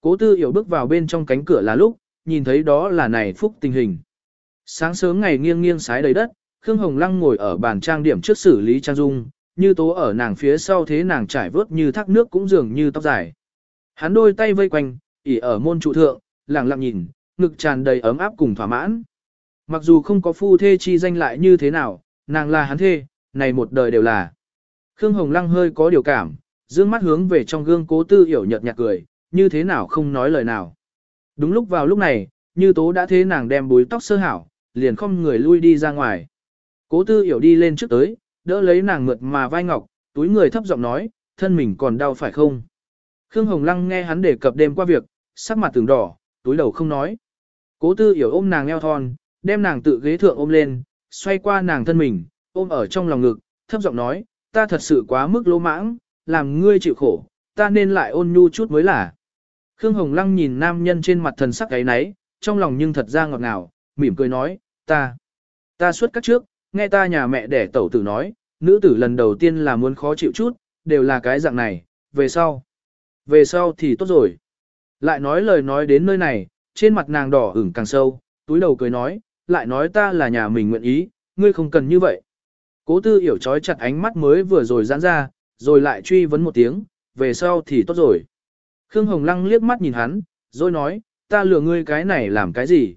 Cố tư hiểu bước vào bên trong cánh cửa là lúc, nhìn thấy đó là này phúc tình hình. Sáng sớm ngày nghiêng nghiêng sái đầy đất, Khương Hồng Lăng ngồi ở bàn trang điểm trước xử lý trang dung, như tố ở nàng phía sau thế nàng trải vớt như thác nước cũng dường như tóc dài. Hắn đôi tay vây quanh, ỉ ở môn trụ thượng, lặng lặng nhìn, ngực tràn đầy ấm áp cùng thỏa mãn. Mặc dù không có phu thê chi danh lại như thế nào, nàng là hắn thê, này một đời đều là. Khương Hồng Lăng hơi có điều cảm, dương mắt hướng về trong gương cố tư hiểu nhợt nhạt cười, như thế nào không nói lời nào. Đúng lúc vào lúc này, như tố đã thế nàng đem búi tóc sơ hảo, liền không người lui đi ra ngoài. Cố tư hiểu đi lên trước tới, đỡ lấy nàng mượt mà vai ngọc, túi người thấp giọng nói, thân mình còn đau phải không? Khương Hồng Lăng nghe hắn đề cập đêm qua việc, sắc mặt từng đỏ, túi đầu không nói. Cố tư hiểu ôm nàng eo thon, đem nàng tự ghế thượng ôm lên, xoay qua nàng thân mình, ôm ở trong lòng ngực, thấp giọng nói, ta thật sự quá mức lỗ mãng, làm ngươi chịu khổ, ta nên lại ôn nhu chút mới là. Khương Hồng Lăng nhìn nam nhân trên mặt thần sắc ấy nấy, trong lòng nhưng thật ra ngọt ngào, mỉm cười nói, ta, ta suốt các trước, nghe ta nhà mẹ đẻ tẩu tử nói, nữ tử lần đầu tiên là muốn khó chịu chút, đều là cái dạng này, về sau. Về sau thì tốt rồi. Lại nói lời nói đến nơi này, trên mặt nàng đỏ ửng càng sâu, túi đầu cười nói, lại nói ta là nhà mình nguyện ý, ngươi không cần như vậy. Cố tư hiểu trói chặt ánh mắt mới vừa rồi giãn ra, rồi lại truy vấn một tiếng, về sau thì tốt rồi. Khương Hồng Lăng liếc mắt nhìn hắn, rồi nói, ta lừa ngươi cái này làm cái gì?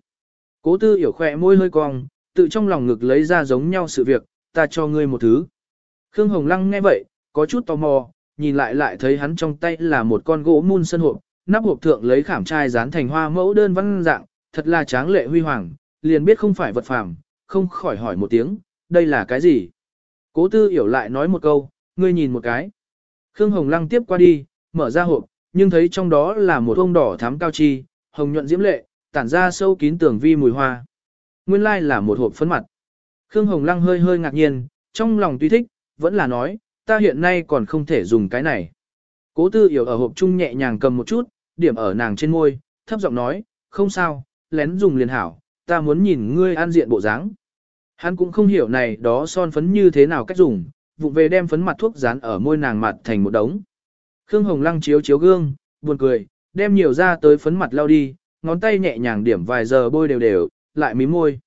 Cố tư hiểu khỏe môi hơi cong, tự trong lòng ngực lấy ra giống nhau sự việc, ta cho ngươi một thứ. Khương Hồng Lăng nghe vậy, có chút tò mò, nhìn lại lại thấy hắn trong tay là một con gỗ mun sân hộp, nắp hộp thượng lấy khảm trai dán thành hoa mẫu đơn văn dạng, thật là tráng lệ huy hoàng, liền biết không phải vật phàm, không khỏi hỏi một tiếng, đây là cái gì? Cố tư hiểu lại nói một câu, ngươi nhìn một cái. Khương Hồng Lăng tiếp qua đi, mở ra hộp, nhưng thấy trong đó là một ông đỏ thắm cao chi, hồng nhuận diễm lệ, tản ra sâu kín tường vi mùi hoa. Nguyên lai là một hộp phấn mặt. Khương Hồng Lăng hơi hơi ngạc nhiên, trong lòng tuy thích, vẫn là nói, ta hiện nay còn không thể dùng cái này. Cố tư hiểu ở hộp chung nhẹ nhàng cầm một chút, điểm ở nàng trên môi, thấp giọng nói, không sao, lén dùng liền hảo, ta muốn nhìn ngươi an diện bộ dáng. Hắn cũng không hiểu này đó son phấn như thế nào cách dùng, vụng về đem phấn mặt thuốc dán ở môi nàng mặt thành một đống. Khương Hồng Lăng chiếu chiếu gương, buồn cười, đem nhiều ra tới phấn mặt lau đi, ngón tay nhẹ nhàng điểm vài giờ bôi đều đều, lại mím môi.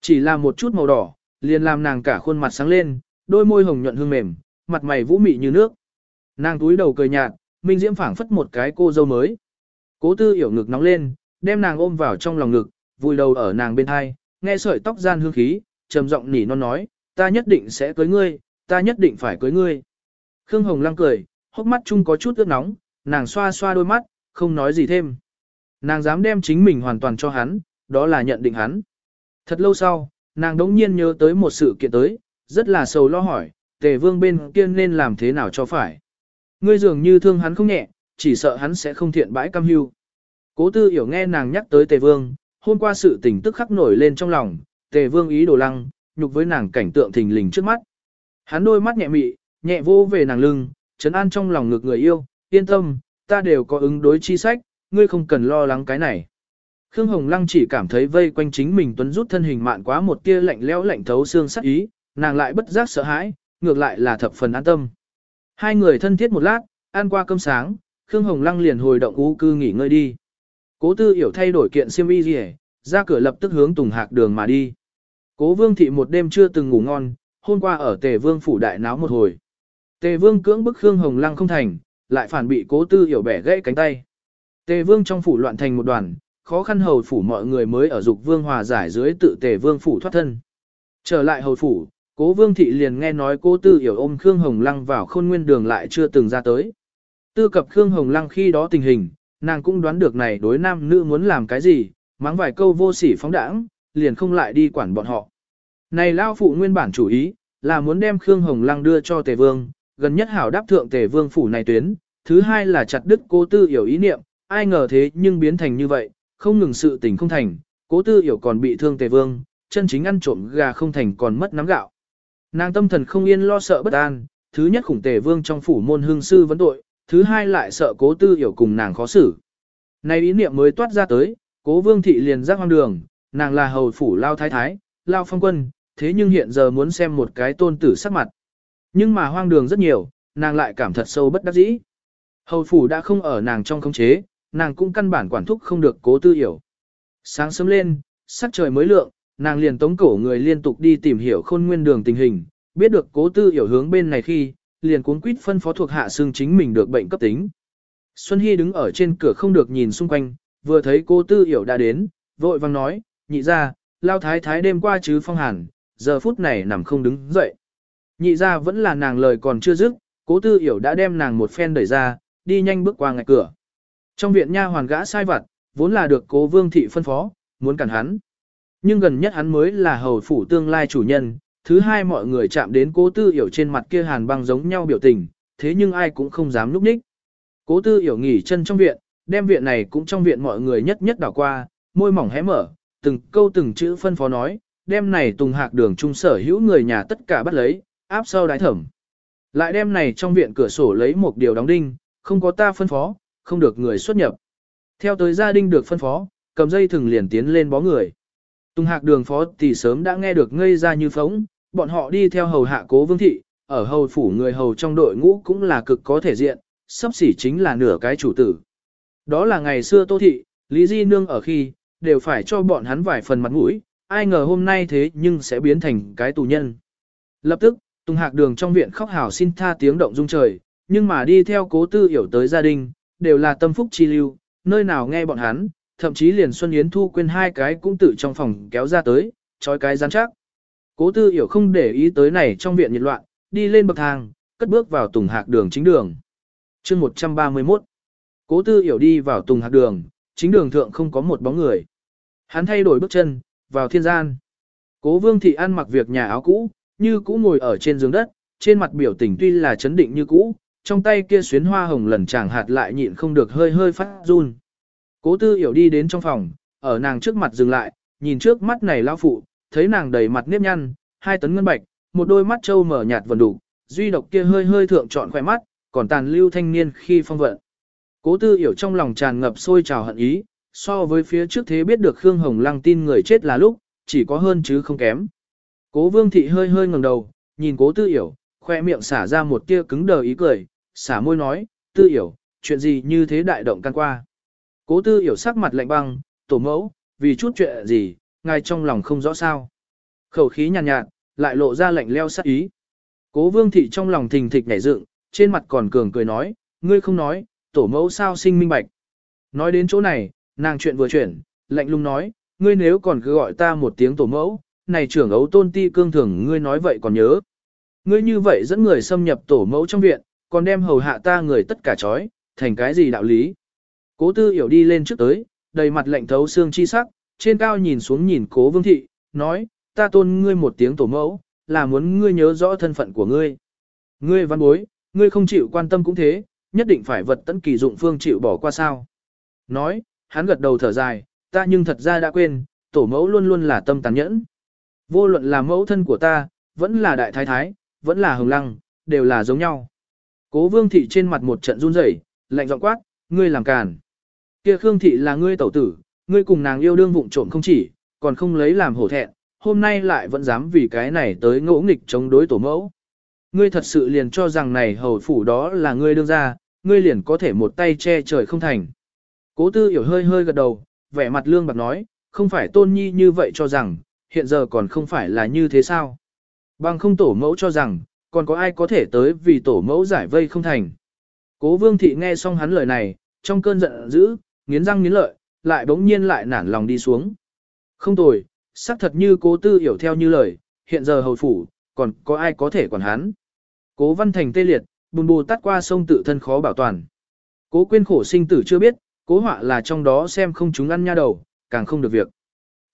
Chỉ là một chút màu đỏ, liền làm nàng cả khuôn mặt sáng lên, đôi môi hồng nhuận hương mềm, mặt mày vũ mị như nước. Nàng túi đầu cười nhạt, Minh Diễm phảng phất một cái cô dâu mới. Cố tư hiểu ngực nóng lên, đem nàng ôm vào trong lòng ngực, vùi đầu ở nàng bên hai, nghe sợi tóc gian hương khí, trầm giọng nỉ non nói, ta nhất định sẽ cưới ngươi, ta nhất định phải cưới ngươi. Khương Hồng Lăng cười, hốc mắt chung có chút ướt nóng, nàng xoa xoa đôi mắt, không nói gì thêm. Nàng dám đem chính mình hoàn toàn cho hắn, đó là nhận định hắn. Thật lâu sau, nàng đống nhiên nhớ tới một sự kiện tới, rất là sầu lo hỏi, tề vương bên kia nên làm thế nào cho phải. Ngươi dường như thương hắn không nhẹ, chỉ sợ hắn sẽ không thiện bãi cam hưu. Cố tư hiểu nghe nàng nhắc tới tề vương, hôm qua sự tình tức khắc nổi lên trong lòng, tề vương ý đồ lăng, nhục với nàng cảnh tượng thình lình trước mắt. Hắn đôi mắt nhẹ mị, nhẹ vô về nàng lưng, trấn an trong lòng ngực người yêu, yên tâm, ta đều có ứng đối chi sách, ngươi không cần lo lắng cái này. Khương Hồng Lăng chỉ cảm thấy vây quanh chính mình tuấn rút thân hình mạn quá một tia lạnh lẽo lạnh thấu xương sắc ý, nàng lại bất giác sợ hãi, ngược lại là thập phần an tâm. Hai người thân thiết một lát, ăn qua cơm sáng, Khương Hồng Lăng liền hồi động ú cư nghỉ ngơi đi. Cố tư hiểu thay đổi kiện xiêm y gì ra cửa lập tức hướng Tùng Hạc đường mà đi. Cố Vương thị một đêm chưa từng ngủ ngon, hôm qua ở Tề Vương phủ đại náo một hồi. Tề Vương cưỡng bức Khương Hồng Lăng không thành, lại phản bị Cố Tư hiểu bẻ gãy cánh tay. Tề Vương trong phủ loạn thành một đoàn, khó khăn hầu phủ mọi người mới ở dục Vương hòa giải dưới tự Tề Vương phủ thoát thân. Trở lại hầu phủ, Cố Vương thị liền nghe nói Cố Tư hiểu ôm Khương Hồng Lăng vào Khôn Nguyên đường lại chưa từng ra tới. Tư cập Khương Hồng Lăng khi đó tình hình, nàng cũng đoán được này đối nam nữ muốn làm cái gì, mắng vài câu vô sỉ phóng đãng, liền không lại đi quản bọn họ. Này lao phụ nguyên bản chủ ý, là muốn đem Khương Hồng Lăng đưa cho Tề Vương, gần nhất hảo đáp thượng Tề Vương phủ này tuyến, thứ hai là chặt đứt cố tư hiểu ý niệm, ai ngờ thế nhưng biến thành như vậy, không ngừng sự tình không thành, cố tư hiểu còn bị thương Tề Vương, chân chính ăn trộm gà không thành còn mất nắm gạo. Nàng tâm thần không yên lo sợ bất an, thứ nhất khủng Tề Vương trong phủ môn hương sư vấn tội, thứ hai lại sợ cố tư hiểu cùng nàng khó xử. Này ý niệm mới toát ra tới, cố vương thị liền giác hoang đường, nàng là hầu phủ lao thái thái, lao phong quân, thế nhưng hiện giờ muốn xem một cái tôn tử sắc mặt. Nhưng mà hoang đường rất nhiều, nàng lại cảm thật sâu bất đắc dĩ. Hầu phủ đã không ở nàng trong khống chế, nàng cũng căn bản quản thúc không được cố tư hiểu. Sáng sớm lên, sắc trời mới lượng, nàng liền tống cổ người liên tục đi tìm hiểu khôn nguyên đường tình hình, biết được cố tư hiểu hướng bên này khi, liền cuốn quýt phân phó thuộc hạ xương chính mình được bệnh cấp tính. Xuân Hy đứng ở trên cửa không được nhìn xung quanh, vừa thấy cố tư hiểu đã đến, vội vang nói, nhị ra, lao thái thái đêm qua chứ phong hàn, giờ phút này nằm không đứng dậy. Nhị ra vẫn là nàng lời còn chưa dứt, cố tư hiểu đã đem nàng một phen đẩy ra, đi nhanh bước qua ngạch cửa. Trong viện nha hoàn gã sai vặt, vốn là được cố vương thị phân phó, muốn cản hắn. Nhưng gần nhất hắn mới là hầu phủ tương lai chủ nhân, thứ hai mọi người chạm đến cố tư hiểu trên mặt kia hàn băng giống nhau biểu tình, thế nhưng ai cũng không dám núp ních. Cố tư hiểu nghỉ chân trong viện, đem viện này cũng trong viện mọi người nhất nhất đảo qua, môi mỏng hé mở, từng câu từng chữ phân phó nói, đem này tùng hạc đường trung sở hữu người nhà tất cả bắt lấy, áp sau đái thẩm. Lại đem này trong viện cửa sổ lấy một điều đóng đinh, không có ta phân phó, không được người xuất nhập. Theo tới gia đình được phân phó, cầm dây thừng liền tiến lên bó người. Tùng hạc đường phó thì sớm đã nghe được ngây ra như phóng, bọn họ đi theo hầu hạ cố vương thị, ở hầu phủ người hầu trong đội ngũ cũng là cực có thể diện, sắp xỉ chính là nửa cái chủ tử. Đó là ngày xưa tô thị, Lý Di Nương ở khi, đều phải cho bọn hắn vài phần mặt mũi, ai ngờ hôm nay thế nhưng sẽ biến thành cái tù nhân. Lập tức, Tùng Hạc Đường trong viện khóc hào xin tha tiếng động rung trời, nhưng mà đi theo cố tư hiểu tới gia đình, đều là tâm phúc chi lưu, nơi nào nghe bọn hắn, thậm chí liền Xuân Yến Thu quên hai cái cũng tự trong phòng kéo ra tới, trói cái gián chắc. Cố tư hiểu không để ý tới này trong viện nhiệt loạn, đi lên bậc thang, cất bước vào Tùng Hạc Đường chính đường. chương 131 Cố tư hiểu đi vào Tùng Hạc Đường, chính đường thượng không có một bóng người. Hắn thay đổi bước chân, vào thiên gian. Cố vương thị ăn mặc việc nhà áo cũ, như cũ ngồi ở trên giường đất, trên mặt biểu tình tuy là chấn định như cũ, trong tay kia xuyến hoa hồng lần chàng hạt lại nhịn không được hơi hơi phát run. Cố tư hiểu đi đến trong phòng, ở nàng trước mặt dừng lại, nhìn trước mắt này lão phụ, thấy nàng đầy mặt nếp nhăn, hai tấn ngân bạch, một đôi mắt trâu mở nhạt vần đủ, duy độc kia hơi hơi thượng trọn khỏe mắt, còn tàn lưu thanh niên khi phong vận. Cố tư hiểu trong lòng tràn ngập sôi trào hận ý, so với phía trước thế biết được Khương Hồng Lăng tin người chết là lúc, chỉ có hơn chứ không kém. Cố vương thị hơi hơi ngẩng đầu, nhìn cố tư hiểu, khoe miệng xả ra một tia cứng đờ ý cười, xả môi nói, tư hiểu, chuyện gì như thế đại động can qua. Cố tư hiểu sắc mặt lạnh băng, tổ mẫu, vì chút chuyện gì, ngài trong lòng không rõ sao. Khẩu khí nhàn nhạt, nhạt, lại lộ ra lạnh leo sắc ý. Cố vương thị trong lòng thình thịch nhảy dựng, trên mặt còn cường cười nói, ngươi không nói, tổ mẫu sao sinh minh bạch. Nói đến chỗ này, nàng chuyện vừa chuyển, lạnh lùng nói, ngươi nếu còn cứ gọi ta một tiếng tổ mẫu, này trưởng ấu tôn ti cương thường ngươi nói vậy còn nhớ. Ngươi như vậy dẫn người xâm nhập tổ mẫu trong viện, còn đem hầu hạ ta người tất cả trói, thành cái gì đạo lý. Cố tư hiểu đi lên trước tới, đầy mặt lạnh thấu xương chi sắc, trên cao nhìn xuống nhìn cố vương thị, nói, ta tôn ngươi một tiếng tổ mẫu, là muốn ngươi nhớ rõ thân phận của ngươi. Ngươi văn bối, ngươi không chịu quan tâm cũng thế, nhất định phải vật tấn kỳ dụng phương chịu bỏ qua sao. Nói, hắn gật đầu thở dài, ta nhưng thật ra đã quên, tổ mẫu luôn luôn là tâm tàn nhẫn. Vô luận là mẫu thân của ta, vẫn là đại thái thái, vẫn là hồng lăng, đều là giống nhau. Cố vương thị trên mặt một trận run rẩy, lạnh giọng quát, ngươi làm càn. Kia Khương thị là ngươi tẩu tử, ngươi cùng nàng yêu đương vụng trộm không chỉ, còn không lấy làm hổ thẹn, hôm nay lại vẫn dám vì cái này tới ngỗ nghịch chống đối tổ mẫu. Ngươi thật sự liền cho rằng này hầu phủ đó là ngươi đương ra, ngươi liền có thể một tay che trời không thành. Cố tư hiểu hơi hơi gật đầu, vẻ mặt lương bạc nói, không phải tôn nhi như vậy cho rằng, hiện giờ còn không phải là như thế sao. Bằng không tổ mẫu cho rằng, còn có ai có thể tới vì tổ mẫu giải vây không thành. Cố vương thị nghe xong hắn lời này, trong cơn giận dữ, nghiến răng nghiến lợi, lại bỗng nhiên lại nản lòng đi xuống. Không tồi, xác thật như cố tư hiểu theo như lời, hiện giờ hầu phủ, còn có ai có thể quản hắn. Cố văn thành tê liệt, bùn bù tắt qua sông tự thân khó bảo toàn. Cố quyên khổ sinh tử chưa biết, cố họa là trong đó xem không chúng ăn nha đầu, càng không được việc.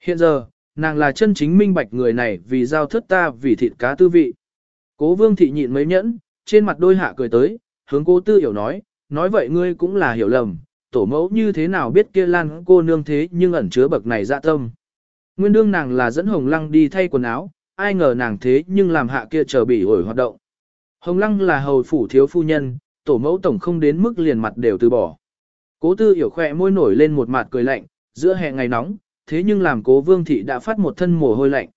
Hiện giờ, nàng là chân chính minh bạch người này vì giao thất ta vì thịt cá tư vị. Cố vương thị nhịn mấy nhẫn, trên mặt đôi hạ cười tới, hướng cố tư hiểu nói, nói vậy ngươi cũng là hiểu lầm, tổ mẫu như thế nào biết kia lan cô nương thế nhưng ẩn chứa bậc này dạ tâm. Nguyên đương nàng là dẫn hồng lăng đi thay quần áo, ai ngờ nàng thế nhưng làm hạ kia chờ bị ổi hoạt động. Hồng lăng là hầu phủ thiếu phu nhân, tổ mẫu tổng không đến mức liền mặt đều từ bỏ. Cố tư hiểu khỏe môi nổi lên một mặt cười lạnh, giữa hè ngày nóng, thế nhưng làm cố vương thị đã phát một thân mồ hôi lạnh.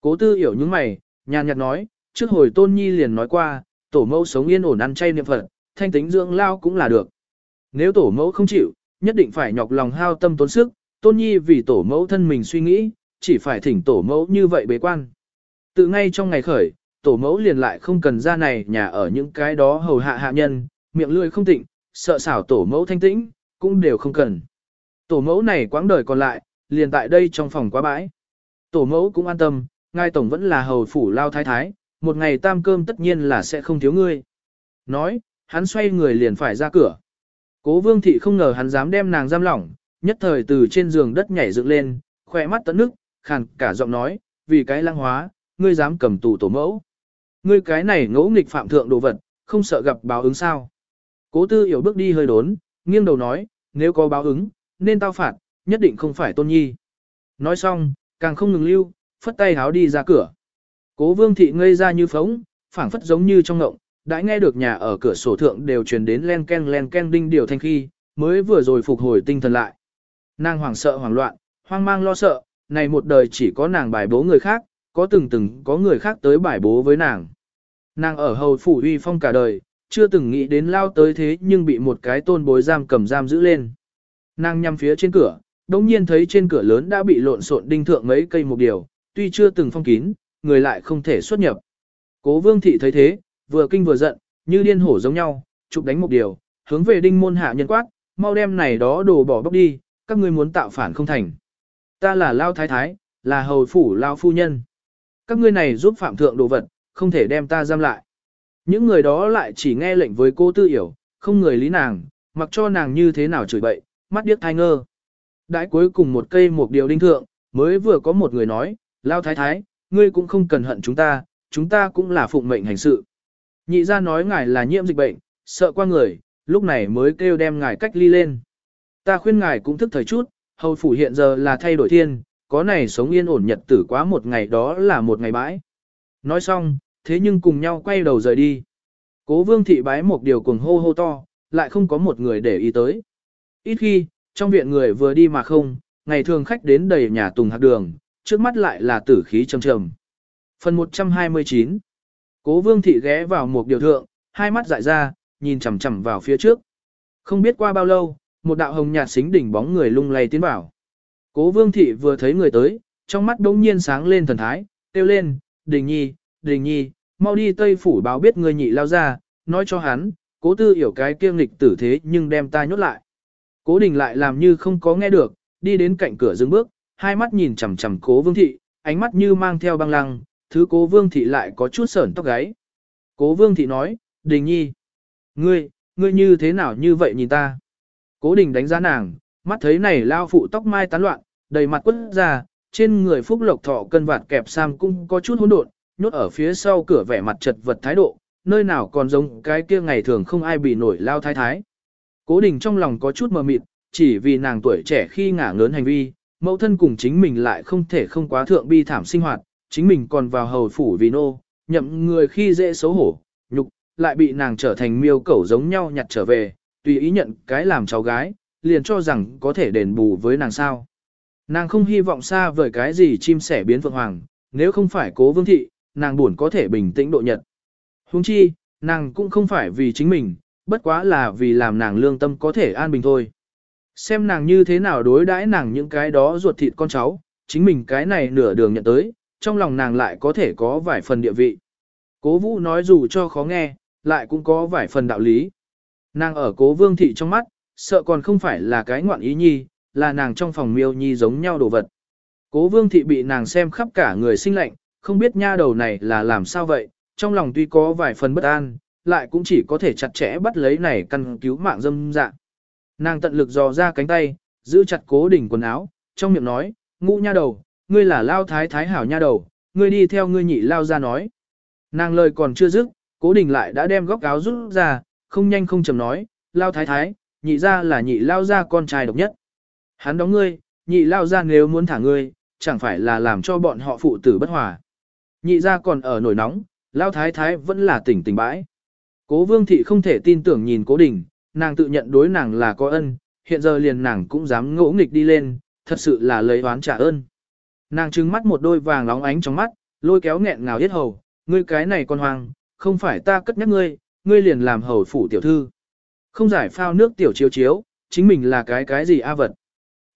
Cố tư hiểu những mày, nhàn nhạt nói, trước hồi tôn nhi liền nói qua, tổ mẫu sống yên ổn ăn chay niệm phật, thanh tính dưỡng lao cũng là được. Nếu tổ mẫu không chịu, nhất định phải nhọc lòng hao tâm tốn sức, tôn nhi vì tổ mẫu thân mình suy nghĩ, chỉ phải thỉnh tổ mẫu như vậy bế quan. Từ ngay trong ngày khởi, tổ mẫu liền lại không cần ra này nhà ở những cái đó hầu hạ hạ nhân, miệng lưỡi không tịnh, sợ xảo tổ mẫu thanh tĩnh, cũng đều không cần. Tổ mẫu này quãng đời còn lại, liền tại đây trong phòng quá bãi. Tổ mẫu cũng an tâm, ngài tổng vẫn là hầu phủ lao thái thái, một ngày tam cơm tất nhiên là sẽ không thiếu ngươi. Nói, hắn xoay người liền phải ra cửa. Cố vương thị không ngờ hắn dám đem nàng giam lỏng, nhất thời từ trên giường đất nhảy dựng lên, khỏe mắt tận nước, khàn cả giọng nói, vì cái lăng hóa, ngươi dám cầm tù tổ mẫu. Ngươi cái này ngỗ nghịch phạm thượng đồ vật, không sợ gặp báo ứng sao. Cố tư hiểu bước đi hơi đốn, nghiêng đầu nói, nếu có báo ứng, nên tao phạt, nhất định không phải tôn nhi. Nói xong, càng không ngừng lưu, phất tay háo đi ra cửa. Cố vương thị ngây ra như phóng, phảng phất giống như trong ngộng, đã nghe được nhà ở cửa sổ thượng đều truyền đến len ken len ken đinh điều thanh khi, mới vừa rồi phục hồi tinh thần lại. Nàng hoảng sợ hoảng loạn, hoang mang lo sợ, này một đời chỉ có nàng bài bố người khác, có từng từng có người khác tới bài bố với nàng. Nàng ở hầu phủ uy phong cả đời, chưa từng nghĩ đến lao tới thế nhưng bị một cái tôn bối giam cầm giam giữ lên. Nàng nhằm phía trên cửa, đông nhiên thấy trên cửa lớn đã bị lộn xộn đinh thượng mấy cây một điều, tuy chưa từng phong kín, người lại không thể xuất nhập. Cố vương thị thấy thế, vừa kinh vừa giận, như điên hổ giống nhau, chụp đánh một điều, hướng về đinh môn hạ nhân quát, mau đem này đó đồ bỏ bóc đi, các ngươi muốn tạo phản không thành. Ta là lao thái thái, là hầu phủ lao phu nhân. Các ngươi này giúp phạm thượng đồ vật, không thể đem ta giam lại. Những người đó lại chỉ nghe lệnh với cô tư hiểu, không người lý nàng, mặc cho nàng như thế nào chửi bậy, mắt điếc thai ngơ. Đãi cuối cùng một cây một điều đinh thượng, mới vừa có một người nói, lao thái thái, ngươi cũng không cần hận chúng ta, chúng ta cũng là phụng mệnh hành sự. Nhị ra nói ngài là nhiễm dịch bệnh, sợ qua người, lúc này mới kêu đem ngài cách ly lên. Ta khuyên ngài cũng thức thời chút, hầu phủ hiện giờ là thay đổi thiên, có này sống yên ổn nhật tử quá một ngày đó là một ngày bãi. Nói xong, thế nhưng cùng nhau quay đầu rời đi. Cố vương thị bái một điều cuồng hô hô to, lại không có một người để ý tới. Ít khi, trong viện người vừa đi mà không, ngày thường khách đến đầy nhà tùng hạt đường, trước mắt lại là tử khí trầm trầm. Phần 129 Cố vương thị ghé vào một điều thượng, hai mắt dại ra, nhìn chằm chằm vào phía trước. Không biết qua bao lâu, một đạo hồng nhạt xính đỉnh bóng người lung lay tiến vào. Cố vương thị vừa thấy người tới, trong mắt đống nhiên sáng lên thần thái, kêu lên, đình nhi, đình nhi, mau đi tây phủ báo biết người nhị lao ra, nói cho hắn, cố tư hiểu cái kiêng lịch tử thế nhưng đem ta nhốt lại. Cố đình lại làm như không có nghe được, đi đến cạnh cửa dừng bước, hai mắt nhìn chằm chằm cố vương thị, ánh mắt như mang theo băng lăng, thứ cố vương thị lại có chút sởn tóc gáy. Cố vương thị nói, đình nhi, ngươi, ngươi như thế nào như vậy nhìn ta? Cố đình đánh giá nàng, mắt thấy này lao phụ tóc mai tán loạn, đầy mặt quất ra, trên người phúc lộc thọ cân vạt kẹp sam cũng có chút hỗn độn, nhốt ở phía sau cửa vẻ mặt chật vật thái độ, nơi nào còn giống cái kia ngày thường không ai bị nổi lao thái thái. Cố đình trong lòng có chút mờ mịt, chỉ vì nàng tuổi trẻ khi ngả ngớn hành vi, mẫu thân cùng chính mình lại không thể không quá thượng bi thảm sinh hoạt, chính mình còn vào hầu phủ vì nô, nhậm người khi dễ xấu hổ, nhục, lại bị nàng trở thành miêu cẩu giống nhau nhặt trở về, tùy ý nhận cái làm cháu gái, liền cho rằng có thể đền bù với nàng sao. Nàng không hy vọng xa vời cái gì chim sẻ biến phượng hoàng, nếu không phải cố vương thị, nàng buồn có thể bình tĩnh độ nhật. Huống chi, nàng cũng không phải vì chính mình, bất quá là vì làm nàng lương tâm có thể an bình thôi. Xem nàng như thế nào đối đãi nàng những cái đó ruột thịt con cháu, chính mình cái này nửa đường nhận tới, trong lòng nàng lại có thể có vài phần địa vị. Cố vũ nói dù cho khó nghe, lại cũng có vài phần đạo lý. Nàng ở cố vương thị trong mắt, sợ còn không phải là cái ngoạn ý nhi, là nàng trong phòng miêu nhi giống nhau đồ vật. Cố vương thị bị nàng xem khắp cả người sinh lạnh, không biết nha đầu này là làm sao vậy, trong lòng tuy có vài phần bất an, lại cũng chỉ có thể chặt chẽ bắt lấy này căn cứu mạng dâm dạ. Nàng tận lực dò ra cánh tay, giữ chặt cố đỉnh quần áo, trong miệng nói, ngũ nha đầu, ngươi là lao thái thái hảo nha đầu, ngươi đi theo ngươi nhị lao ra nói. Nàng lời còn chưa dứt, cố đình lại đã đem góc áo rút ra, không nhanh không chầm nói, lao thái thái, nhị ra là nhị lao ra con trai độc nhất. Hắn đóng ngươi, nhị lao ra nếu muốn thả ngươi, chẳng phải là làm cho bọn họ phụ tử bất hòa. Nhị ra còn ở nổi nóng, lao thái thái vẫn là tỉnh tỉnh bãi. Cố vương thị không thể tin tưởng nhìn cố đình, nàng tự nhận đối nàng là có ân, hiện giờ liền nàng cũng dám ngỗ nghịch đi lên, thật sự là lấy oán trả ơn. Nàng trừng mắt một đôi vàng lóng ánh trong mắt, lôi kéo nghẹn ngào hết hầu, ngươi cái này con hoang, không phải ta cất nhắc ngươi, ngươi liền làm hầu phủ tiểu thư. Không giải phao nước tiểu chiếu chiếu, chính mình là cái cái gì a vật.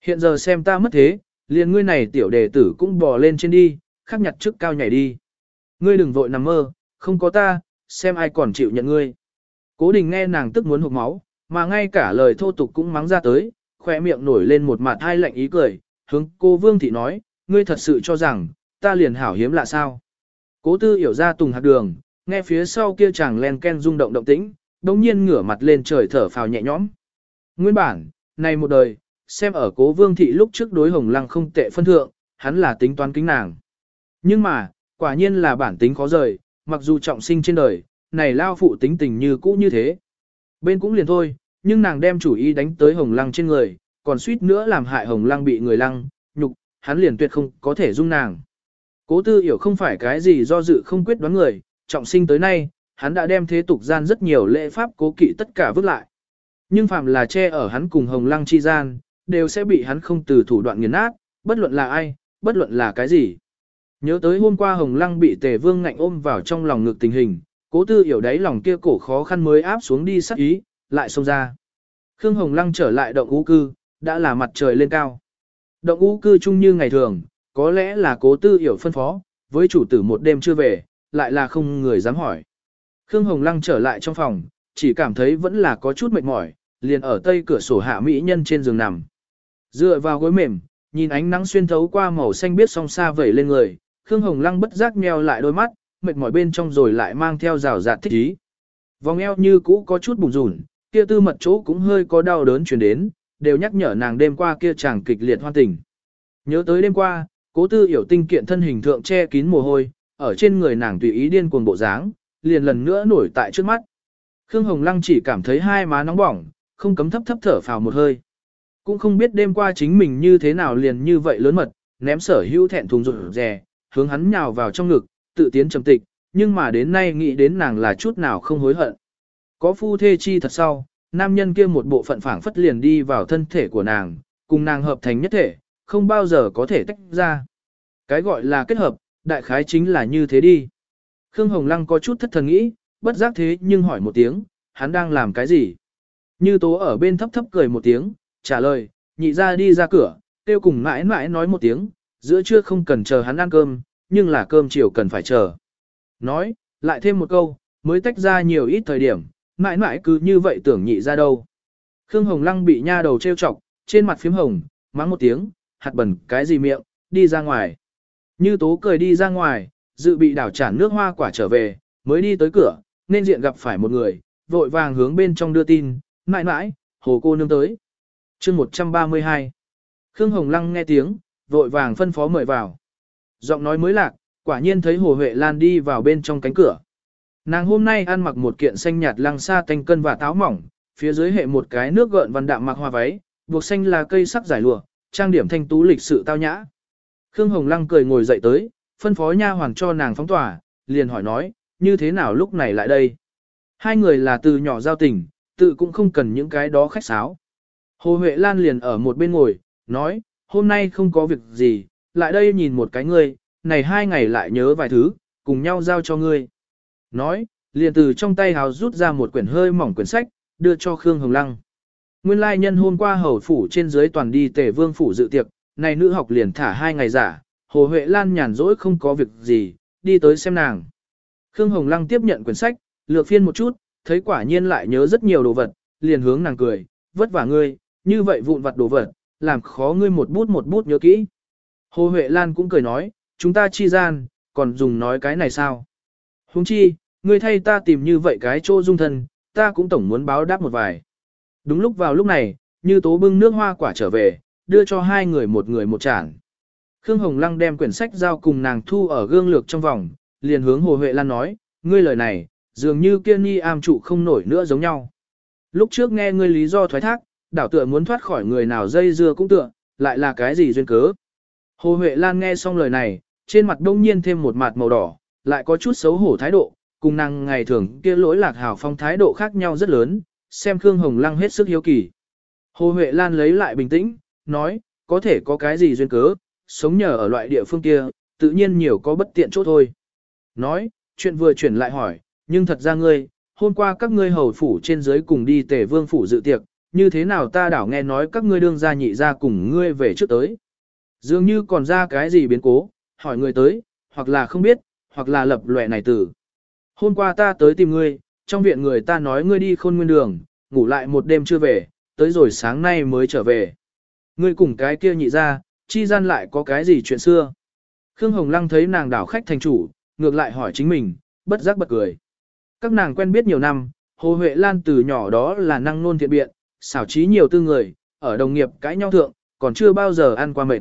Hiện giờ xem ta mất thế, liền ngươi này tiểu đệ tử cũng bò lên trên đi, khắc nhặt trước cao nhảy đi. Ngươi đừng vội nằm mơ, không có ta, xem ai còn chịu nhận ngươi. Cố đình nghe nàng tức muốn hụt máu, mà ngay cả lời thô tục cũng mắng ra tới, khoe miệng nổi lên một mặt hai lạnh ý cười, hướng cô Vương Thị nói, ngươi thật sự cho rằng, ta liền hảo hiếm lạ sao. Cố tư hiểu ra tùng hạt đường, nghe phía sau kia chàng len ken rung động động tĩnh, đồng nhiên ngửa mặt lên trời thở phào nhẹ nhõm. Nguyên bản, này một đời, xem ở cố vương thị lúc trước đối hồng lăng không tệ phân thượng, hắn là tính toán kính nàng. Nhưng mà, quả nhiên là bản tính khó rời, mặc dù trọng sinh trên đời, này lao phụ tính tình như cũ như thế. Bên cũng liền thôi, nhưng nàng đem chủ ý đánh tới hồng lăng trên người, còn suýt nữa làm hại hồng lăng bị người lăng, nhục, hắn liền tuyệt không có thể dung nàng. Cố tư hiểu không phải cái gì do dự không quyết đoán người, trọng sinh tới nay, hắn đã đem thế tục gian rất nhiều lễ pháp cố kỵ tất cả vứt lại. Nhưng phạm là che ở hắn cùng hồng lăng chi gian, đều sẽ bị hắn không từ thủ đoạn nghiền nát, bất luận là ai, bất luận là cái gì. Nhớ tới hôm qua hồng lăng bị tề vương ngạnh ôm vào trong lòng ngực tình hình, cố tư hiểu đáy lòng kia cổ khó khăn mới áp xuống đi sắc ý, lại xông ra. Khương Hồng Lăng trở lại động ngũ cư, đã là mặt trời lên cao. Động ngũ cư chung như ngày thường, có lẽ là cố tư hiểu phân phó, với chủ tử một đêm chưa về, lại là không người dám hỏi. Khương Hồng Lăng trở lại trong phòng, chỉ cảm thấy vẫn là có chút mệt mỏi, liền ở tây cửa sổ hạ mỹ nhân trên giường nằm. Dựa vào gối mềm, nhìn ánh nắng xuyên thấu qua màu xanh biết song xa vẩy lên người, Khương Hồng Lăng bất giác nheo lại đôi mắt, mệt mỏi bên trong rồi lại mang theo rào rạt thích ý. Vòng eo như cũ có chút bùng rủn, kia tư mật chỗ cũng hơi có đau đớn chuyển đến, đều nhắc nhở nàng đêm qua kia chàng kịch liệt hoan tình. Nhớ tới đêm qua, cố tư hiểu tinh kiện thân hình thượng che kín mồ hôi, ở trên người nàng tùy ý điên cuồng bộ dáng, liền lần nữa nổi tại trước mắt. Khương Hồng Lăng chỉ cảm thấy hai má nóng bỏng, không cấm thấp thấp thở phào một hơi. Cũng không biết đêm qua chính mình như thế nào liền như vậy lớn mật, ném sở hữu thẹn thùng rụt rè, hướng hắn nhào vào trong ngực, tự tiến trầm tịch, nhưng mà đến nay nghĩ đến nàng là chút nào không hối hận. Có phu thê chi thật sau, nam nhân kia một bộ phận phảng phất liền đi vào thân thể của nàng, cùng nàng hợp thành nhất thể, không bao giờ có thể tách ra. Cái gọi là kết hợp, đại khái chính là như thế đi. Khương Hồng Lăng có chút thất thần nghĩ, bất giác thế nhưng hỏi một tiếng, hắn đang làm cái gì? Như tố ở bên thấp thấp cười một tiếng, trả lời, nhị ra đi ra cửa, tiêu cùng mãi mãi nói một tiếng, giữa trưa không cần chờ hắn ăn cơm, nhưng là cơm chiều cần phải chờ. Nói, lại thêm một câu, mới tách ra nhiều ít thời điểm, mãi mãi cứ như vậy tưởng nhị ra đâu. Khương Hồng Lăng bị nha đầu trêu chọc, trên mặt phím hồng, mắng một tiếng, hạt bẩn cái gì miệng, đi ra ngoài. Như tố cười đi ra ngoài, dự bị đảo trả nước hoa quả trở về, mới đi tới cửa, nên diện gặp phải một người, vội vàng hướng bên trong đưa tin, mãi mãi, hồ cô nương tới. chương 132 Khương Hồng Lăng nghe tiếng, vội vàng phân phó mời vào. Giọng nói mới lạc, quả nhiên thấy Hồ Huệ Lan đi vào bên trong cánh cửa. Nàng hôm nay ăn mặc một kiện xanh nhạt lăng sa tanh cân và táo mỏng, phía dưới hệ một cái nước gợn văn đạm mặc hoa váy, buộc xanh là cây sắc giải lụa, trang điểm thanh tú lịch sự tao nhã. Khương Hồng Lăng cười ngồi dậy tới, phân phó nha hoàng cho nàng phóng tỏa, liền hỏi nói, như thế nào lúc này lại đây? Hai người là từ nhỏ giao tình, tự cũng không cần những cái đó khách sáo. Hồ Huệ Lan liền ở một bên ngồi, nói, hôm nay không có việc gì, lại đây nhìn một cái ngươi, này hai ngày lại nhớ vài thứ, cùng nhau giao cho ngươi. Nói, liền từ trong tay hào rút ra một quyển hơi mỏng quyển sách, đưa cho Khương Hồng Lăng. Nguyên lai nhân hôm qua hầu phủ trên dưới toàn đi tề vương phủ dự tiệc, này nữ học liền thả hai ngày giả, Hồ Huệ Lan nhàn rỗi không có việc gì, đi tới xem nàng. Khương Hồng Lăng tiếp nhận quyển sách, lược phiên một chút, thấy quả nhiên lại nhớ rất nhiều đồ vật, liền hướng nàng cười, vất vả ngươi, như vậy vụn vặt đồ vật, làm khó ngươi một bút một bút nhớ kỹ. Hồ Huệ Lan cũng cười nói, chúng ta chi gian, còn dùng nói cái này sao? Huống chi, ngươi thay ta tìm như vậy cái chỗ dung thân, ta cũng tổng muốn báo đáp một vài. Đúng lúc vào lúc này, như tố bưng nước hoa quả trở về, đưa cho hai người một người một chản. Khương Hồng Lăng đem quyển sách giao cùng nàng thu ở gương lược trong vòng, liền hướng Hồ Huệ Lan nói, ngươi lời này, dường như kia ni am trụ không nổi nữa giống nhau. Lúc trước nghe ngươi lý do thoái thác, đảo tựa muốn thoát khỏi người nào dây dưa cũng tựa, lại là cái gì duyên cớ. Hồ Huệ Lan nghe xong lời này, trên mặt đông nhiên thêm một mặt màu đỏ, lại có chút xấu hổ thái độ, cùng nàng ngày thường kia lỗi lạc hào phong thái độ khác nhau rất lớn, xem Khương Hồng Lăng hết sức hiếu kỳ. Hồ Huệ Lan lấy lại bình tĩnh, nói, có thể có cái gì duyên cớ, sống nhờ ở loại địa phương kia, tự nhiên nhiều có bất tiện chỗ thôi. Nói, chuyện vừa chuyển lại hỏi, nhưng thật ra ngươi, hôm qua các ngươi hầu phủ trên dưới cùng đi tề vương phủ dự tiệc, như thế nào ta đảo nghe nói các ngươi đương gia nhị ra cùng ngươi về trước tới. Dường như còn ra cái gì biến cố, hỏi người tới, hoặc là không biết, hoặc là lập lệ này tử. Hôm qua ta tới tìm ngươi, trong viện người ta nói ngươi đi khôn nguyên đường, ngủ lại một đêm chưa về, tới rồi sáng nay mới trở về. Ngươi cùng cái kia nhị ra, chi gian lại có cái gì chuyện xưa. Khương Hồng Lăng thấy nàng đảo khách thành chủ, ngược lại hỏi chính mình, bất giác bật cười. Các nàng quen biết nhiều năm, Hồ Huệ Lan từ nhỏ đó là năng nôn thiện biện, xảo trí nhiều tư người, ở đồng nghiệp cãi nhau thượng, còn chưa bao giờ ăn qua mệt.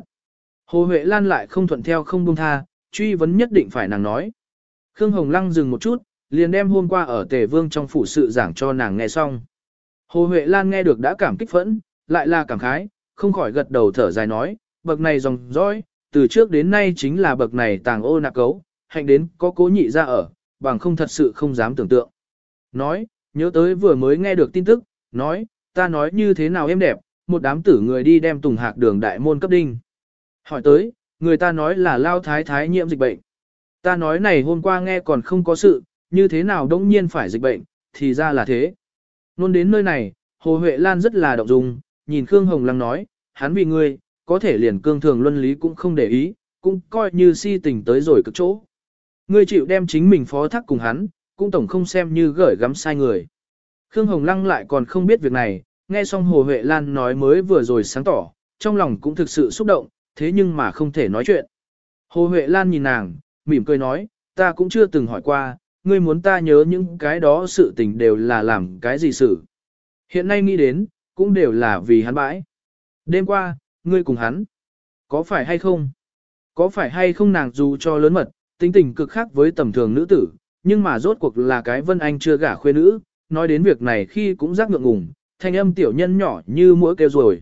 Hồ Huệ Lan lại không thuận theo không buông tha, truy vấn nhất định phải nàng nói. Khương Hồng Lăng dừng một chút, liền đem hôm qua ở Tề Vương trong phủ sự giảng cho nàng nghe xong. Hồ Huệ Lan nghe được đã cảm kích phẫn, lại là cảm khái, không khỏi gật đầu thở dài nói, bậc này dòng dõi, từ trước đến nay chính là bậc này tàng ô nạc cấu, hạnh đến có cố nhị ra ở, bằng không thật sự không dám tưởng tượng. Nói, nhớ tới vừa mới nghe được tin tức, nói, ta nói như thế nào em đẹp, một đám tử người đi đem tùng hạc đường đại môn cấp đinh. Hỏi tới, người ta nói là lao thái thái nhiễm dịch bệnh. Ta nói này hôm qua nghe còn không có sự, như thế nào đông nhiên phải dịch bệnh, thì ra là thế. Nôn đến nơi này, Hồ Huệ Lan rất là động dung, nhìn Khương Hồng Lăng nói, hắn vì ngươi, có thể liền cương thường luân lý cũng không để ý, cũng coi như si tình tới rồi cực chỗ. Ngươi chịu đem chính mình phó thác cùng hắn, cũng tổng không xem như gởi gắm sai người. Khương Hồng Lăng lại còn không biết việc này, nghe xong Hồ Huệ Lan nói mới vừa rồi sáng tỏ, trong lòng cũng thực sự xúc động, thế nhưng mà không thể nói chuyện. Hồ Huệ Lan nhìn nàng, mỉm cười nói, ta cũng chưa từng hỏi qua, ngươi muốn ta nhớ những cái đó sự tình đều là làm cái gì sự. Hiện nay nghĩ đến, cũng đều là vì hắn bãi. Đêm qua, ngươi cùng hắn, có phải hay không? Có phải hay không nàng dù cho lớn mật, tính tình cực khác với tầm thường nữ tử, nhưng mà rốt cuộc là cái Vân Anh chưa gả khuê nữ, nói đến việc này khi cũng giác ngượng ngùng, thanh âm tiểu nhân nhỏ như mũi kêu rồi.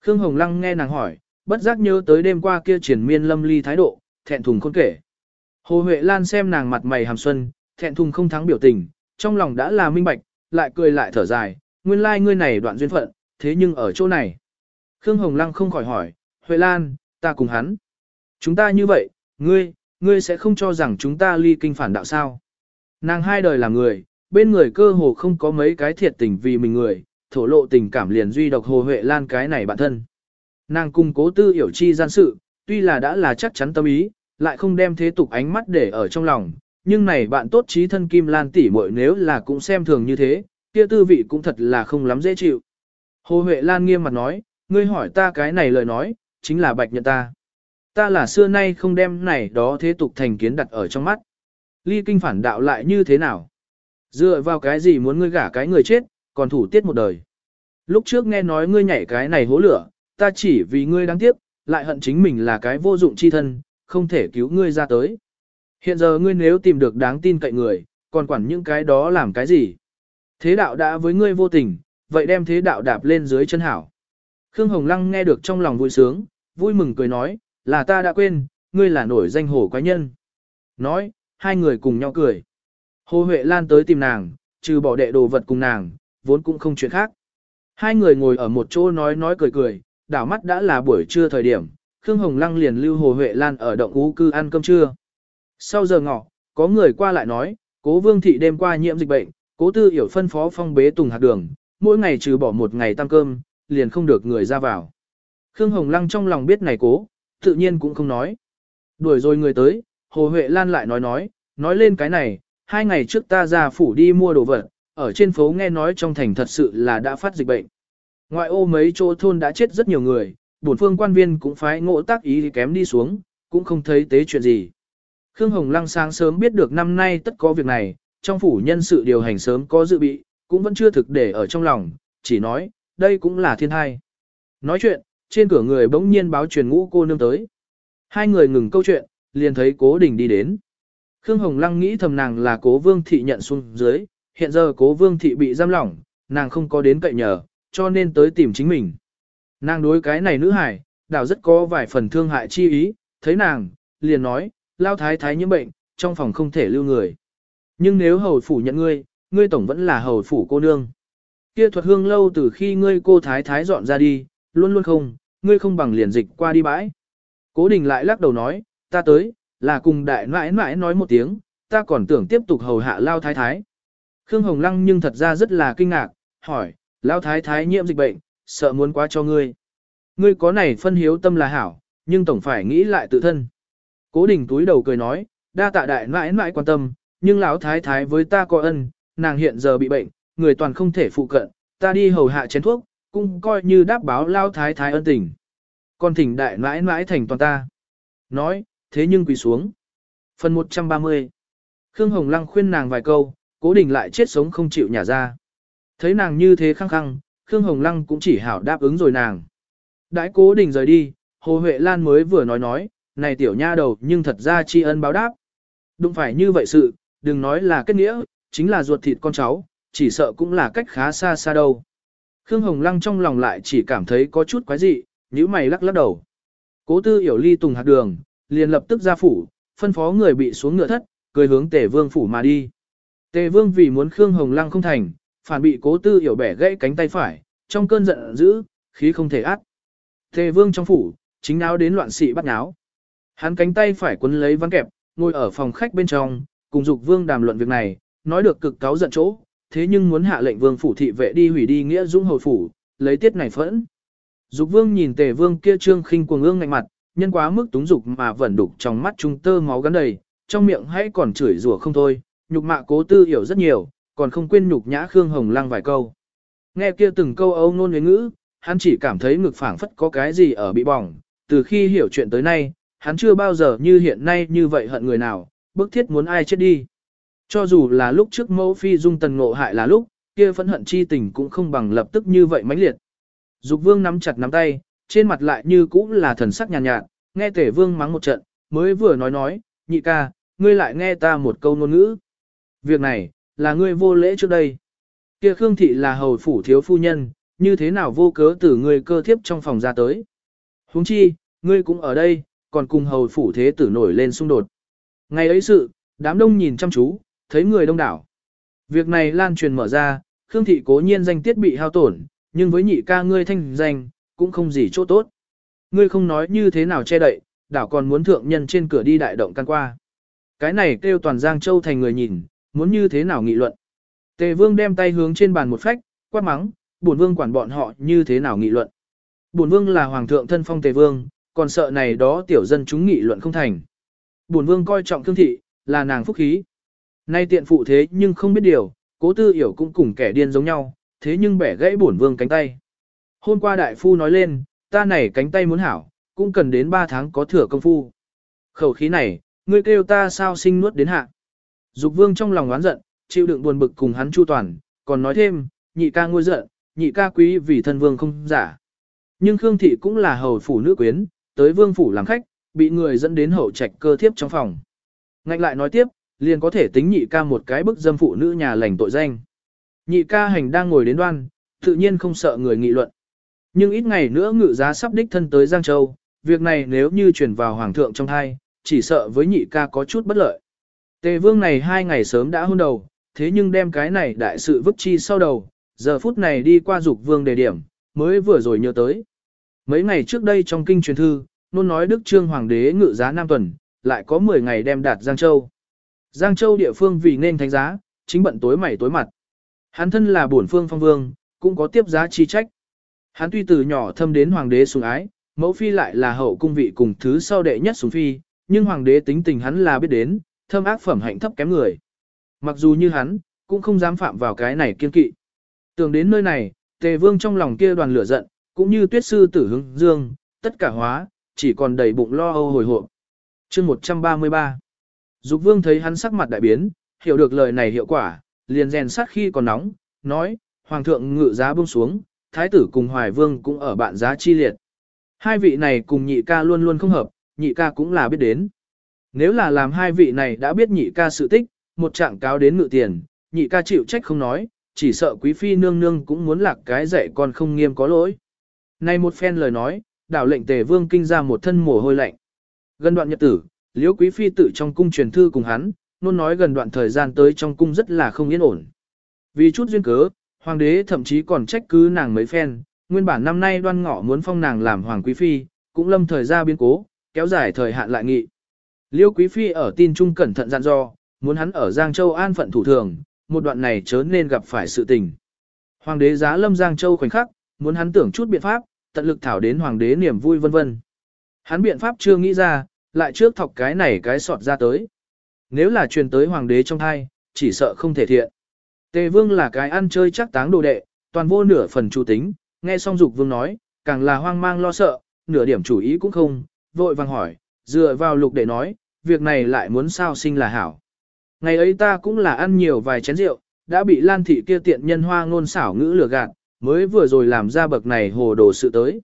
Khương Hồng Lăng nghe nàng hỏi, bất giác nhớ tới đêm qua kia triển miên lâm ly thái độ, thẹn thùng khôn kể. Hồ Huệ Lan xem nàng mặt mày hàm xuân, thẹn thùng không thắng biểu tình, trong lòng đã là minh bạch, lại cười lại thở dài, nguyên lai like ngươi này đoạn duyên phận, thế nhưng ở chỗ này. Khương Hồng Lăng không khỏi hỏi, Huệ Lan, ta cùng hắn. Chúng ta như vậy, ngươi, ngươi sẽ không cho rằng chúng ta ly kinh phản đạo sao. Nàng hai đời là người, bên người cơ hồ không có mấy cái thiệt tình vì mình người, thổ lộ tình cảm liền duy độc Hồ Huệ Lan cái này bản thân. Nàng cung cố tư hiểu chi gian sự, tuy là đã là chắc chắn tâm ý, lại không đem thế tục ánh mắt để ở trong lòng, nhưng này bạn tốt trí thân Kim Lan tỷ muội nếu là cũng xem thường như thế, kia tư vị cũng thật là không lắm dễ chịu. Hồ Huệ Lan nghiêm mặt nói, ngươi hỏi ta cái này lời nói, chính là bạch nhận ta. Ta là xưa nay không đem này đó thế tục thành kiến đặt ở trong mắt. Ly kinh phản đạo lại như thế nào? Dựa vào cái gì muốn ngươi gả cái người chết, còn thủ tiết một đời. Lúc trước nghe nói ngươi nhảy cái này hố lửa, ta chỉ vì ngươi đáng tiếc, lại hận chính mình là cái vô dụng chi thân, không thể cứu ngươi ra tới. Hiện giờ ngươi nếu tìm được đáng tin cậy người, còn quản những cái đó làm cái gì? Thế đạo đã với ngươi vô tình, vậy đem thế đạo đạp lên dưới chân hảo. Khương Hồng Lăng nghe được trong lòng vui sướng, vui mừng cười nói, là ta đã quên, ngươi là nổi danh hổ quái nhân. Nói, hai người cùng nhau cười. Hồ Huệ Lan tới tìm nàng, trừ bỏ đệ đồ vật cùng nàng, vốn cũng không chuyện khác. Hai người ngồi ở một chỗ nói nói cười cười, đảo mắt đã là buổi trưa thời điểm, Khương Hồng Lăng liền lưu Hồ Huệ Lan ở động ú cư ăn cơm trưa. Sau giờ ngọ, có người qua lại nói, cố vương thị đêm qua nhiễm dịch bệnh, cố tư hiểu phân phó phong bế tùng hạt đường, mỗi ngày trừ bỏ một ngày tăng cơm, liền không được người ra vào. Khương Hồng Lăng trong lòng biết này cố, tự nhiên cũng không nói. Đuổi rồi người tới, Hồ Huệ Lan lại nói nói, nói lên cái này, hai ngày trước ta ra phủ đi mua đồ vật, ở trên phố nghe nói trong thành thật sự là đã phát dịch bệnh. Ngoại ô mấy chỗ thôn đã chết rất nhiều người, bổn phương quan viên cũng phái ngộ tác ý kém đi xuống, cũng không thấy tế chuyện gì. Khương Hồng Lăng sáng sớm biết được năm nay tất có việc này, trong phủ nhân sự điều hành sớm có dự bị, cũng vẫn chưa thực để ở trong lòng, chỉ nói, đây cũng là thiên thai. Nói chuyện, trên cửa người bỗng nhiên báo truyền ngũ cô nương tới. Hai người ngừng câu chuyện, liền thấy cố đình đi đến. Khương Hồng Lăng nghĩ thầm nàng là cố vương thị nhận xuống dưới, hiện giờ cố vương thị bị giam lỏng, nàng không có đến cậy nhờ, cho nên tới tìm chính mình. Nàng đối cái này nữ hải, đảo rất có vài phần thương hại chi ý, thấy nàng, liền nói, lao thái thái nhiễm bệnh, trong phòng không thể lưu người. Nhưng nếu hầu phủ nhận ngươi, ngươi tổng vẫn là hầu phủ cô nương. Kia thuật hương lâu từ khi ngươi cô thái thái dọn ra đi, luôn luôn không, ngươi không bằng liền dịch qua đi bãi. Cố đình lại lắc đầu nói, ta tới, là cùng đại nãi nãi nói một tiếng, ta còn tưởng tiếp tục hầu hạ lao thái thái. Khương Hồng Lăng nhưng thật ra rất là kinh ngạc, hỏi, Lão thái thái nhiễm dịch bệnh, sợ muốn quá cho ngươi. Ngươi có này phân hiếu tâm là hảo, nhưng tổng phải nghĩ lại tự thân. Cố đình túi đầu cười nói, đa tạ đại mãi mãi quan tâm, nhưng lão thái thái với ta có ân, nàng hiện giờ bị bệnh, người toàn không thể phụ cận, ta đi hầu hạ chén thuốc, cũng coi như đáp báo lão thái thái ân tình. Còn thỉnh đại mãi mãi thành toàn ta. Nói, thế nhưng quỳ xuống. Phần 130 Khương Hồng Lăng khuyên nàng vài câu, cố đình lại chết sống không chịu nhả ra. Thấy nàng như thế khăng khăng, Khương Hồng Lăng cũng chỉ hảo đáp ứng rồi nàng. Đãi cố đình rời đi, Hồ Huệ Lan mới vừa nói nói, này tiểu nha đầu nhưng thật ra tri ân báo đáp. Đúng phải như vậy sự, đừng nói là kết nghĩa, chính là ruột thịt con cháu, chỉ sợ cũng là cách khá xa xa đâu. Khương Hồng Lăng trong lòng lại chỉ cảm thấy có chút quái dị, nhíu mày lắc lắc đầu. Cố tư hiểu ly tùng hạt đường, liền lập tức ra phủ, phân phó người bị xuống ngựa thất, cười hướng tể vương phủ mà đi. Tề vương vì muốn Khương Hồng Lăng không thành, phản bị cố tư hiểu bẻ gãy cánh tay phải, trong cơn giận dữ, khí không thể át. Tề vương trong phủ, chính náo đến loạn sĩ bắt náo. Hắn cánh tay phải quấn lấy văn kẹp, ngồi ở phòng khách bên trong, cùng dục vương đàm luận việc này, nói được cực cáo giận chỗ, thế nhưng muốn hạ lệnh vương phủ thị vệ đi hủy đi nghĩa dũng hồi phủ, lấy tiết này phẫn. Dục vương nhìn tề vương kia trương khinh cuồng ương ngạnh mặt, nhân quá mức túng dục mà vẫn đục trong mắt trung tơ máu gắn đầy, trong miệng hãy còn chửi rủa không thôi, nhục mạ cố tư hiểu rất nhiều, còn không quên nhục nhã Khương Hồng Lăng vài câu. Nghe kia từng câu âu nôn với ngữ, hắn chỉ cảm thấy ngực phảng phất có cái gì ở bị bỏng, từ khi hiểu chuyện tới nay, hắn chưa bao giờ như hiện nay như vậy hận người nào, bức thiết muốn ai chết đi. Cho dù là lúc trước mẫu phi dung tần ngộ hại là lúc, kia phẫn hận chi tình cũng không bằng lập tức như vậy mãnh liệt. Dục vương nắm chặt nắm tay, trên mặt lại như cũng là thần sắc nhàn nhạt, nhạt, nghe tể vương mắng một trận, mới vừa nói nói, nhị ca, ngươi lại nghe ta một câu ngôn ngữ. Việc này, là ngươi vô lễ trước đây. Kia Khương Thị là hầu phủ thiếu phu nhân, như thế nào vô cớ từ ngươi cơ thiếp trong phòng ra tới. huống chi, ngươi cũng ở đây, còn cùng hầu phủ thế tử nổi lên xung đột. Ngày ấy sự, đám đông nhìn chăm chú, thấy người đông đảo. Việc này lan truyền mở ra, Khương Thị cố nhiên danh tiết bị hao tổn, nhưng với nhị ca ngươi thanh danh, cũng không gì chỗ tốt. Ngươi không nói như thế nào che đậy, đảo còn muốn thượng nhân trên cửa đi đại động căn qua. Cái này kêu toàn Giang Châu thành người nhìn, muốn như thế nào nghị luận. Tề vương đem tay hướng trên bàn một phách, quát mắng, bổn vương quản bọn họ như thế nào nghị luận. Bổn vương là hoàng thượng thân phong tề vương, còn sợ này đó tiểu dân chúng nghị luận không thành. Bổn vương coi trọng thương thị, là nàng phúc khí. Nay tiện phụ thế nhưng không biết điều, cố tư hiểu cũng cùng kẻ điên giống nhau, thế nhưng bẻ gãy bổn vương cánh tay. Hôm qua đại phu nói lên, ta này cánh tay muốn hảo, cũng cần đến 3 tháng có thừa công phu. Khẩu khí này, ngươi kêu ta sao sinh nuốt đến hạ. Dục vương trong lòng oán giận, chịu đựng buồn bực cùng hắn chu toàn, còn nói thêm, nhị ca ngôi giận, nhị ca quý vì thân vương không giả. Nhưng Khương Thị cũng là hầu phủ nữ quyến, tới vương phủ làm khách, bị người dẫn đến hậu trạch cơ thiếp trong phòng. Ngạnh lại nói tiếp, liền có thể tính nhị ca một cái bức dâm phụ nữ nhà lành tội danh. Nhị ca hành đang ngồi đến đoan, tự nhiên không sợ người nghị luận. Nhưng ít ngày nữa ngự giá sắp đích thân tới Giang Châu, việc này nếu như chuyển vào hoàng thượng trong thai, chỉ sợ với nhị ca có chút bất lợi. Tề vương này hai ngày sớm đã hôn đầu, thế nhưng đem cái này đại sự vứt chi sau đầu, giờ phút này đi qua dục vương đề điểm, mới vừa rồi nhớ tới. Mấy ngày trước đây trong kinh truyền thư, nôn nói Đức Trương Hoàng đế ngự giá Nam Tuần, lại có 10 ngày đem đạt Giang Châu. Giang Châu địa phương vì nên thánh giá, chính bận tối mày tối mặt. Hắn thân là bổn phương phong vương, cũng có tiếp giá chi trách. Hắn tuy từ nhỏ thâm đến hoàng đế sủng ái, mẫu phi lại là hậu cung vị cùng thứ sau đệ nhất sủng phi, nhưng hoàng đế tính tình hắn là biết đến, thâm ác phẩm hạnh thấp kém người. Mặc dù như hắn, cũng không dám phạm vào cái này kiên kỵ. Tưởng đến nơi này, tề vương trong lòng kia đoàn lửa giận, cũng như tuyết sư tử hướng dương, tất cả hóa, chỉ còn đầy bụng lo âu hồi hộp. chương 133 Dục vương thấy hắn sắc mặt đại biến, hiểu được lời này hiệu quả, liền rèn sát khi còn nóng, nói, hoàng thượng ngự giá buông xuống, thái tử cùng hoài vương cũng ở bạn giá chi liệt. Hai vị này cùng nhị ca luôn luôn không hợp, nhị ca cũng là biết đến. Nếu là làm hai vị này đã biết nhị ca sự tích, một trạng cáo đến ngự tiền, nhị ca chịu trách không nói, chỉ sợ quý phi nương nương cũng muốn lạc cái dạy con không nghiêm có lỗi. Nay một phen lời nói, đảo lệnh tề vương kinh ra một thân mồ hôi lạnh. Gần đoạn nhật tử, liễu quý phi tự trong cung truyền thư cùng hắn, luôn nói gần đoạn thời gian tới trong cung rất là không yên ổn. Vì chút duyên cớ, hoàng đế thậm chí còn trách cứ nàng mấy phen, nguyên bản năm nay đoan ngọ muốn phong nàng làm hoàng quý phi, cũng lâm thời ra biến cố, kéo dài thời hạn lại nghị. Liêu quý phi ở tin trung cẩn thận dặn dò, muốn hắn ở Giang Châu an phận thủ thường, một đoạn này chớ nên gặp phải sự tình. Hoàng đế giá lâm Giang Châu khoảnh khắc, muốn hắn tưởng chút biện pháp, tận lực thảo đến hoàng đế niềm vui vân vân. Hắn biện pháp chưa nghĩ ra, lại trước thọc cái này cái sọt ra tới. Nếu là truyền tới hoàng đế trong thai, chỉ sợ không thể thiện. Tề vương là cái ăn chơi chắc táng đồ đệ, toàn vô nửa phần chủ tính, nghe xong dục vương nói, càng là hoang mang lo sợ, nửa điểm chủ ý cũng không, vội vàng hỏi, dựa vào lục đệ nói, việc này lại muốn sao sinh là hảo. Ngày ấy ta cũng là ăn nhiều vài chén rượu, đã bị lan thị kia tiện nhân hoa ngôn xảo ngữ lừa gạt, mới vừa rồi làm ra bậc này hồ đồ sự tới.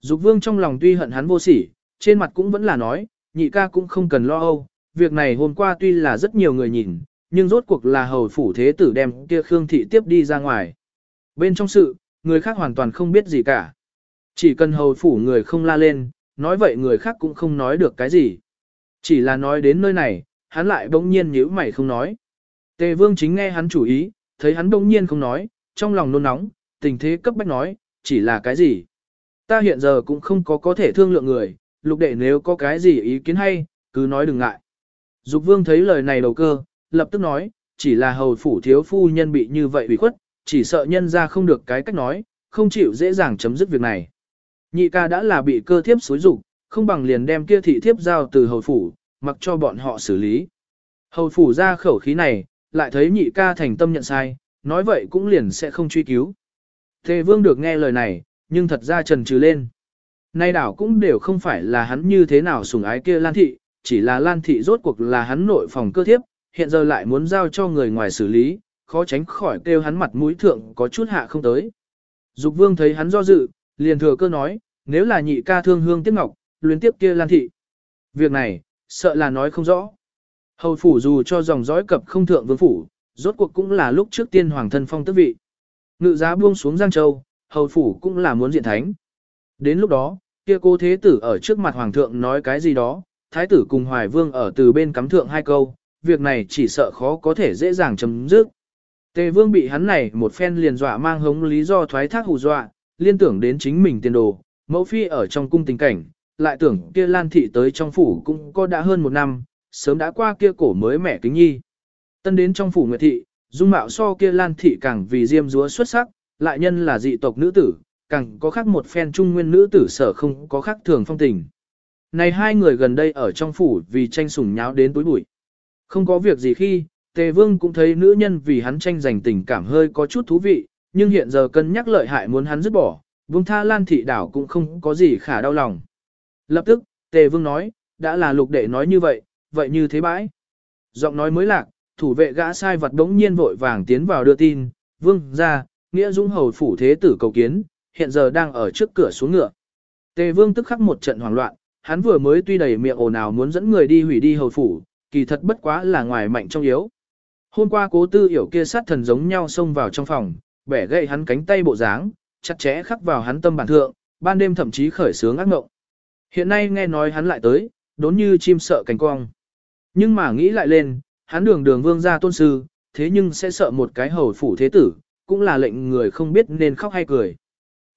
Dục vương trong lòng tuy hận hắn vô sỉ, trên mặt cũng vẫn là nói, nhị ca cũng không cần lo âu, việc này hôm qua tuy là rất nhiều người nhìn, nhưng rốt cuộc là hầu phủ thế tử đem kia Khương thị tiếp đi ra ngoài. Bên trong sự, người khác hoàn toàn không biết gì cả. Chỉ cần hầu phủ người không la lên, nói vậy người khác cũng không nói được cái gì. Chỉ là nói đến nơi này, hắn lại bỗng nhiên nhíu mày không nói. Tề vương chính nghe hắn chủ ý, thấy hắn bỗng nhiên không nói, trong lòng nôn nóng, tình thế cấp bách nói, chỉ là cái gì. Ta hiện giờ cũng không có có thể thương lượng người, lục đệ nếu có cái gì ý kiến hay, cứ nói đừng ngại. Dục vương thấy lời này đầu cơ, lập tức nói, chỉ là hầu phủ thiếu phu nhân bị như vậy bị khuất, chỉ sợ nhân ra không được cái cách nói, không chịu dễ dàng chấm dứt việc này. Nhị ca đã là bị cơ thiếp xối dục không bằng liền đem kia thị thiếp giao từ hầu phủ, mặc cho bọn họ xử lý. Hầu phủ ra khẩu khí này, lại thấy nhị ca thành tâm nhận sai, nói vậy cũng liền sẽ không truy cứu. Tề vương được nghe lời này, nhưng thật ra trần trừ lên. Nay đảo cũng đều không phải là hắn như thế nào sủng ái kia Lan Thị, chỉ là Lan Thị rốt cuộc là hắn nội phòng cơ thiếp, hiện giờ lại muốn giao cho người ngoài xử lý, khó tránh khỏi kêu hắn mặt mũi thượng có chút hạ không tới. Dục vương thấy hắn do dự, liền thừa cơ nói, nếu là nhị ca thương hương tiếc ngọc, luyến tiếp kia Lan Thị. Việc này, sợ là nói không rõ. Hầu phủ dù cho dòng dõi cập không thượng vương phủ, rốt cuộc cũng là lúc trước tiên hoàng thân phong tước vị. Ngự giá buông xuống Giang Châu, hầu phủ cũng là muốn diện thánh. Đến lúc đó, kia cô thế tử ở trước mặt hoàng thượng nói cái gì đó, thái tử cùng hoài vương ở từ bên cắm thượng hai câu, việc này chỉ sợ khó có thể dễ dàng chấm dứt. Tề vương bị hắn này một phen liền dọa mang hống lý do thoái thác hù dọa, liên tưởng đến chính mình tiền đồ, mẫu phi ở trong cung tình cảnh, lại tưởng kia lan thị tới trong phủ cũng có đã hơn một năm, sớm đã qua kia cổ mới mẻ kính nhi. Tân đến trong phủ nguyệt thị, dung mạo so kia lan thị càng vì diêm dúa xuất sắc, lại nhân là dị tộc nữ tử, càng có khác một phen trung nguyên nữ tử sở không có khác thường phong tình. Này hai người gần đây ở trong phủ vì tranh sủng nháo đến tối bụi. Không có việc gì khi, Tề Vương cũng thấy nữ nhân vì hắn tranh giành tình cảm hơi có chút thú vị, nhưng hiện giờ cân nhắc lợi hại muốn hắn dứt bỏ, Vương tha Lan thị đảo cũng không có gì khả đau lòng. Lập tức, Tề Vương nói, đã là lục đệ nói như vậy, vậy như thế bãi. Giọng nói mới lạc, thủ vệ gã sai vật đống nhiên vội vàng tiến vào đưa tin, Vương ra, nghĩa dũng hầu phủ thế tử cầu kiến, hiện giờ đang ở trước cửa xuống ngựa. Tề Vương tức khắc một trận hoảng loạn, hắn vừa mới tuy đầy miệng ồn ào muốn dẫn người đi hủy đi hầu phủ, kỳ thật bất quá là ngoài mạnh trong yếu. Hôm qua cố tư hiểu kia sát thần giống nhau xông vào trong phòng, bẻ gậy hắn cánh tay bộ dáng, chặt chẽ khắc vào hắn tâm bản thượng, ban đêm thậm chí khởi sướng ác ngộng. Hiện nay nghe nói hắn lại tới, đốn như chim sợ cánh cong. Nhưng mà nghĩ lại lên, hắn đường đường vương gia tôn sư, thế nhưng sẽ sợ một cái hầu phủ thế tử, cũng là lệnh người không biết nên khóc hay cười.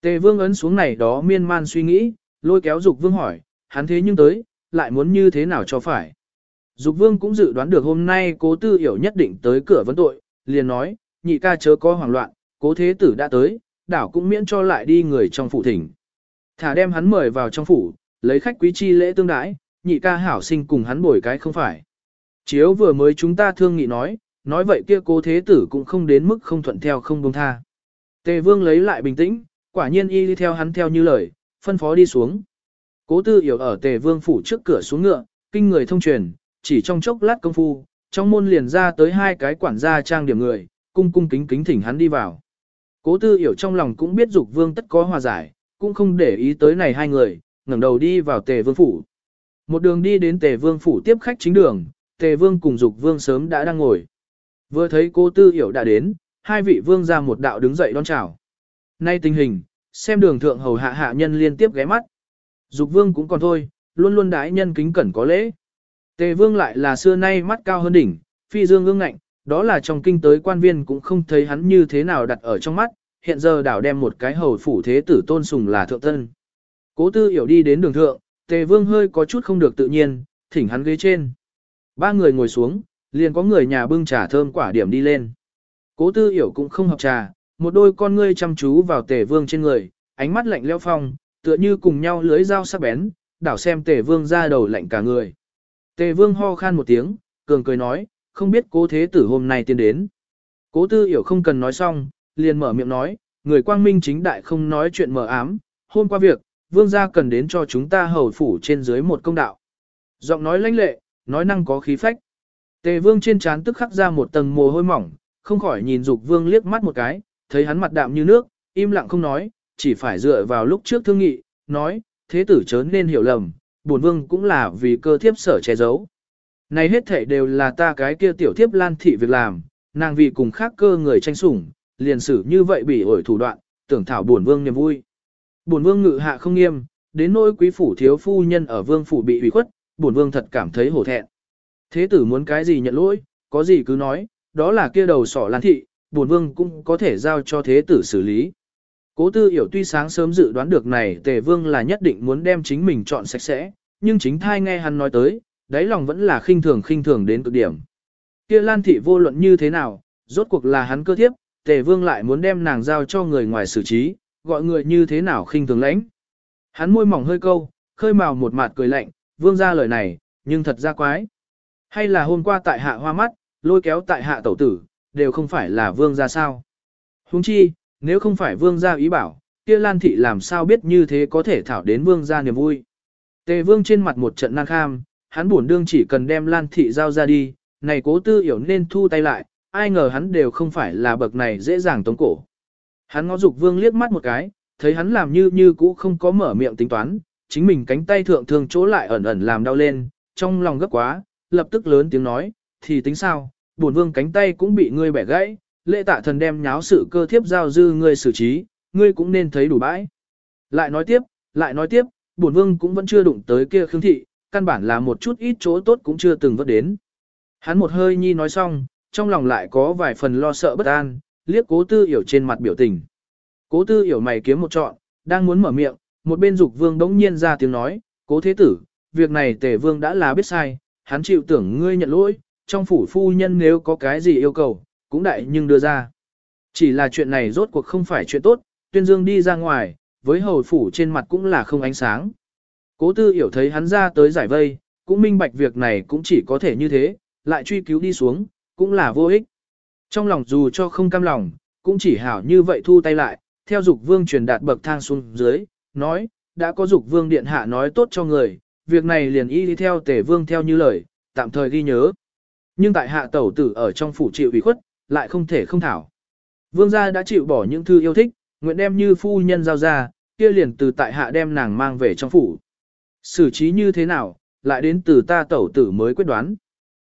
Tề vương ấn xuống này đó miên man suy nghĩ, lôi kéo dục vương hỏi, hắn thế nhưng tới, lại muốn như thế nào cho phải. Dục vương cũng dự đoán được hôm nay cố tư hiểu nhất định tới cửa vấn tội, liền nói, nhị ca chớ có hoảng loạn, cố thế tử đã tới, đảo cũng miễn cho lại đi người trong phủ thỉnh. Thả đem hắn mời vào trong phủ, lấy khách quý chi lễ tương đãi, nhị ca hảo sinh cùng hắn bồi cái không phải. Chiếu vừa mới chúng ta thương nghị nói, nói vậy kia cố thế tử cũng không đến mức không thuận theo không buông tha. Tề vương lấy lại bình tĩnh, quả nhiên y đi theo hắn theo như lời, phân phó đi xuống. Cố tư hiểu ở tề vương phủ trước cửa xuống ngựa, kinh người thông truyền, chỉ trong chốc lát công phu, trong môn liền ra tới hai cái quản gia trang điểm người, cung cung kính kính thỉnh hắn đi vào. Cố tư hiểu trong lòng cũng biết dục vương tất có hòa giải, cũng không để ý tới này hai người, ngẩng đầu đi vào tề vương phủ. Một đường đi đến tề vương phủ tiếp khách chính đường, tề vương cùng dục vương sớm đã đang ngồi. Vừa thấy cô tư hiểu đã đến, hai vị vương ra một đạo đứng dậy đón chào. Nay tình hình, xem đường thượng hầu hạ hạ nhân liên tiếp ghé mắt. Dục vương cũng còn thôi, luôn luôn đái nhân kính cẩn có lễ. Tề vương lại là xưa nay mắt cao hơn đỉnh, phi dương ương ngạnh, đó là trong kinh tới quan viên cũng không thấy hắn như thế nào đặt ở trong mắt, hiện giờ đảo đem một cái hầu phủ thế tử tôn sùng là thượng tân. Cố tư hiểu đi đến đường thượng, tề vương hơi có chút không được tự nhiên, thỉnh hắn ghế trên. Ba người ngồi xuống, liền có người nhà bưng trà thơm quả điểm đi lên. Cố tư hiểu cũng không học trà, một đôi con ngươi chăm chú vào tề vương trên người, ánh mắt lạnh lẽo phong, tựa như cùng nhau lưới dao sắc bén, đảo xem tề vương ra đầu lạnh cả người. Tề vương ho khan một tiếng, cường cười nói, không biết cố thế tử hôm nay tiến đến. Cố tư hiểu không cần nói xong, liền mở miệng nói, người quang minh chính đại không nói chuyện mờ ám, hôm qua việc, vương gia cần đến cho chúng ta hầu phủ trên dưới một công đạo. Giọng nói lãnh lệ, nói năng có khí phách. Tề vương trên trán tức khắc ra một tầng mồ hôi mỏng, không khỏi nhìn dục vương liếc mắt một cái, thấy hắn mặt đạm như nước, im lặng không nói, chỉ phải dựa vào lúc trước thương nghị, nói, thế tử chớ nên hiểu lầm, bổn vương cũng là vì cơ thiếp sở che giấu. Này hết thảy đều là ta cái kia tiểu thiếp lan thị việc làm, nàng vì cùng khác cơ người tranh sủng, liền xử như vậy bị ổi thủ đoạn, tưởng thảo bổn vương niềm vui. Bổn vương ngự hạ không nghiêm, đến nỗi quý phủ thiếu phu nhân ở vương phủ bị ủy khuất, bổn vương thật cảm thấy hổ thẹn. Thế tử muốn cái gì nhận lỗi, có gì cứ nói, đó là kia đầu sỏ lan thị, bổn vương cũng có thể giao cho thế tử xử lý. Cố tư hiểu tuy sáng sớm dự đoán được này tề vương là nhất định muốn đem chính mình chọn sạch sẽ, nhưng chính thai nghe hắn nói tới, đáy lòng vẫn là khinh thường khinh thường đến cực điểm. Kia lan thị vô luận như thế nào, rốt cuộc là hắn cơ thiếp, tề vương lại muốn đem nàng giao cho người ngoài xử trí, gọi người như thế nào khinh thường lãnh. Hắn môi mỏng hơi câu, khơi màu một mặt cười lạnh, vương ra lời này, nhưng thật ra quái. Hay là hôm qua tại hạ hoa mắt, lôi kéo tại hạ tẩu tử, đều không phải là vương ra sao. Huống chi, nếu không phải vương gia ý bảo, kia Lan thị làm sao biết như thế có thể thảo đến vương gia niềm vui. Tề vương trên mặt một trận nan kham, hắn buồn đương chỉ cần đem Lan thị giao ra đi, này cố tư hiểu nên thu tay lại, ai ngờ hắn đều không phải là bậc này dễ dàng tống cổ. Hắn ngó dục vương liếc mắt một cái, thấy hắn làm như như cũ không có mở miệng tính toán, chính mình cánh tay thượng thường chỗ lại ẩn ẩn làm đau lên, trong lòng gấp quá, lập tức lớn tiếng nói, thì tính sao, bổn vương cánh tay cũng bị ngươi bẻ gãy, lệ tạ thần đem nháo sự cơ thiếp giao dư ngươi xử trí, ngươi cũng nên thấy đủ bãi. Lại nói tiếp, lại nói tiếp, bổn vương cũng vẫn chưa đụng tới kia khương thị, căn bản là một chút ít chỗ tốt cũng chưa từng vớt đến. Hắn một hơi nhi nói xong, trong lòng lại có vài phần lo sợ bất an, liếc cố tư hiểu trên mặt biểu tình. Cố tư hiểu mày kiếm một trọn, đang muốn mở miệng, một bên dục vương đống nhiên ra tiếng nói, cố thế tử, việc này tề vương đã là biết sai, hắn chịu tưởng ngươi nhận lỗi, trong phủ phu nhân nếu có cái gì yêu cầu, cũng đại nhưng đưa ra. Chỉ là chuyện này rốt cuộc không phải chuyện tốt, tuyên dương đi ra ngoài, với hầu phủ trên mặt cũng là không ánh sáng. Cố tư hiểu thấy hắn ra tới giải vây, cũng minh bạch việc này cũng chỉ có thể như thế, lại truy cứu đi xuống, cũng là vô ích. Trong lòng dù cho không cam lòng, cũng chỉ hảo như vậy thu tay lại, theo dục vương truyền đạt bậc thang xuống dưới, nói, đã có dục vương điện hạ nói tốt cho người, việc này liền y đi theo tể vương theo như lời, tạm thời ghi nhớ. Nhưng tại hạ tẩu tử ở trong phủ chịu ủy khuất, lại không thể không thảo. Vương gia đã chịu bỏ những thư yêu thích, nguyện đem như phu nhân giao ra, kia liền từ tại hạ đem nàng mang về trong phủ. Xử trí như thế nào, lại đến từ ta tẩu tử mới quyết đoán.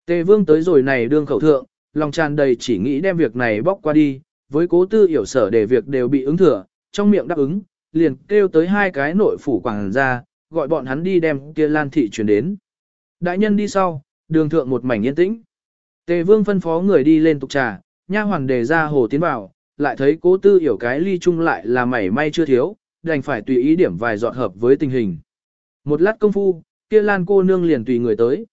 Tề vương tới rồi này đương khẩu thượng, lòng tràn đầy chỉ nghĩ đem việc này bóc qua đi, với cố tư hiểu sở để việc đều bị ứng thừa, trong miệng đáp ứng, liền kêu tới hai cái nội phủ quảng ra, gọi bọn hắn đi đem kia lan thị chuyển đến. Đại nhân đi sau, đường thượng một mảnh yên tĩnh. Tề vương phân phó người đi lên tục trà, nha hoàng đề ra hồ tiến vào, lại thấy cố tư hiểu cái ly chung lại là mảy may chưa thiếu, đành phải tùy ý điểm vài dọn hợp với tình hình. Một lát công phu, kia lan cô nương liền tùy người tới.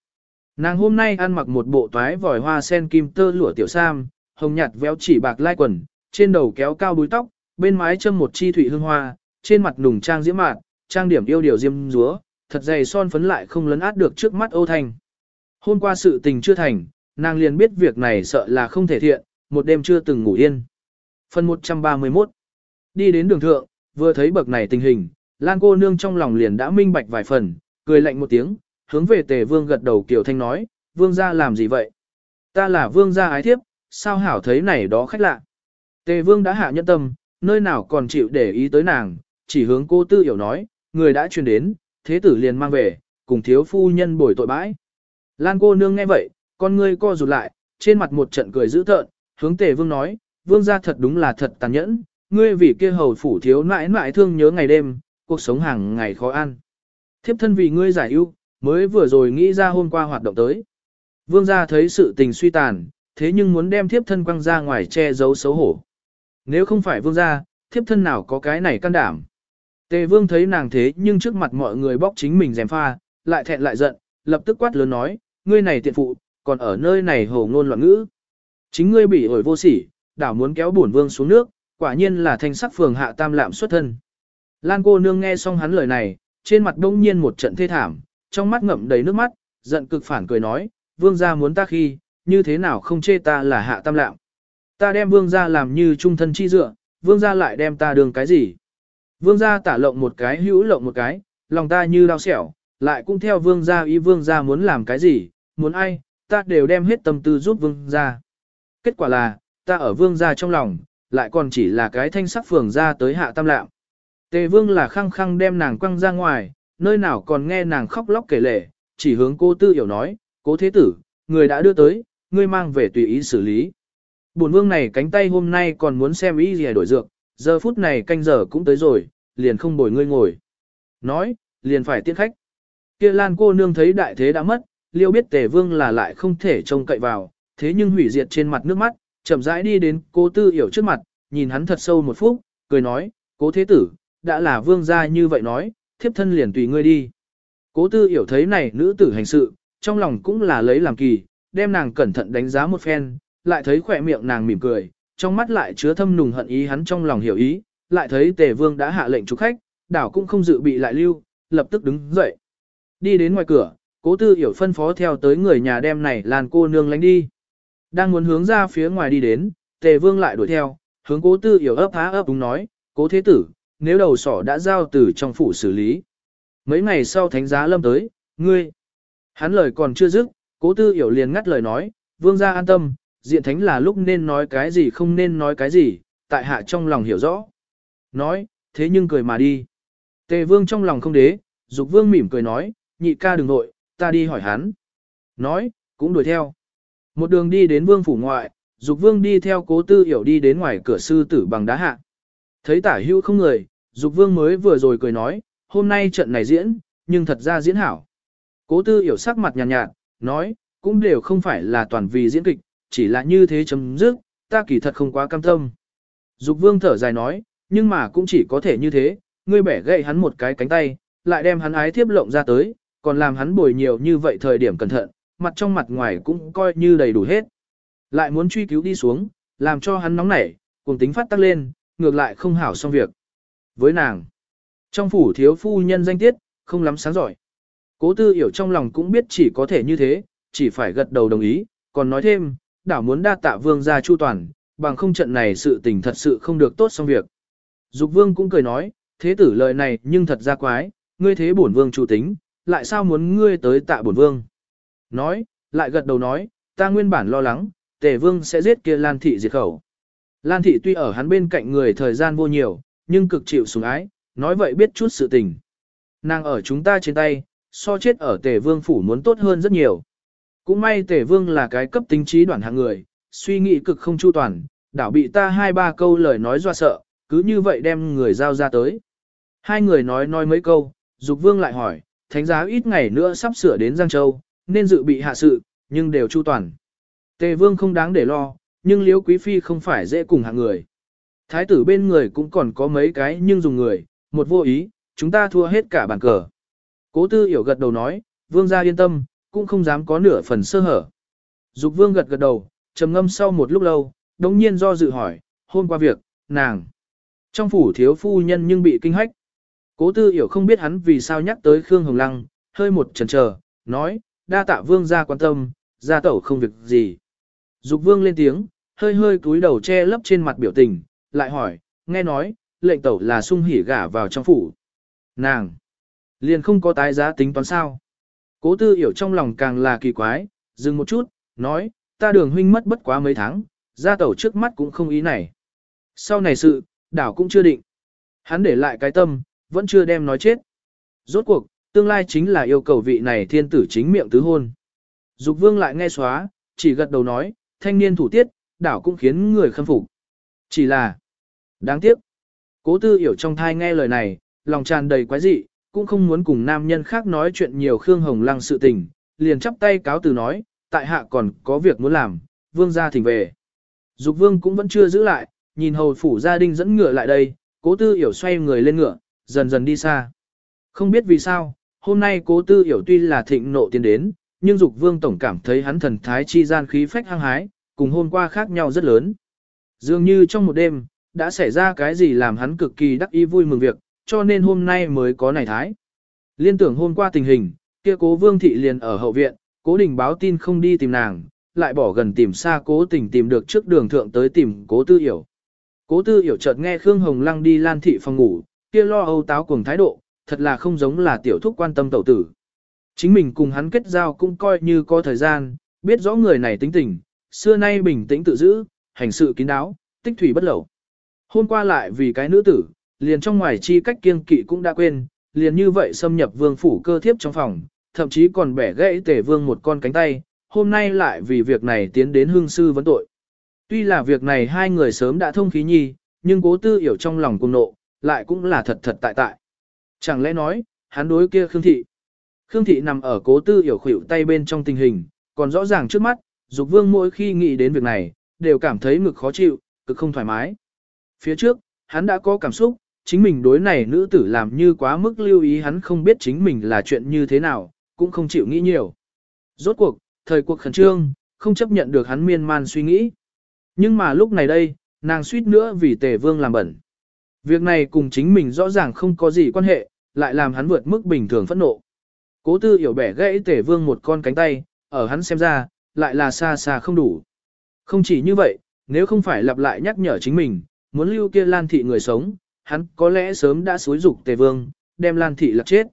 Nàng hôm nay ăn mặc một bộ toái vòi hoa sen kim tơ lụa tiểu sam, hồng nhạt véo chỉ bạc lai quần, trên đầu kéo cao búi tóc, bên mái châm một chi thủy hương hoa, trên mặt nùng trang diễm mạn, trang điểm yêu điều diêm dúa, thật dày son phấn lại không lấn át được trước mắt Âu Thanh. Hôm qua sự tình chưa thành, nàng liền biết việc này sợ là không thể thiện, một đêm chưa từng ngủ yên. Phần 131 Đi đến đường thượng, vừa thấy bậc này tình hình, Lan cô nương trong lòng liền đã minh bạch vài phần, cười lạnh một tiếng, hướng về tề vương gật đầu kiểu thanh nói, vương gia làm gì vậy? Ta là vương gia ái thiếp, sao hảo thấy này đó khách lạ? Tề vương đã hạ nhẫn tâm, nơi nào còn chịu để ý tới nàng, chỉ hướng cô tư hiểu nói, người đã truyền đến, thế tử liền mang về, cùng thiếu phu nhân bồi tội bãi. Lan cô nương nghe vậy, con ngươi co rụt lại, trên mặt một trận cười dữ tợn, hướng tề vương nói, vương gia thật đúng là thật tàn nhẫn, ngươi vì kia hầu phủ thiếu nãi nãi thương nhớ ngày đêm, cuộc sống hàng ngày khó ăn. Thiếp thân vì ngươi giải ưu, mới vừa rồi nghĩ ra hôm qua hoạt động tới. Vương gia thấy sự tình suy tàn, thế nhưng muốn đem thiếp thân quăng ra ngoài che giấu xấu hổ. Nếu không phải vương gia, thiếp thân nào có cái này can đảm. Tề vương thấy nàng thế nhưng trước mặt mọi người bóc chính mình dèm pha, lại thẹn lại giận, lập tức quát lớn nói, ngươi này tiện phụ, còn ở nơi này hồ ngôn loạn ngữ. Chính ngươi bị ổi vô sỉ, đảo muốn kéo bổn vương xuống nước, quả nhiên là thanh sắc phường hạ tam lạm xuất thân. Lan cô nương nghe xong hắn lời này, trên mặt đông nhiên một trận thê thảm, trong mắt ngậm đầy nước mắt, giận cực phản cười nói, vương gia muốn ta khi, như thế nào không chê ta là hạ tam lạm. Ta đem vương gia làm như trung thân chi dựa, vương gia lại đem ta đường cái gì. Vương gia tả lộng một cái hữu lộng một cái, lòng ta như đau xẻo, lại cũng theo vương gia ý vương gia muốn làm cái gì, muốn ai, ta đều đem hết tâm tư giúp vương gia. Kết quả là, ta ở vương gia trong lòng, lại còn chỉ là cái thanh sắc phường ra tới hạ tam lạm. Tề vương là khăng khăng đem nàng quăng ra ngoài, nơi nào còn nghe nàng khóc lóc kể lể, chỉ hướng cô tư hiểu nói, cố thế tử, người đã đưa tới, ngươi mang về tùy ý xử lý. Bổn vương này cánh tay hôm nay còn muốn xem ý gì đổi dược, giờ phút này canh giờ cũng tới rồi, liền không bồi ngươi ngồi. Nói, liền phải tiễn khách. Kia Lan cô nương thấy đại thế đã mất, liêu biết tề vương là lại không thể trông cậy vào, thế nhưng hủy diệt trên mặt nước mắt, chậm rãi đi đến cố tư hiểu trước mặt, nhìn hắn thật sâu một phút, cười nói, cố thế tử, đã là vương gia như vậy nói, thiếp thân liền tùy ngươi đi. Cố tư hiểu thấy này nữ tử hành sự, trong lòng cũng là lấy làm kỳ, đem nàng cẩn thận đánh giá một phen, lại thấy khỏe miệng nàng mỉm cười, trong mắt lại chứa thâm nùng hận ý hắn trong lòng hiểu ý, lại thấy tề vương đã hạ lệnh chúc khách, đảo cũng không dự bị lại lưu, lập tức đứng dậy. Đi đến ngoài cửa, cố tư hiểu phân phó theo tới người nhà đem này làn cô nương lánh đi. Đang muốn hướng ra phía ngoài đi đến, tề vương lại đuổi theo, hướng cố tư hiểu ấp há ấp đúng nói, cố thế tử, nếu đầu sỏ đã giao từ trong phủ xử lý. Mấy ngày sau thánh giá lâm tới, ngươi. Hắn lời còn chưa dứt, cố tư hiểu liền ngắt lời nói, vương gia an tâm, diện thánh là lúc nên nói cái gì không nên nói cái gì, tại hạ trong lòng hiểu rõ. Nói, thế nhưng cười mà đi. Tề vương trong lòng không đế, dục vương mỉm cười nói, nhị ca đừng nội, ta đi hỏi hắn. Nói, cũng đuổi theo. Một đường đi đến vương phủ ngoại, dục vương đi theo cố tư hiểu đi đến ngoài cửa sư tử bằng đá hạ. Thấy tả hưu không người, dục vương mới vừa rồi cười nói, hôm nay trận này diễn, nhưng thật ra diễn hảo. Cố tư hiểu sắc mặt nhàn nhạt, nhạt, nói, cũng đều không phải là toàn vì diễn kịch, chỉ là như thế chấm dứt, ta kỳ thật không quá cam tâm. Dục vương thở dài nói, nhưng mà cũng chỉ có thể như thế, ngươi bẻ gậy hắn một cái cánh tay, lại đem hắn ái thiếp lộng ra tới, còn làm hắn bồi nhiều như vậy thời điểm cẩn thận, mặt trong mặt ngoài cũng coi như đầy đủ hết. Lại muốn truy cứu đi xuống, làm cho hắn nóng nảy, cùng tính phát tắc lên, ngược lại không hảo xong việc. Với nàng, trong phủ thiếu phu nhân danh tiết, không lắm sáng giỏi. Cố tư hiểu trong lòng cũng biết chỉ có thể như thế, chỉ phải gật đầu đồng ý, còn nói thêm, đảo muốn đa tạ vương gia chu toàn, bằng không trận này sự tình thật sự không được tốt xong việc. Dục vương cũng cười nói, thế tử lời này nhưng thật ra quái, ngươi thế bổn vương chủ tính, lại sao muốn ngươi tới tạ bổn vương. Nói, lại gật đầu nói, ta nguyên bản lo lắng, tề vương sẽ giết kia Lan thị diệt khẩu. Lan thị tuy ở hắn bên cạnh người thời gian vô nhiều, nhưng cực chịu sủng ái, nói vậy biết chút sự tình. Nàng ở chúng ta trên tay, so chết ở tề vương phủ muốn tốt hơn rất nhiều. Cũng may tề vương là cái cấp tính trí đoạn hạng người, suy nghĩ cực không chu toàn, đảo bị ta hai ba câu lời nói doa sợ, cứ như vậy đem người giao ra tới. Hai người nói nói mấy câu, Dục Vương lại hỏi, thánh giá ít ngày nữa sắp sửa đến Giang Châu, nên dự bị hạ sự, nhưng đều chu toàn. Tề Vương không đáng để lo, nhưng Liễu Quý Phi không phải dễ cùng hạng người. Thái tử bên người cũng còn có mấy cái nhưng dùng người, một vô ý, chúng ta thua hết cả bàn cờ. Cố tư hiểu gật đầu nói, Vương gia yên tâm, cũng không dám có nửa phần sơ hở. Dục Vương gật gật đầu, trầm ngâm sau một lúc lâu, đống nhiên do dự hỏi, hôm qua việc, nàng. Trong phủ thiếu phu nhân nhưng bị kinh hách. Cố tư hiểu không biết hắn vì sao nhắc tới Khương Hồng Lăng, hơi một chần chờ, nói, đa tạ vương gia quan tâm, gia tẩu không việc gì. Dục vương lên tiếng, hơi hơi cúi đầu che lấp trên mặt biểu tình, lại hỏi, nghe nói, lệnh tẩu là sung hỉ gả vào trong phủ. Nàng, liền không có tái giá tính toán sao. Cố tư hiểu trong lòng càng là kỳ quái, dừng một chút, nói, ta đường huynh mất bất quá mấy tháng, gia tẩu trước mắt cũng không ý này. Sau này sự, đảo cũng chưa định. Hắn để lại cái tâm, vẫn chưa đem nói chết. Rốt cuộc, tương lai chính là yêu cầu vị này thiên tử chính miệng tứ hôn. Dục vương lại nghe xóa, chỉ gật đầu nói, thanh niên thủ tiết, đảo cũng khiến người khâm phục. Chỉ là, đáng tiếc. Cố tư hiểu trong thai nghe lời này, lòng tràn đầy quái dị, cũng không muốn cùng nam nhân khác nói chuyện nhiều Khương Hồng Lăng sự tình, liền chắp tay cáo từ nói, tại hạ còn có việc muốn làm, vương gia thỉnh về. Dục vương cũng vẫn chưa giữ lại, nhìn hầu phủ gia đình dẫn ngựa lại đây, cố tư hiểu xoay người lên ngựa, dần dần đi xa. Không biết vì sao, hôm nay cố tư hiểu tuy là thịnh nộ tiến đến, nhưng dục vương tổng cảm thấy hắn thần thái chi gian khí phách hăng hái, cùng hôm qua khác nhau rất lớn. Dường như trong một đêm, đã xảy ra cái gì làm hắn cực kỳ đắc ý vui mừng việc, cho nên hôm nay mới có này thái. Liên tưởng hôm qua tình hình, kia cố vương thị liền ở hậu viện, cố đình báo tin không đi tìm nàng, lại bỏ gần tìm xa cố tình tìm được trước đường thượng tới tìm cố tư hiểu. Cố tư hiểu chợt nghe Khương Hồng Lăng đi lan thị phòng ngủ, kia lo âu táo cùng thái độ, thật là không giống là tiểu thúc quan tâm tẩu tử. Chính mình cùng hắn kết giao cũng coi như có thời gian, biết rõ người này tính tình, xưa nay bình tĩnh tự giữ, hành sự kín đáo, tích thủy bất lẩu. Hôm qua lại vì cái nữ tử, liền trong ngoài chi cách kiêng kỵ cũng đã quên, liền như vậy xâm nhập vương phủ cơ thiếp trong phòng, thậm chí còn bẻ gãy tể vương một con cánh tay, hôm nay lại vì việc này tiến đến hương sư vấn tội. Tuy là việc này hai người sớm đã thông khí nhi, nhưng cố tư hiểu trong lòng cùng nộ, lại cũng là thật thật tại tại. Chẳng lẽ nói, hắn đối kia Khương Thị. Khương Thị nằm ở cố tư hiểu khuỷu tay bên trong tình hình, còn rõ ràng trước mắt, dục vương mỗi khi nghĩ đến việc này, đều cảm thấy ngực khó chịu, cực không thoải mái. Phía trước, hắn đã có cảm xúc, chính mình đối này nữ tử làm như quá mức lưu ý hắn không biết chính mình là chuyện như thế nào, cũng không chịu nghĩ nhiều. Rốt cuộc, thời cuộc khẩn trương, không chấp nhận được hắn miên man suy nghĩ. Nhưng mà lúc này đây, nàng suýt nữa vì tề vương làm bẩn. Việc này cùng chính mình rõ ràng không có gì quan hệ, lại làm hắn vượt mức bình thường phẫn nộ. Cố tư hiểu bẻ gãy tề vương một con cánh tay, ở hắn xem ra, lại là xa xa không đủ. Không chỉ như vậy, nếu không phải lặp lại nhắc nhở chính mình, muốn lưu kia lan thị người sống, hắn có lẽ sớm đã xúi dục tề vương, đem lan thị lật chết.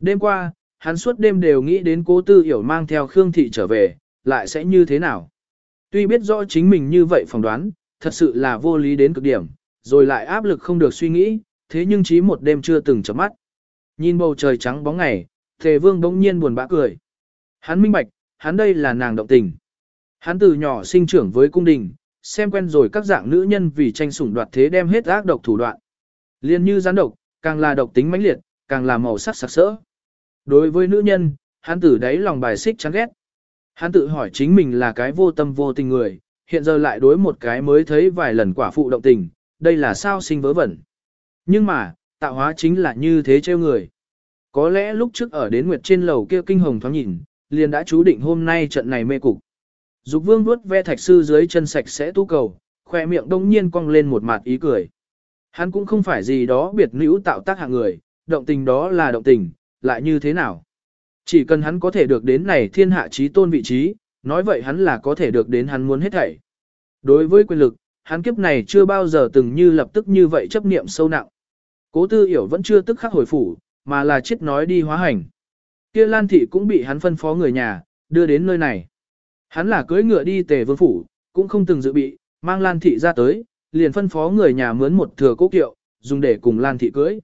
Đêm qua, hắn suốt đêm đều nghĩ đến cố tư hiểu mang theo Khương thị trở về, lại sẽ như thế nào. Tuy biết rõ chính mình như vậy phỏng đoán, thật sự là vô lý đến cực điểm, rồi lại áp lực không được suy nghĩ, thế nhưng chí một đêm chưa từng chấm mắt. Nhìn bầu trời trắng bóng ngày, Tề Vương bỗng nhiên buồn bã cười. Hắn minh bạch, hắn đây là nàng động tình. Hắn từ nhỏ sinh trưởng với cung đình, xem quen rồi các dạng nữ nhân vì tranh sủng đoạt thế đem hết ác độc thủ đoạn. Liên như gián độc, càng là độc tính mãnh liệt, càng là màu sắc sặc sỡ. Đối với nữ nhân, hắn tử đáy lòng bài xích chán ghét. Hắn tự hỏi chính mình là cái vô tâm vô tình người, hiện giờ lại đối một cái mới thấy vài lần quả phụ động tình, đây là sao sinh vớ vẩn. Nhưng mà, tạo hóa chính là như thế trêu người. Có lẽ lúc trước ở đến nguyệt trên lầu kia kinh hồng thoáng nhìn, liền đã chú định hôm nay trận này mê cục. Dục vương vuốt ve thạch sư dưới chân sạch sẽ tu cầu, khoe miệng đông nhiên cong lên một mặt ý cười. Hắn cũng không phải gì đó biệt nữ tạo tác hạng người, động tình đó là động tình, lại như thế nào. Chỉ cần hắn có thể được đến này thiên hạ trí tôn vị trí, nói vậy hắn là có thể được đến hắn muốn hết thảy. Đối với quyền lực, hắn kiếp này chưa bao giờ từng như lập tức như vậy chấp niệm sâu nặng. Cố tư hiểu vẫn chưa tức khắc hồi phủ, mà là chết nói đi hóa hành. Kia Lan Thị cũng bị hắn phân phó người nhà, đưa đến nơi này. Hắn là cưới ngựa đi tề vương phủ, cũng không từng dự bị, mang Lan Thị ra tới, liền phân phó người nhà mướn một thừa cố kiệu, dùng để cùng Lan Thị cưới.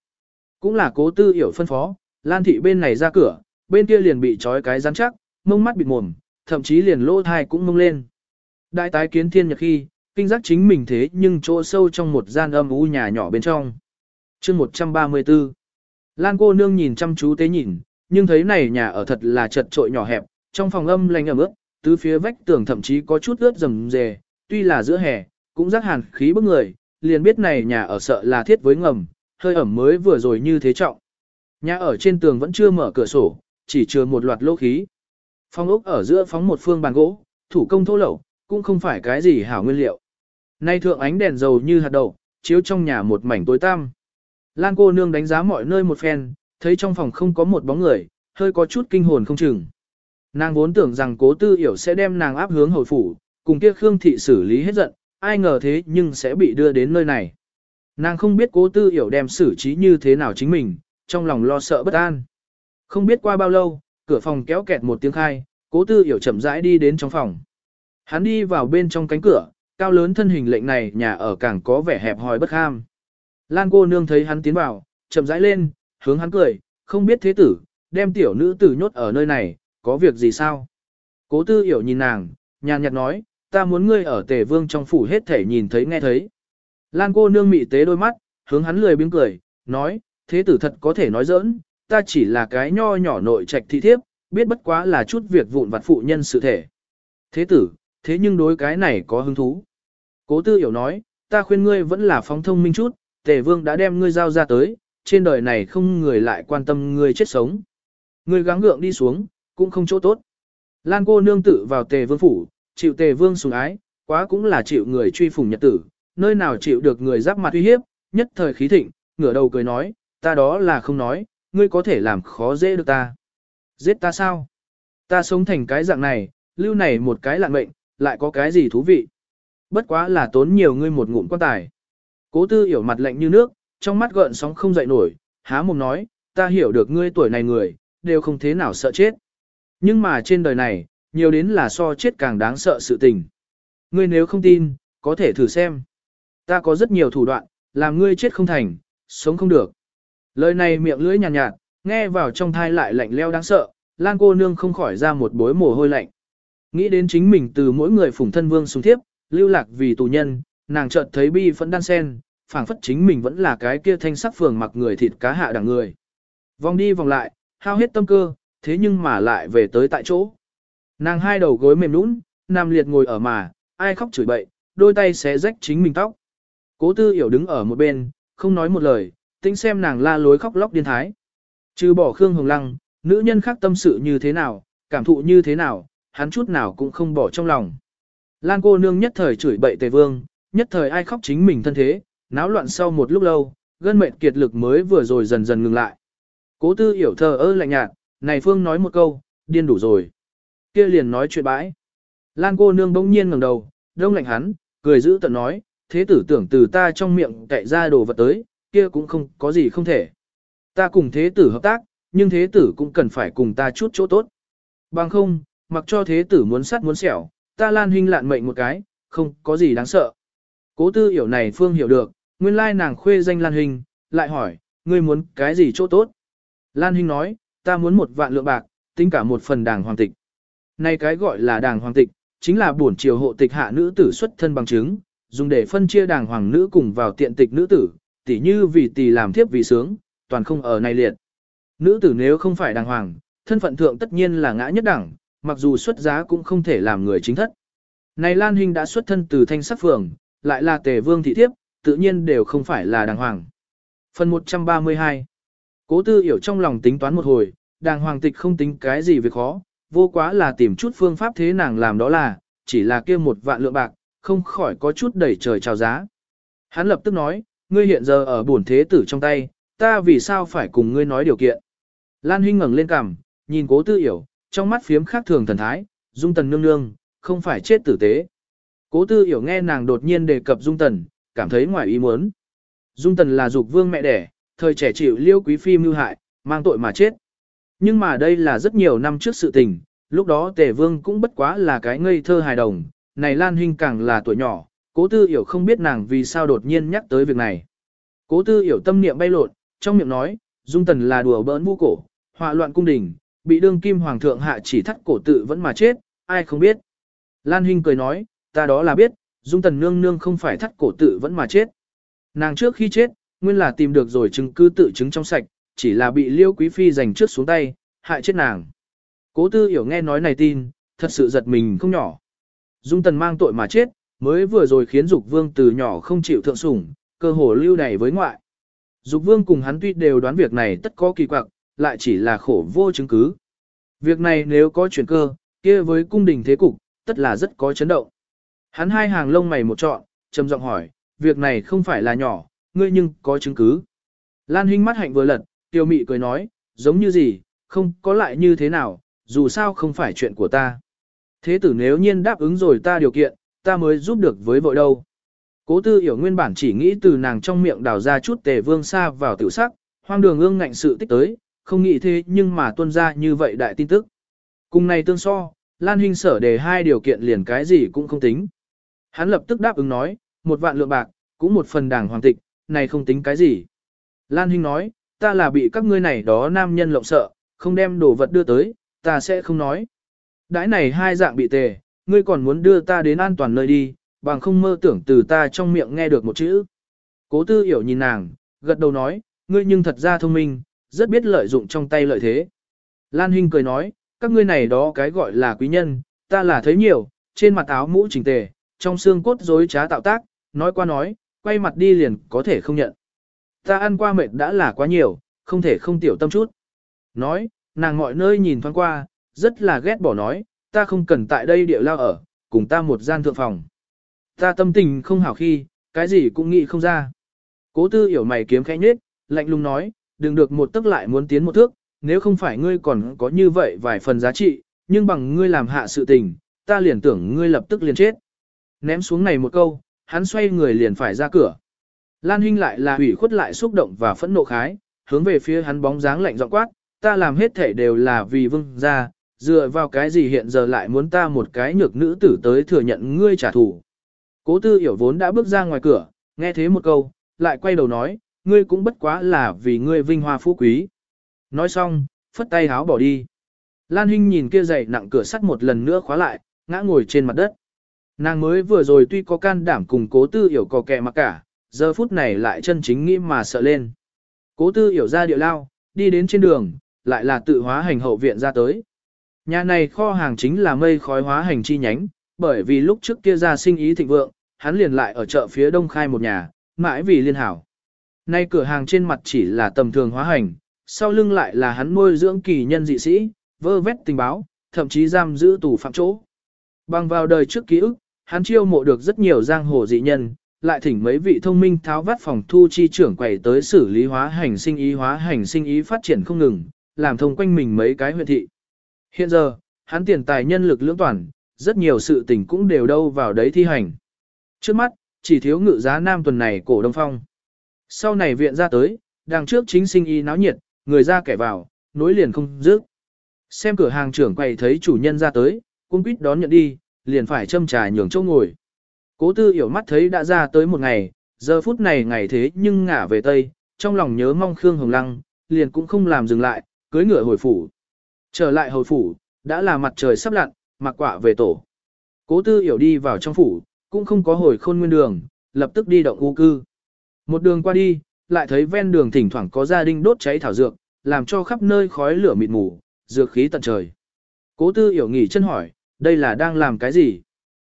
Cũng là cố tư hiểu phân phó, Lan Thị bên này ra cửa, bên kia liền bị trói cái rắn chắc, mông mắt bịt mồm, thậm chí liền lỗ thai cũng mông lên. Đại tái kiến thiên nhật khi, kinh giác chính mình thế nhưng chỗ sâu trong một gian âm u nhà nhỏ bên trong. chương 134 Lan cô nương nhìn chăm chú tế nhìn, nhưng thấy này nhà ở thật là chật trội nhỏ hẹp, trong phòng âm lành ẩm ướt, tứ phía vách tường thậm chí có chút ướt rầm rề, tuy là giữa hè, cũng rắc hàn khí bức người, liền biết này nhà ở sợ là thiết với ngầm, hơi ẩm mới vừa rồi như thế trọng. Nhà ở trên tường vẫn chưa mở cửa sổ, chỉ chứa một loạt lỗ khí. Phòng ốc ở giữa phóng một phương bàn gỗ, thủ công thô lẩu, cũng không phải cái gì hảo nguyên liệu. Nay thượng ánh đèn dầu như hạt đậu, chiếu trong nhà một mảnh tối tăm. Lan cô nương đánh giá mọi nơi một phen, thấy trong phòng không có một bóng người, hơi có chút kinh hồn không chừng. Nàng vốn tưởng rằng cố tư hiểu sẽ đem nàng áp hướng hồi phủ, cùng kia Khương thị xử lý hết giận, ai ngờ thế nhưng sẽ bị đưa đến nơi này. Nàng không biết cố tư hiểu đem xử trí như thế nào chính mình, trong lòng lo sợ bất an. Không biết qua bao lâu, cửa phòng kéo kẹt một tiếng khai, cố tư hiểu chậm rãi đi đến trong phòng. Hắn đi vào bên trong cánh cửa, cao lớn thân hình lệnh này nhà ở càng có vẻ hẹp hòi bất ham. Lan cô nương thấy hắn tiến vào, chậm rãi lên, hướng hắn cười, không biết thế tử, đem tiểu nữ tử nhốt ở nơi này, có việc gì sao? Cố tư hiểu nhìn nàng, nhàn nhạt nói, ta muốn ngươi ở tề vương trong phủ hết thể nhìn thấy nghe thấy. Lan cô nương mị tế đôi mắt, hướng hắn lười biếng cười, nói, thế tử thật có thể nói giỡn, ta chỉ là cái nho nhỏ nội trạch thị thiếp, biết bất quá là chút việc vụn vặt phụ nhân sự thể. Thế tử, thế nhưng đối cái này có hứng thú. Cố tư hiểu nói, ta khuyên ngươi vẫn là phóng thông minh chút, tề vương đã đem ngươi giao ra tới, trên đời này không người lại quan tâm ngươi chết sống. Ngươi gắng gượng đi xuống, cũng không chỗ tốt. Lan cô nương tự vào tề vương phủ, chịu tề vương sủng ái, quá cũng là chịu người truy phùng nhật tử, nơi nào chịu được người giáp mặt uy hiếp, nhất thời khí thịnh, ngửa đầu cười nói, ta đó là không nói, ngươi có thể làm khó dễ được ta. Giết ta sao? Ta sống thành cái dạng này, lưu này một cái lạng mệnh, lại có cái gì thú vị? Bất quá là tốn nhiều ngươi một ngụm quan tài. Cố tư hiểu mặt lạnh như nước, trong mắt gợn sóng không dậy nổi, há mồm nói, ta hiểu được ngươi tuổi này người, đều không thế nào sợ chết. Nhưng mà trên đời này, nhiều đến là so chết càng đáng sợ sự tình. Ngươi nếu không tin, có thể thử xem. Ta có rất nhiều thủ đoạn, làm ngươi chết không thành, sống không được. Lời này miệng lưỡi nhàn nhạt, nhạt, nghe vào trong thai lại lạnh leo đáng sợ, Lan cô nương không khỏi ra một bối mồ hôi lạnh. Nghĩ đến chính mình từ mỗi người phụng thân vương xuống thiếp, lưu lạc vì tù nhân, nàng chợt thấy bi phẫn đan sen, phảng phất chính mình vẫn là cái kia thanh sắc phường mặc người thịt cá hạ đẳng người. Vòng đi vòng lại, hao hết tâm cơ, thế nhưng mà lại về tới tại chỗ. Nàng hai đầu gối mềm nũng, nằm liệt ngồi ở mà, ai khóc chửi bậy, đôi tay xé rách chính mình tóc. Cố tư hiểu đứng ở một bên, không nói một lời, tính xem nàng la lối khóc lóc điên thái. Trừ bỏ Khương Hồng Lăng, nữ nhân khác tâm sự như thế nào, cảm thụ như thế nào, hắn chút nào cũng không bỏ trong lòng. Lan cô nương nhất thời chửi bậy tề vương, nhất thời ai khóc chính mình thân thế, náo loạn sau một lúc lâu, gân mệt kiệt lực mới vừa rồi dần dần ngừng lại. Cố tư hiểu thờ ơ lạnh nhạt, này phương nói một câu, điên đủ rồi. kia liền nói chuyện bãi. Lan cô nương bỗng nhiên ngẩng đầu, đông lạnh hắn, cười giữ tận nói, thế tử tưởng từ ta trong miệng cậy ra đồ vật tới, kia cũng không có gì không thể. Ta cùng thế tử hợp tác, nhưng thế tử cũng cần phải cùng ta chút chỗ tốt. Bằng không, mặc cho thế tử muốn sắt muốn sẹo, ta lan huynh lạn mệnh một cái, không có gì đáng sợ. Cố tư hiểu này phương hiểu được, nguyên lai nàng khuê danh lan Hình, lại hỏi, ngươi muốn cái gì chỗ tốt? Lan Hình nói, ta muốn một vạn lượng bạc, tính cả một phần đàng hoàng tịch. Này cái gọi là đàng hoàng tịch, chính là bổn triều hộ tịch hạ nữ tử xuất thân bằng chứng, dùng để phân chia đàng hoàng nữ cùng vào tiện tịch nữ tử, tỉ như vì tỳ làm thiếp vì sướng, toàn không ở này liệt. Nữ tử nếu không phải đàng hoàng, thân phận thượng tất nhiên là ngã nhất đẳng, mặc dù xuất giá cũng không thể làm người chính thất. Này Lan Hinh đã xuất thân từ thanh sắc phường, lại là tề vương thị thiếp, tự nhiên đều không phải là đàng hoàng. Phần 132 Cố tư hiểu trong lòng tính toán một hồi, đàng hoàng tịch không tính cái gì việc khó, vô quá là tìm chút phương pháp thế nàng làm đó là, chỉ là kia một vạn lượng bạc, không khỏi có chút đẩy trời chào giá. Hắn lập tức nói, ngươi hiện giờ ở bổn thế tử trong tay, ta vì sao phải cùng ngươi nói điều kiện. Lan Hinh ngẩng lên cằm, nhìn cố tư hiểu, trong mắt phiếm khác thường thần thái, dung tần nương nương, không phải chết tử tế. Cố tư hiểu nghe nàng đột nhiên đề cập dung tần, cảm thấy ngoài ý muốn. Dung tần là dục vương mẹ đẻ, thời trẻ chịu liêu quý phi mưu hại, mang tội mà chết. Nhưng mà đây là rất nhiều năm trước sự tình, lúc đó tề vương cũng bất quá là cái ngây thơ hài đồng, này Lan Hinh càng là tuổi nhỏ, cố tư hiểu không biết nàng vì sao đột nhiên nhắc tới việc này. Cố tư hiểu tâm niệm bay lột, trong miệng nói, dung tần là đùa bỡn vu cổ, họa loạn cung đình, bị đương kim hoàng thượng hạ chỉ thắt cổ tự vẫn mà chết, ai không biết. Lan Hinh cười nói, ta đó là biết, dung tần nương nương không phải thắt cổ tự vẫn mà chết. Nàng trước khi chết, nguyên là tìm được rồi chứng cứ tự chứng trong sạch, chỉ là bị liêu quý phi giành trước xuống tay, hại chết nàng. Cố tư hiểu nghe nói này tin, thật sự giật mình không nhỏ. Dung tần mang tội mà chết, mới vừa rồi khiến dục vương từ nhỏ không chịu thượng sủng, cơ hồ lưu này với ngoại. Dục vương cùng hắn tuy đều đoán việc này tất có kỳ quặc, lại chỉ là khổ vô chứng cứ. Việc này nếu có chuyển cơ, kia với cung đình thế cục, tất là rất có chấn động. Hắn hai hàng lông mày một trọn, trầm giọng hỏi, việc này không phải là nhỏ, ngươi nhưng có chứng cứ. Lan Hinh mắt hạnh vừa lật, tiêu mị cười nói, giống như gì, không có lại như thế nào, dù sao không phải chuyện của ta. Thế tử nếu nhiên đáp ứng rồi ta điều kiện, ta mới giúp được với vội đâu. Cố tư hiểu nguyên bản chỉ nghĩ từ nàng trong miệng đào ra chút tề vương xa vào tiểu sắc, hoang đường ương ngạnh sự tích tới, không nghĩ thế nhưng mà tuân ra như vậy đại tin tức. Cùng này tương so, Lan Hinh sở đề hai điều kiện liền cái gì cũng không tính. Hắn lập tức đáp ứng nói, một vạn lượng bạc, cũng một phần đảng hoàng tịch, này không tính cái gì. Lan Hinh nói, ta là bị các ngươi này đó nam nhân lộng sợ, không đem đồ vật đưa tới, ta sẽ không nói. Đãi này hai dạng bị tề, ngươi còn muốn đưa ta đến an toàn nơi đi, bằng không mơ tưởng từ ta trong miệng nghe được một chữ. Cố tư hiểu nhìn nàng, gật đầu nói, ngươi nhưng thật ra thông minh, rất biết lợi dụng trong tay lợi thế. Lan Hinh cười nói, các ngươi này đó cái gọi là quý nhân, ta là thấy nhiều, trên mặt áo mũ chỉnh tề, trong xương cốt dối trá tạo tác, nói qua nói, quay mặt đi liền có thể không nhận. Ta ăn qua mệt đã là quá nhiều, không thể không tiểu tâm chút. Nói, nàng mọi nơi nhìn thoáng qua, rất là ghét bỏ nói, ta không cần tại đây địa lao ở, cùng ta một gian thượng phòng. Ta tâm tình không hảo khi, cái gì cũng nghĩ không ra. Cố tư hiểu mày kiếm khẽ nhết, lạnh lùng nói, đừng được một tức lại muốn tiến một thước, nếu không phải ngươi còn có như vậy vài phần giá trị, nhưng bằng ngươi làm hạ sự tình, ta liền tưởng ngươi lập tức liền chết. Ném xuống này một câu, hắn xoay người liền phải ra cửa. Lan Hinh lại là ủy khuất lại xúc động và phẫn nộ khái, hướng về phía hắn bóng dáng lạnh giọng quát, ta làm hết thể đều là vì vương gia, dựa vào cái gì hiện giờ lại muốn ta một cái nhược nữ tử tới thừa nhận ngươi trả thù. Cố tư hiểu vốn đã bước ra ngoài cửa, nghe thế một câu, lại quay đầu nói, ngươi cũng bất quá là vì ngươi vinh hoa phú quý. Nói xong, phất tay háo bỏ đi. Lan Hinh nhìn kia dậy nặng cửa sắt một lần nữa khóa lại, ngã ngồi trên mặt đất. Nàng mới vừa rồi tuy có can đảm cùng cố tư hiểu có kẻ mà cả, giờ phút này lại chân chính nghĩ mà sợ lên. Cố tư hiểu ra địa lao, đi đến trên đường, lại là tự hóa hành hậu viện ra tới. Nhà này kho hàng chính là mây khói hóa hành chi nhánh, bởi vì lúc trước kia ra sinh ý thịnh vượng, hắn liền lại ở chợ phía đông khai một nhà, mãi vì liên hảo. Nay cửa hàng trên mặt chỉ là tầm thường hóa hành, sau lưng lại là hắn nuôi dưỡng kỳ nhân dị sĩ, vơ vét tình báo, thậm chí giam giữ tù phạm chỗ. Bằng vào đời trước ký ức, hắn chiêu mộ được rất nhiều giang hồ dị nhân, lại thỉnh mấy vị thông minh tháo vắt phòng thu chi trưởng quầy tới xử lý hóa hành sinh ý hóa hành sinh ý phát triển không ngừng, làm thông quanh mình mấy cái huyện thị. Hiện giờ, hắn tiền tài nhân lực lưỡng toàn, rất nhiều sự tình cũng đều đâu vào đấy thi hành. Trước mắt, chỉ thiếu ngự giá nam tuần này cổ đông phong. Sau này viện ra tới, đằng trước chính sinh y náo nhiệt, người ra kẻ vào, nối liền không dứt. Xem cửa hàng trưởng quầy thấy chủ nhân ra tới, cũng quýt đón nhận đi, liền phải châm trà nhường chỗ ngồi. Cố tư hiểu mắt thấy đã ra tới một ngày, giờ phút này ngày thế nhưng ngả về Tây, trong lòng nhớ mong Khương Hồng Lăng, liền cũng không làm dừng lại, cưới ngựa hồi phủ. Trở lại hồi phủ, đã là mặt trời sắp lặn, mặc quả về tổ. Cố tư hiểu đi vào trong phủ, cũng không có hồi khôn nguyên đường, lập tức đi động u cư. Một đường qua đi, lại thấy ven đường thỉnh thoảng có gia đình đốt cháy thảo dược, làm cho khắp nơi khói lửa mịt mù, dược khí tận trời. Cố tư hiểu nghỉ chân hỏi, đây là đang làm cái gì?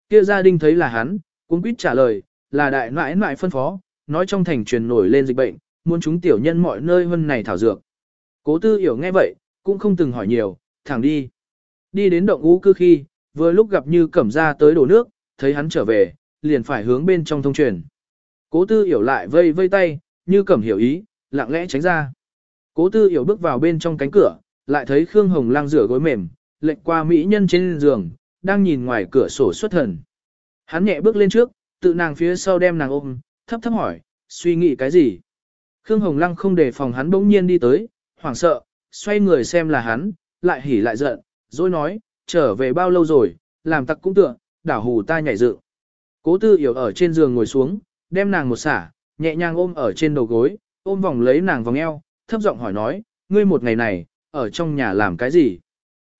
Kia gia đình thấy là hắn, cũng quýt trả lời, là đại nãi nãi phân phó, nói trong thành truyền nổi lên dịch bệnh, muốn chúng tiểu nhân mọi nơi hơn này thảo dược. Cố tư hiểu nghe vậy, cũng không từng hỏi nhiều, thẳng đi. Đi đến động ngũ cư khi, vừa lúc gặp như cẩm ra tới đổ nước, thấy hắn trở về, liền phải hướng bên trong thông truyền. Cố tư hiểu lại vây vây tay, như cẩm hiểu ý, lặng lẽ tránh ra. Cố tư hiểu bước vào bên trong cánh cửa, lại thấy Khương Hồng lang rửa gối mềm, lệnh qua mỹ nhân trên giường, đang nhìn ngoài cửa sổ xuất thần. Hắn nhẹ bước lên trước, tự nàng phía sau đem nàng ôm, thấp thấp hỏi, suy nghĩ cái gì? Khương Hồng Lăng không để phòng hắn bỗng nhiên đi tới, hoảng sợ, xoay người xem là hắn, lại hỉ lại giận, rồi nói, trở về bao lâu rồi, làm tặc cũng tựa, đảo hù ta nhảy dựng. Cố tư hiểu ở trên giường ngồi xuống, đem nàng một xả, nhẹ nhàng ôm ở trên đầu gối, ôm vòng lấy nàng vòng eo, thấp giọng hỏi nói, ngươi một ngày này, ở trong nhà làm cái gì?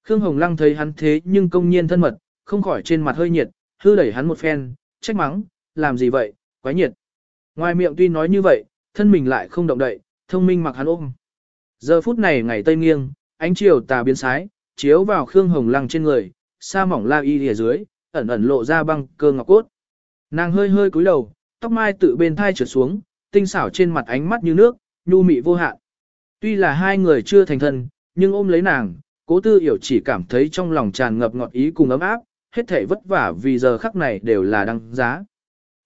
Khương Hồng Lăng thấy hắn thế nhưng công nhiên thân mật, không khỏi trên mặt hơi nhiệt, hư đẩy hắn một phen, trách mắng, làm gì vậy, quái nhiệt. Ngoài miệng tuy nói như vậy, thân mình lại không động đậy, thông minh mặc hắn ôm. Giờ phút này ngày tây nghiêng, ánh chiều tà biến sái, chiếu vào Khương Hồng Lăng trên người, sa mỏng la y lìa dưới, ẩn ẩn lộ ra băng cơ ngọc cốt. Nàng hơi hơi cúi đầu, tóc mai tự bên thai trượt xuống, tinh xảo trên mặt ánh mắt như nước, nhu mị vô hạn. Tuy là hai người chưa thành thân, nhưng ôm lấy nàng, cố tư hiểu chỉ cảm thấy trong lòng tràn ngập ngọt ý cùng ấm áp, hết thể vất vả vì giờ khắc này đều là đăng giá.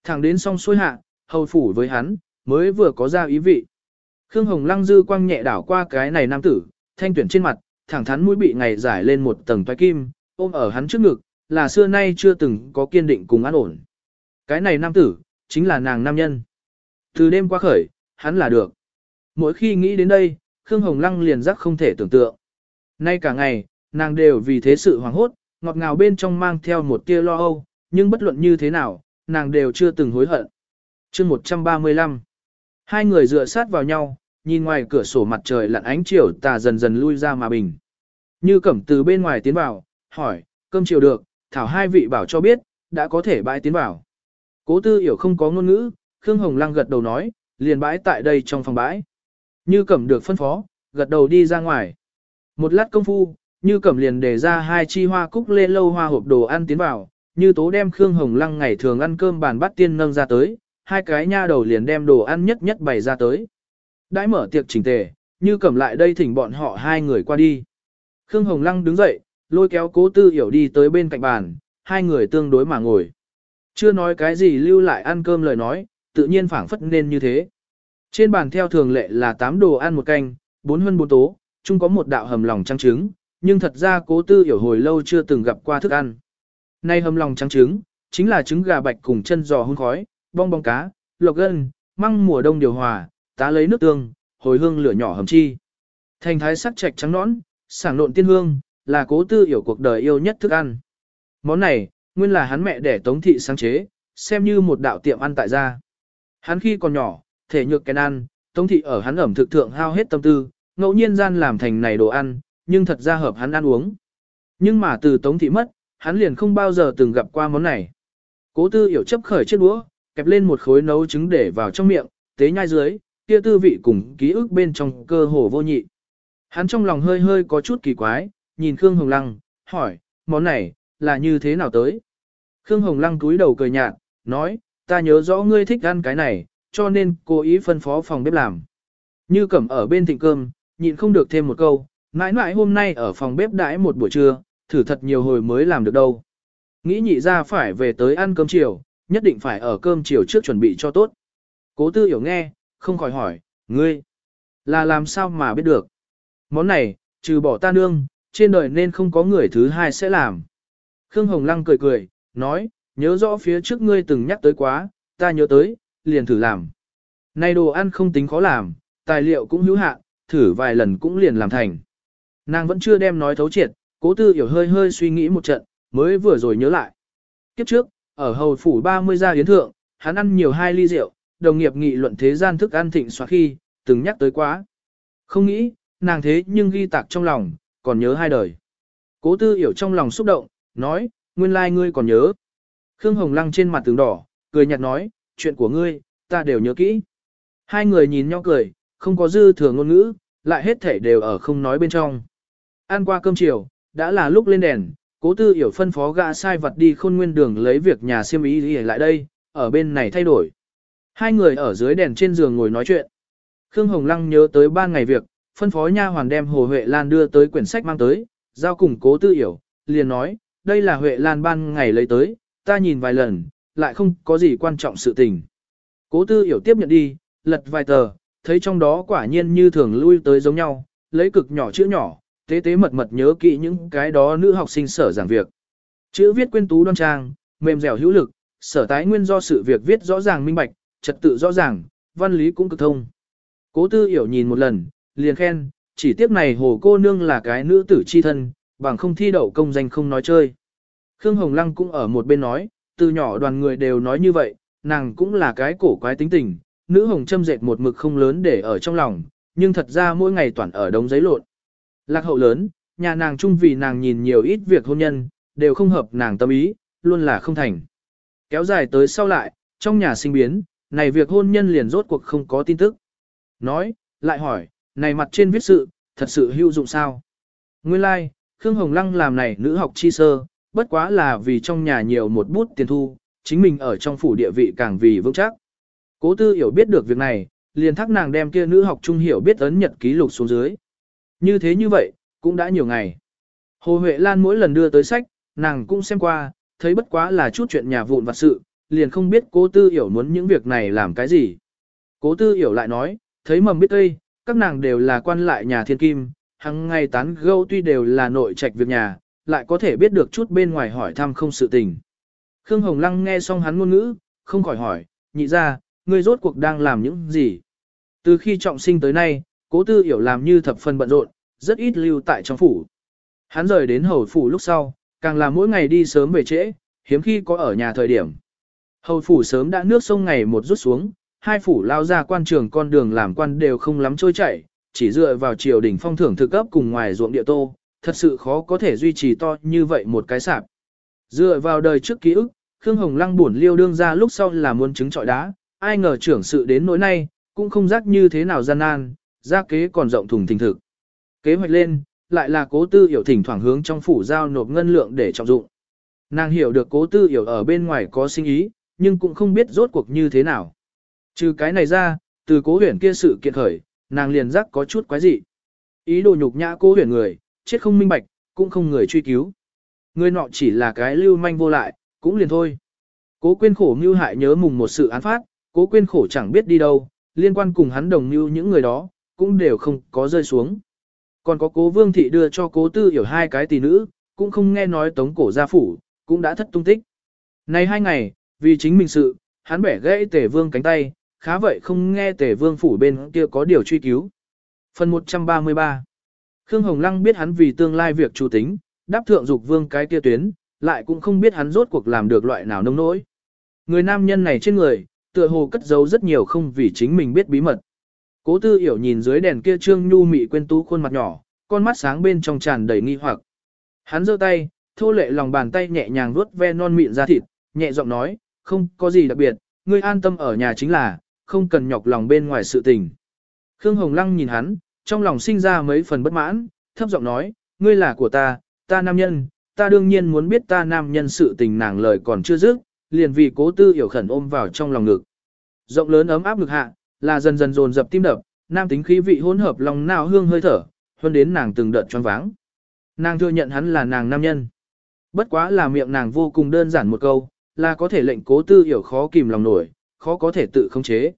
Thẳng đến xong xuôi hạ, hầu phủ với hắn, mới vừa có ra ý vị. Khương Hồng Lăng dư quang nhẹ đảo qua cái này nam tử, thanh tuyển trên mặt, thẳng thắn mũi bị ngày giải lên một tầng toái kim, ôm ở hắn trước ngực, là xưa nay chưa từng có kiên định cùng an ổn. Cái này nam tử, chính là nàng nam nhân. Từ đêm qua khởi, hắn là được. Mỗi khi nghĩ đến đây, Khương Hồng Lăng liền giác không thể tưởng tượng. Nay cả ngày, nàng đều vì thế sự hoảng hốt, ngọt ngào bên trong mang theo một tia lo âu, nhưng bất luận như thế nào, nàng đều chưa từng hối hận. chương 135 Hai người dựa sát vào nhau, nhìn ngoài cửa sổ mặt trời lặn ánh chiều tà dần dần lui ra mà bình. Như cẩm từ bên ngoài tiến vào, hỏi, cơm chiều được, thảo hai vị bảo cho biết, đã có thể bãi tiến vào. Cố tư hiểu không có ngôn ngữ, Khương Hồng Lăng gật đầu nói, liền bãi tại đây trong phòng bãi. Như cẩm được phân phó, gật đầu đi ra ngoài. Một lát công phu, như cẩm liền để ra hai chi hoa cúc lê lâu hoa hộp đồ ăn tiến vào, như tố đem Khương Hồng Lăng ngày thường ăn cơm bàn bắt tiên nâng ra tới, hai cái nha đầu liền đem đồ ăn nhất nhất bày ra tới. Đãi mở tiệc chỉnh tề, như cẩm lại đây thỉnh bọn họ hai người qua đi. Khương Hồng Lăng đứng dậy, lôi kéo cố tư hiểu đi tới bên cạnh bàn, hai người tương đối mà ngồi. Chưa nói cái gì lưu lại ăn cơm lời nói, tự nhiên phảng phất nên như thế. Trên bàn theo thường lệ là 8 đồ ăn một canh, 4 hơn 4 tố, chung có một đạo hầm lòng trắng trứng, nhưng thật ra cố tư hiểu hồi lâu chưa từng gặp qua thức ăn. Nay hầm lòng trắng trứng, chính là trứng gà bạch cùng chân giò hun khói, bong bong cá, lộc gân, măng mùa đông điều hòa, tá lấy nước tương, hồi hương lửa nhỏ hầm chi. Thành thái sắc trạch trắng nõn, sảng nộn tiên hương, là cố tư hiểu cuộc đời yêu nhất thức ăn. Món này, nguyên là hắn mẹ đẻ tống thị sáng chế, xem như một đạo tiệm ăn tại gia. Hắn khi còn nhỏ, thể nhược kén ăn, tống thị ở hắn ẩm thực thượng hao hết tâm tư, ngẫu nhiên gian làm thành này đồ ăn, nhưng thật ra hợp hắn ăn uống. Nhưng mà từ tống thị mất, hắn liền không bao giờ từng gặp qua món này. Cố tư hiểu chấp khởi chiếc đũa, kẹp lên một khối nấu trứng để vào trong miệng, tế nhai dưới, kia tư vị cùng ký ức bên trong cơ hồ vô nhị. Hắn trong lòng hơi hơi có chút kỳ quái, nhìn Khương Hồng Lăng, hỏi, món này, là như thế nào tới? Khương Hồng Lăng cúi đầu cười nhạt, nói, ta nhớ rõ ngươi thích ăn cái này, cho nên cố ý phân phó phòng bếp làm. Như cẩm ở bên thịnh cơm, nhịn không được thêm một câu, mãi mãi hôm nay ở phòng bếp đãi một buổi trưa, thử thật nhiều hồi mới làm được đâu. Nghĩ nhị ra phải về tới ăn cơm chiều, nhất định phải ở cơm chiều trước chuẩn bị cho tốt. Cố tư hiểu nghe, không khỏi hỏi, ngươi, là làm sao mà biết được. Món này, trừ bỏ ta nương, trên đời nên không có người thứ hai sẽ làm. Khương Hồng Lăng cười cười, nói, nhớ rõ phía trước ngươi từng nhắc tới quá, ta nhớ tới, liền thử làm. Này đồ ăn không tính khó làm, tài liệu cũng hữu hạn, thử vài lần cũng liền làm thành. Nàng vẫn chưa đem nói thấu triệt, cố tư hiểu hơi hơi suy nghĩ một trận, mới vừa rồi nhớ lại. Kiếp trước, ở hầu phủ 30 gia yến thượng, hắn ăn nhiều hai ly rượu, đồng nghiệp nghị luận thế gian thức ăn thịnh xóa khi, từng nhắc tới quá. Không nghĩ, nàng thế nhưng ghi tạc trong lòng, còn nhớ hai đời. Cố tư hiểu trong lòng xúc động, nói, nguyên lai like ngươi còn nhớ. Khương Hồng Lăng trên mặt tường đỏ, cười nhạt nói, chuyện của ngươi, ta đều nhớ kỹ. Hai người nhìn nhau cười, không có dư thừa ngôn ngữ, lại hết thể đều ở không nói bên trong. Ăn qua cơm chiều, đã là lúc lên đèn, cố tư hiểu phân phó gã sai vật đi khôn nguyên đường lấy việc nhà siêm ý gì lại đây, ở bên này thay đổi. Hai người ở dưới đèn trên giường ngồi nói chuyện. Khương Hồng Lăng nhớ tới ba ngày việc, phân phó nha hoàn đem Hồ Huệ Lan đưa tới quyển sách mang tới, giao cùng cố tư hiểu, liền nói, đây là Huệ Lan ban ngày lấy tới, ta nhìn vài lần, lại không có gì quan trọng sự tình. Cố tư hiểu tiếp nhận đi, lật vài tờ, thấy trong đó quả nhiên như thường lui tới giống nhau, lấy cực nhỏ chữ nhỏ, tế tế mật mật nhớ kỹ những cái đó nữ học sinh sở giảng việc. Chữ viết quyên tú đoan trang, mềm dẻo hữu lực, sở tái nguyên do sự việc viết rõ ràng minh bạch, trật tự rõ ràng, văn lý cũng cực thông. Cố tư hiểu nhìn một lần, liền khen, chỉ tiếc này hồ cô nương là cái nữ tử chi thân, bằng không thi đậu công danh không nói chơi. Khương Hồng Lăng cũng ở một bên nói, từ nhỏ đoàn người đều nói như vậy, nàng cũng là cái cổ quái tính tình, nữ hồng châm dệt một mực không lớn để ở trong lòng, nhưng thật ra mỗi ngày toàn ở đống giấy lộn. Lạc hậu lớn, nhà nàng chung vì nàng nhìn nhiều ít việc hôn nhân, đều không hợp nàng tâm ý, luôn là không thành. Kéo dài tới sau lại, trong nhà sinh biến, này việc hôn nhân liền rốt cuộc không có tin tức. Nói, lại hỏi, này mặt trên viết sự, thật sự hữu dụng sao? Nguyên lai, like, Khương Hồng Lăng làm này nữ học chi sơ, bất quá là vì trong nhà nhiều một bút tiền thu, chính mình ở trong phủ địa vị càng vì vững chắc. Cố tư hiểu biết được việc này, liền thắc nàng đem kia nữ học trung hiểu biết ấn nhật ký lục xuống dưới. Như thế như vậy, cũng đã nhiều ngày. Hồ Huệ Lan mỗi lần đưa tới sách, nàng cũng xem qua, thấy bất quá là chút chuyện nhà vụn vặt sự, liền không biết cố tư hiểu muốn những việc này làm cái gì. Cố tư hiểu lại nói, thấy mầm biết tây, các nàng đều là quan lại nhà thiên kim, hằng ngày tán gẫu tuy đều là nội trạch việc nhà, lại có thể biết được chút bên ngoài hỏi thăm không sự tình. Khương Hồng Lăng nghe xong hắn ngôn ngữ, không khỏi hỏi, nhị ra, ngươi rốt cuộc đang làm những gì? Từ khi trọng sinh tới nay, cố tư hiểu làm như thập phần bận rộn, rất ít lưu tại trong phủ. Hắn rời đến hầu phủ lúc sau, càng là mỗi ngày đi sớm về trễ, hiếm khi có ở nhà thời điểm. Hầu phủ sớm đã nước sông ngày một rút xuống, hai phủ lao ra quan trường con đường làm quan đều không lắm trôi chảy, chỉ dựa vào triều đình phong thưởng thực cấp cùng ngoài ruộng địa tô, thật sự khó có thể duy trì to như vậy một cái sạp. Dựa vào đời trước ký ức, Khương Hồng Lăng buồn liêu đương ra lúc sau là muốn chứng trọi đá, ai ngờ trưởng sự đến nỗi nay, cũng không rắc như thế nào gian nan, ra kế còn rộng thùng thình thực. Kế hoạch lên, lại là cố tư hiểu thỉnh thoảng hướng trong phủ giao nộp ngân lượng để trọng dụng. Nàng hiểu được cố tư hiểu ở bên ngoài có sinh ý, nhưng cũng không biết rốt cuộc như thế nào. Trừ cái này ra, từ cố huyền kia sự kiện khởi, nàng liền rắc có chút quái dị. Ý đồ nhục nhã cố huyền người, chết không minh bạch, cũng không người truy cứu. Người nọ chỉ là cái lưu manh vô lại, cũng liền thôi. Cố quên khổ mưu hại nhớ mùng một sự án phát, cố quên khổ chẳng biết đi đâu, liên quan cùng hắn đồng như những người đó, cũng đều không có rơi xuống. Còn có cố vương thị đưa cho cố tư hiểu hai cái tỷ nữ, cũng không nghe nói tống cổ gia phủ, cũng đã thất tung tích. Này hai ngày, vì chính mình sự, hắn bẻ gãy tể vương cánh tay, khá vậy không nghe tể vương phủ bên kia có điều truy cứu. Phần 133 Khương Hồng Lăng biết hắn vì tương lai việc chủ tính, đáp thượng dục vương cái kia tuyến, lại cũng không biết hắn rốt cuộc làm được loại nào nông nỗi. Người nam nhân này trên người, tựa hồ cất giấu rất nhiều không vì chính mình biết bí mật. Cố tư hiểu nhìn dưới đèn kia trương nhu mị quên tú khuôn mặt nhỏ, con mắt sáng bên trong tràn đầy nghi hoặc. Hắn giơ tay, thô lệ lòng bàn tay nhẹ nhàng vuốt ve non mịn da thịt, nhẹ giọng nói, không có gì đặc biệt, ngươi an tâm ở nhà chính là, không cần nhọc lòng bên ngoài sự tình. Khương Hồng Lăng nhìn hắn, trong lòng sinh ra mấy phần bất mãn, thấp giọng nói, ngươi là của ta, ta nam nhân, ta đương nhiên muốn biết ta nam nhân sự tình nàng lời còn chưa dứt, liền vì cố tư hiểu khẩn ôm vào trong lòng ngực. Rộng lớn ấm áp ngực hạ, là dần dần dồn dập tim đập, nam tính khí vị hỗn hợp lòng nào hương hơi thở, hơn đến nàng từng đợt choáng váng. Nàng thừa nhận hắn là nàng nam nhân. Bất quá là miệng nàng vô cùng đơn giản một câu, là có thể lệnh cố tư hiểu khó kìm lòng nổi, khó có thể tự khống chế.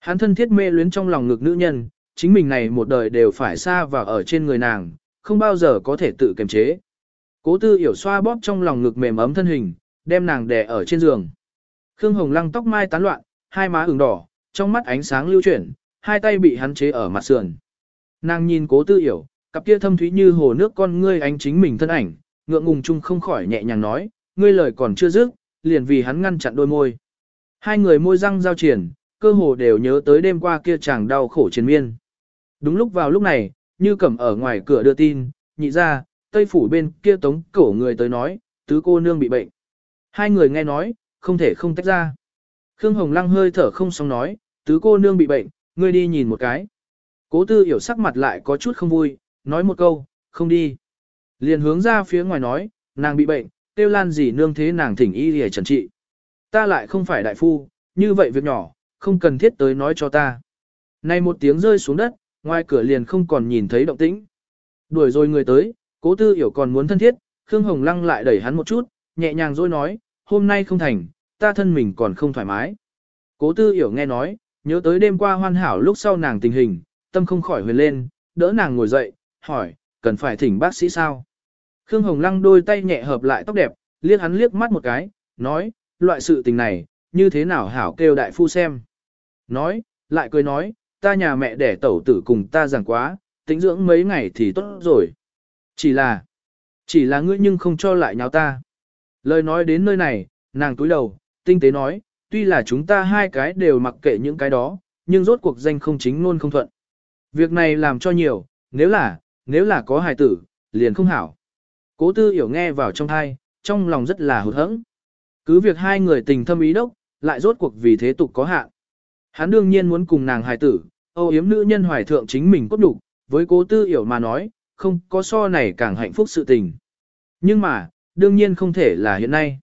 Hắn thân thiết mê luyến trong lòng ngực nữ nhân, chính mình này một đời đều phải xa vào ở trên người nàng, không bao giờ có thể tự kiềm chế. Cố tư hiểu xoa bóp trong lòng ngực mềm ấm thân hình, đem nàng đè ở trên giường. Khương Hồng Lăng tóc mai tán loạn, hai má ửng đỏ, trong mắt ánh sáng lưu chuyển, hai tay bị hắn chế ở mặt sườn. Nàng nhìn cố tư hiểu, cặp kia thâm thúy như hồ nước con ngươi ánh chính mình thân ảnh, ngượng ngùng chung không khỏi nhẹ nhàng nói, ngươi lời còn chưa dứt, liền vì hắn ngăn chặn đôi môi. Hai người môi răng giao triển, cơ hồ đều nhớ tới đêm qua kia chàng đau khổ chiến miên. Đúng lúc vào lúc này, như cẩm ở ngoài cửa đưa tin, nhị ra, tây phủ bên kia tống cổ người tới nói, tứ cô nương bị bệnh. Hai người nghe nói, không thể không tách ra. Khương Hồng Lăng hơi thở không xong nói, tứ cô nương bị bệnh, ngươi đi nhìn một cái. Cố tư hiểu sắc mặt lại có chút không vui, nói một câu, không đi. Liền hướng ra phía ngoài nói, nàng bị bệnh, tiêu lan gì nương thế nàng thỉnh y để trần trị. Ta lại không phải đại phu, như vậy việc nhỏ, không cần thiết tới nói cho ta. Này một tiếng rơi xuống đất, ngoài cửa liền không còn nhìn thấy động tĩnh. Đuổi rồi người tới, cố tư hiểu còn muốn thân thiết, Khương Hồng Lăng lại đẩy hắn một chút, nhẹ nhàng rồi nói, hôm nay không thành, ta thân mình còn không thoải mái. Cố tư hiểu nghe nói, nhớ tới đêm qua hoàn hảo lúc sau nàng tình hình, tâm không khỏi huyền lên, đỡ nàng ngồi dậy, hỏi, cần phải thỉnh bác sĩ sao? Khương Hồng Lăng đôi tay nhẹ hợp lại tóc đẹp, liếc hắn liếc mắt một cái, nói, loại sự tình này, như thế nào hảo kêu đại phu xem. Nói, lại cười nói, ta nhà mẹ đẻ tẩu tử cùng ta giảng quá, tính dưỡng mấy ngày thì tốt rồi. Chỉ là, chỉ là ngươi nhưng không cho lại nháo ta. Lời nói đến nơi này, nàng túi đầu, tinh tế nói, tuy là chúng ta hai cái đều mặc kệ những cái đó, nhưng rốt cuộc danh không chính luôn không thuận. Việc này làm cho nhiều, nếu là, nếu là có hài tử, liền không hảo. Cố tư hiểu nghe vào trong thai, trong lòng rất là hụt hẫng. Cứ việc hai người tình thâm ý đốc, lại rốt cuộc vì thế tục có hạn. Hắn đương nhiên muốn cùng nàng hài tử, âu yếm nữ nhân hoài thượng chính mình cốt đủ, với cố tư hiểu mà nói, không có so này càng hạnh phúc sự tình. Nhưng mà, đương nhiên không thể là hiện nay.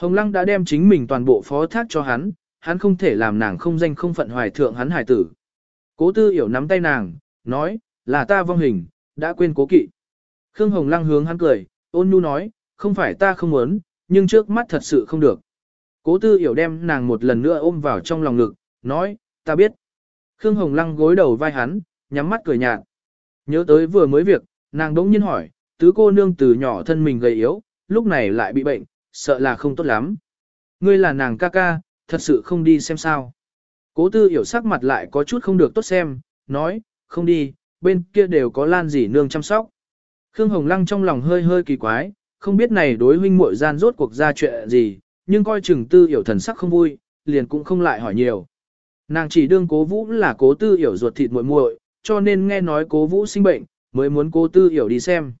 Hồng Lăng đã đem chính mình toàn bộ phó thác cho hắn, hắn không thể làm nàng không danh không phận hoài thượng hắn hài tử. Cố tư hiểu nắm tay nàng, nói, là ta vong hình, đã quên cố kỵ. Khương Hồng Lăng hướng hắn cười, ôn nhu nói, không phải ta không muốn, nhưng trước mắt thật sự không được. Cố tư hiểu đem nàng một lần nữa ôm vào trong lòng ngực, nói, ta biết. Khương Hồng Lăng gối đầu vai hắn, nhắm mắt cười nhạt. Nhớ tới vừa mới việc, nàng đống nhiên hỏi, tứ cô nương từ nhỏ thân mình gầy yếu, lúc này lại bị bệnh, sợ là không tốt lắm. Ngươi là nàng ca ca, thật sự không đi xem sao. Cố tư hiểu sắc mặt lại có chút không được tốt xem, nói, không đi, bên kia đều có lan dì nương chăm sóc. Khương Hồng Lăng trong lòng hơi hơi kỳ quái, không biết này đối huynh muội gian rốt cuộc ra chuyện gì, nhưng coi chừng tư hiểu thần sắc không vui, liền cũng không lại hỏi nhiều. Nàng chỉ đương cố vũ là cố tư hiểu ruột thịt muội muội, cho nên nghe nói cố vũ sinh bệnh, mới muốn cố tư hiểu đi xem.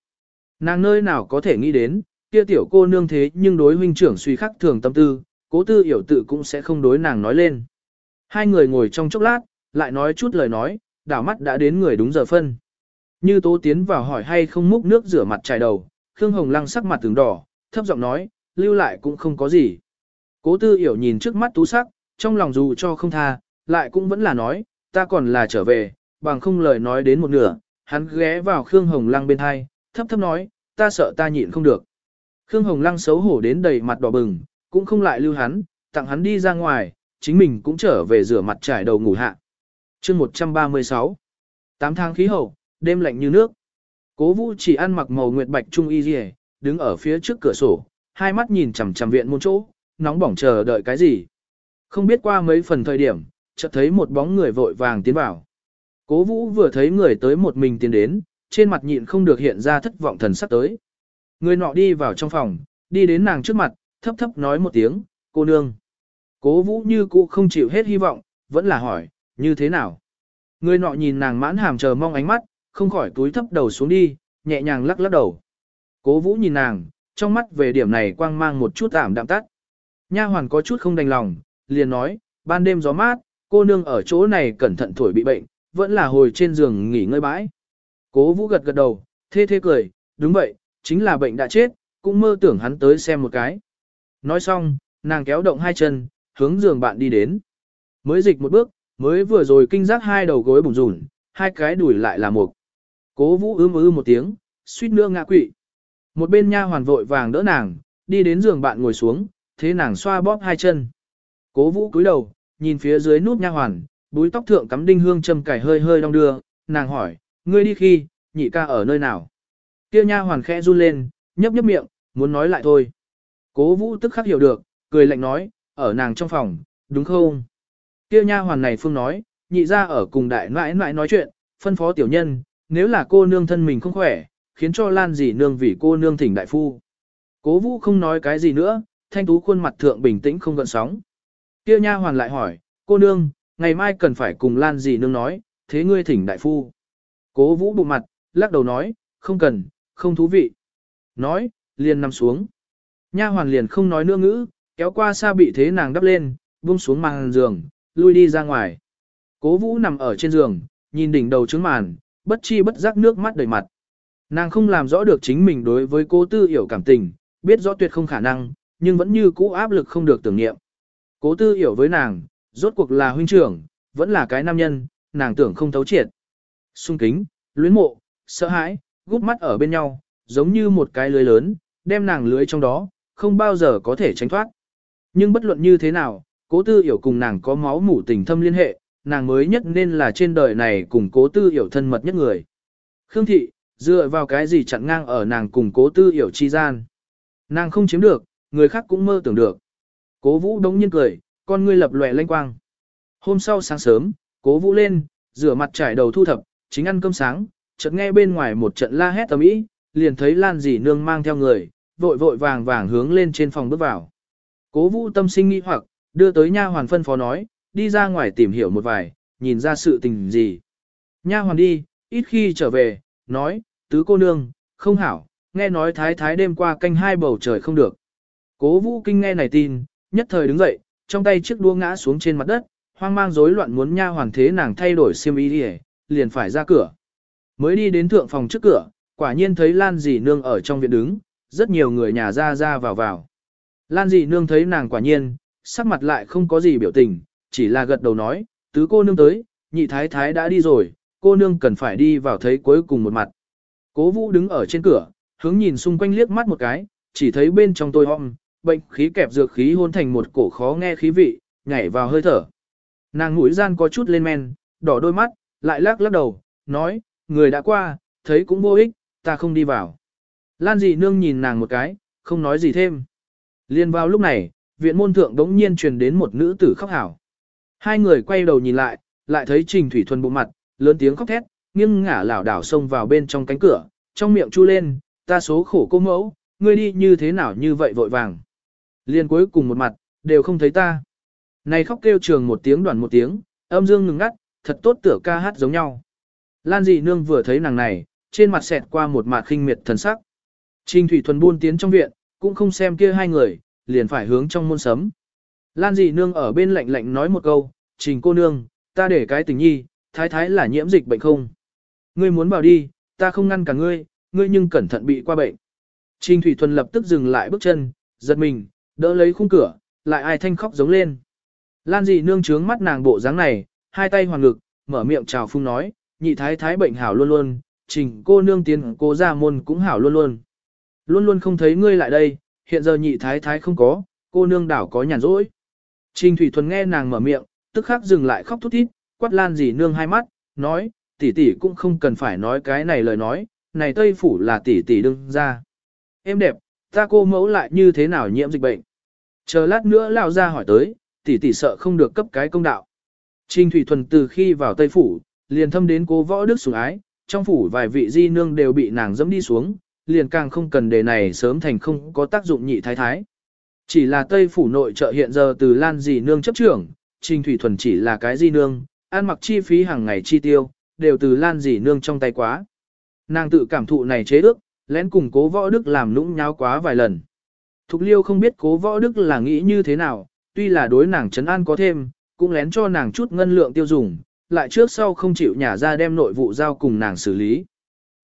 Nàng nơi nào có thể nghĩ đến, kia tiểu cô nương thế nhưng đối huynh trưởng suy khắc thường tâm tư, cố tư hiểu tự cũng sẽ không đối nàng nói lên. Hai người ngồi trong chốc lát, lại nói chút lời nói, đảo mắt đã đến người đúng giờ phân. Như tố tiến vào hỏi hay không múc nước rửa mặt chải đầu, Khương Hồng Lăng sắc mặt tướng đỏ, thấp giọng nói, lưu lại cũng không có gì. Cố tư hiểu nhìn trước mắt tú sắc, trong lòng dù cho không tha, lại cũng vẫn là nói, ta còn là trở về, bằng không lời nói đến một nửa, hắn ghé vào Khương Hồng Lăng bên hai, thấp thấp nói, ta sợ ta nhịn không được. Khương Hồng Lăng xấu hổ đến đầy mặt đỏ bừng, cũng không lại lưu hắn, tặng hắn đi ra ngoài, chính mình cũng trở về rửa mặt trải đầu ngủ hạ. chương 136 8 tháng khí hậu, đêm lạnh như nước. Cố vũ chỉ ăn mặc màu nguyệt bạch trung y dì đứng ở phía trước cửa sổ, hai mắt nhìn chằm chằm viện môn chỗ, nóng bỏng chờ đợi cái gì. Không biết qua mấy phần thời điểm, chợt thấy một bóng người vội vàng tiến vào. Cố vũ vừa thấy người tới một mình tiến đến, trên mặt nhịn không được hiện ra thất vọng thần sắc tới. Người nọ đi vào trong phòng, đi đến nàng trước mặt, thấp thấp nói một tiếng, cô nương. Cố vũ như cũ không chịu hết hy vọng, vẫn là hỏi, như thế nào? Người nọ nhìn nàng mãn hàm chờ mong ánh mắt, không khỏi túi thấp đầu xuống đi, nhẹ nhàng lắc lắc đầu. Cố vũ nhìn nàng, trong mắt về điểm này quang mang một chút ảm đạm tắt. Nha hoàn có chút không đành lòng, liền nói, ban đêm gió mát, cô nương ở chỗ này cẩn thận thổi bị bệnh, vẫn là hồi trên giường nghỉ ngơi bãi. Cố vũ gật gật đầu, thê thê cười, đúng vậy, chính là bệnh đã chết, cũng mơ tưởng hắn tới xem một cái. Nói xong, nàng kéo động hai chân, hướng giường bạn đi đến. Mới dịch một bước, mới vừa rồi kinh giác hai đầu gối bùn rủn, hai cái đùi lại là một. Cố vũ ưm ư một tiếng, suýt nữa ngã quỵ. Một bên nha hoàn vội vàng đỡ nàng, đi đến giường bạn ngồi xuống, thế nàng xoa bóp hai chân. Cố vũ cúi đầu, nhìn phía dưới nút nha hoàn, búi tóc thượng cắm đinh hương châm cải hơi hơi đong đưa, nàng hỏi, ngươi đi khi, nhị ca ở nơi nào? Kia nha hoàn khẽ run lên, nhấp nhấp miệng, muốn nói lại thôi. Cố vũ tức khắc hiểu được, cười lạnh nói, ở nàng trong phòng, đúng không? Kia nha hoàn này phương nói, nhị ra ở cùng đại nãi nãi nói chuyện, phân phó tiểu nhân, nếu là cô nương thân mình không khỏe, khiến cho lan dì nương vì cô nương thỉnh đại phu. Cố vũ không nói cái gì nữa, thanh tú khuôn mặt thượng bình tĩnh không gợn sóng. Kia nha hoàn lại hỏi, cô nương, ngày mai cần phải cùng lan dì nương nói, thế ngươi thỉnh đại phu. Cố vũ bụng mặt, lắc đầu nói, không cần, không thú vị. Nói, liền nằm xuống. Nha hoàn liền không nói nữa ngữ, kéo qua xa bị thế nàng đắp lên, buông xuống màn giường, lui đi ra ngoài. Cố vũ nằm ở trên giường, nhìn đỉnh đầu trứng màn, bất chi bất giác nước mắt đầy mặt. Nàng không làm rõ được chính mình đối với cố tư hiểu cảm tình, biết rõ tuyệt không khả năng, nhưng vẫn như cũ áp lực không được tưởng niệm. Cố tư hiểu với nàng, rốt cuộc là huynh trưởng, vẫn là cái nam nhân, nàng tưởng không thấu triệt. Xung kính, luyến mộ, sợ hãi, gút mắt ở bên nhau, giống như một cái lưới lớn, đem nàng lưới trong đó, không bao giờ có thể tránh thoát. Nhưng bất luận như thế nào, cố tư hiểu cùng nàng có máu mủ tình thâm liên hệ, nàng mới nhất nên là trên đời này cùng cố tư hiểu thân mật nhất người. Khương thị, dựa vào cái gì chặn ngang ở nàng cùng cố tư hiểu chi gian. Nàng không chiếm được, người khác cũng mơ tưởng được. Cố vũ đống nhiên cười, con ngươi lập lòe lanh quang. Hôm sau sáng sớm, cố vũ lên, rửa mặt trải đầu thu thập, chính ăn cơm sáng, chợt nghe bên ngoài một trận la hét tầm ý, liền thấy Lan dì nương mang theo người, vội vội vàng vàng hướng lên trên phòng bước vào. Cố vũ tâm sinh nghi hoặc, đưa tới nha hoàn phân phó nói, đi ra ngoài tìm hiểu một vài, nhìn ra sự tình gì. Nha hoàn đi, ít khi trở về, nói, tứ cô nương, không hảo, nghe nói thái thái đêm qua canh hai bầu trời không được. Cố vũ kinh nghe này tin, nhất thời đứng dậy, trong tay chiếc đua ngã xuống trên mặt đất, hoang mang rối loạn muốn nha hoàn thế nàng thay đổi xiêm y đi liền phải ra cửa. Mới đi đến thượng phòng trước cửa, quả nhiên thấy Lan dì nương ở trong viện đứng, rất nhiều người nhà ra ra vào vào. Lan dì nương thấy nàng quả nhiên, sắc mặt lại không có gì biểu tình, chỉ là gật đầu nói, tứ cô nương tới, nhị thái thái đã đi rồi, cô nương cần phải đi vào thấy cuối cùng một mặt. Cố vũ đứng ở trên cửa, hướng nhìn xung quanh liếc mắt một cái, chỉ thấy bên trong tôi hom, bệnh khí kẹp dược khí hôn thành một cổ khó nghe khí vị, nhảy vào hơi thở. Nàng mũi gian có chút lên men, đỏ đôi mắt, lại lắc lắc đầu, nói, người đã qua, thấy cũng vô ích, ta không đi vào. Lan dì nương nhìn nàng một cái, không nói gì thêm. Liên vào lúc này, viện môn thượng đống nhiên truyền đến một nữ tử khóc hảo. Hai người quay đầu nhìn lại, lại thấy Trình Thủy Thuần bộ mặt, lớn tiếng khóc thét, nghiêng ngả lảo đảo xông vào bên trong cánh cửa, trong miệng chu lên, ta số khổ cô mẫu, ngươi đi như thế nào như vậy vội vàng. Liên cuối cùng một mặt, đều không thấy ta. Này khóc kêu trường một tiếng đoạn một tiếng, âm dương ngừng ngắt, thật tốt tựa ca hát giống nhau. Lan dị nương vừa thấy nàng này, trên mặt xẹt qua một mặt khinh miệt thần sắc. Trình Thủy Thuần buôn tiến trong viện, cũng không xem kia hai người, liền phải hướng trong môn sấm. Lan dị nương ở bên lạnh lạnh nói một câu, trình cô nương, ta để cái tình nhi, thái thái là nhiễm dịch bệnh không? Ngươi muốn bảo đi, ta không ngăn cả ngươi, ngươi nhưng cẩn thận bị qua bệnh. Trình Thủy Thuần lập tức dừng lại bước chân, giật mình, đỡ lấy khung cửa, lại ai thanh khóc giống lên. Lan dị nương trướng mắt nàng bộ dáng này, hai tay hoàn ngực, mở miệng chào phung nói, nhị thái thái bệnh hảo luôn luôn, trình cô nương tiến cô ra môn cũng hảo luôn luôn. Luôn luôn không thấy ngươi lại đây, hiện giờ nhị thái thái không có, cô nương đảo có nhàn rỗi. Trình Thủy Thuần nghe nàng mở miệng, tức khắc dừng lại khóc thút thít, quát lan gì nương hai mắt, nói, tỷ tỷ cũng không cần phải nói cái này lời nói, này Tây Phủ là tỷ tỷ đương ra. Em đẹp, ta cô mẫu lại như thế nào nhiễm dịch bệnh. Chờ lát nữa lao ra hỏi tới, tỷ tỷ sợ không được cấp cái công đạo. Trình Thủy Thuần từ khi vào Tây Phủ, liền thâm đến cố võ đức sủng ái, trong phủ vài vị di nương đều bị nàng dẫm đi xuống, liền càng không cần đề này sớm thành không có tác dụng nhị thái thái. Chỉ là Tây Phủ nội trợ hiện giờ từ Lan Dì Nương chấp trưởng, Trình Thủy Thuần chỉ là cái Di Nương, ăn mặc chi phí hàng ngày chi tiêu, đều từ Lan Dì Nương trong tay quá. Nàng tự cảm thụ này chế ước, lén cùng cố võ đức làm nũng nháo quá vài lần. Thục liêu không biết cố võ đức là nghĩ như thế nào, tuy là đối nàng trấn an có thêm, cũng lén cho nàng chút ngân lượng tiêu dùng, lại trước sau không chịu nhả ra đem nội vụ giao cùng nàng xử lý.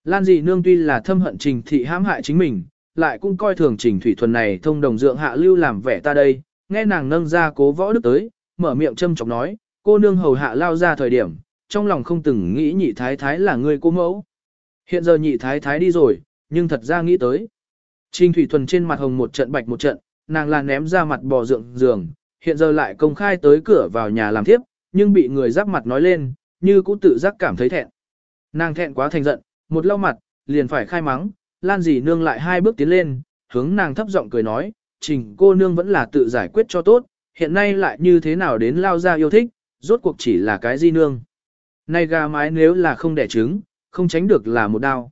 Lan Dì Nương tuy là thâm hận trình thị hãm hại chính mình, lại cũng coi thường trình thủy thuần này thông đồng dượng hạ lưu làm vẻ ta đây, nghe nàng nâng ra cố võ đức tới, mở miệng châm chọc nói, cô nương hầu hạ lao ra thời điểm, trong lòng không từng nghĩ nhị thái thái là người cô mẫu. Hiện giờ nhị thái thái đi rồi, nhưng thật ra nghĩ tới. Trình thủy thuần trên mặt hồng một trận bạch một trận, nàng là ném ra mặt bò dượng giường, hiện giờ lại công khai tới cửa vào nhà làm tiếp, nhưng bị người giáp mặt nói lên, như cũng tự giác cảm thấy thẹn. Nàng thẹn quá thành giận, một lau mặt, liền phải khai mắng, Lan dì nương lại hai bước tiến lên, hướng nàng thấp giọng cười nói, trình cô nương vẫn là tự giải quyết cho tốt, hiện nay lại như thế nào đến lao ra yêu thích, rốt cuộc chỉ là cái di nương. Nay gà mái nếu là không đẻ trứng, không tránh được là một đau.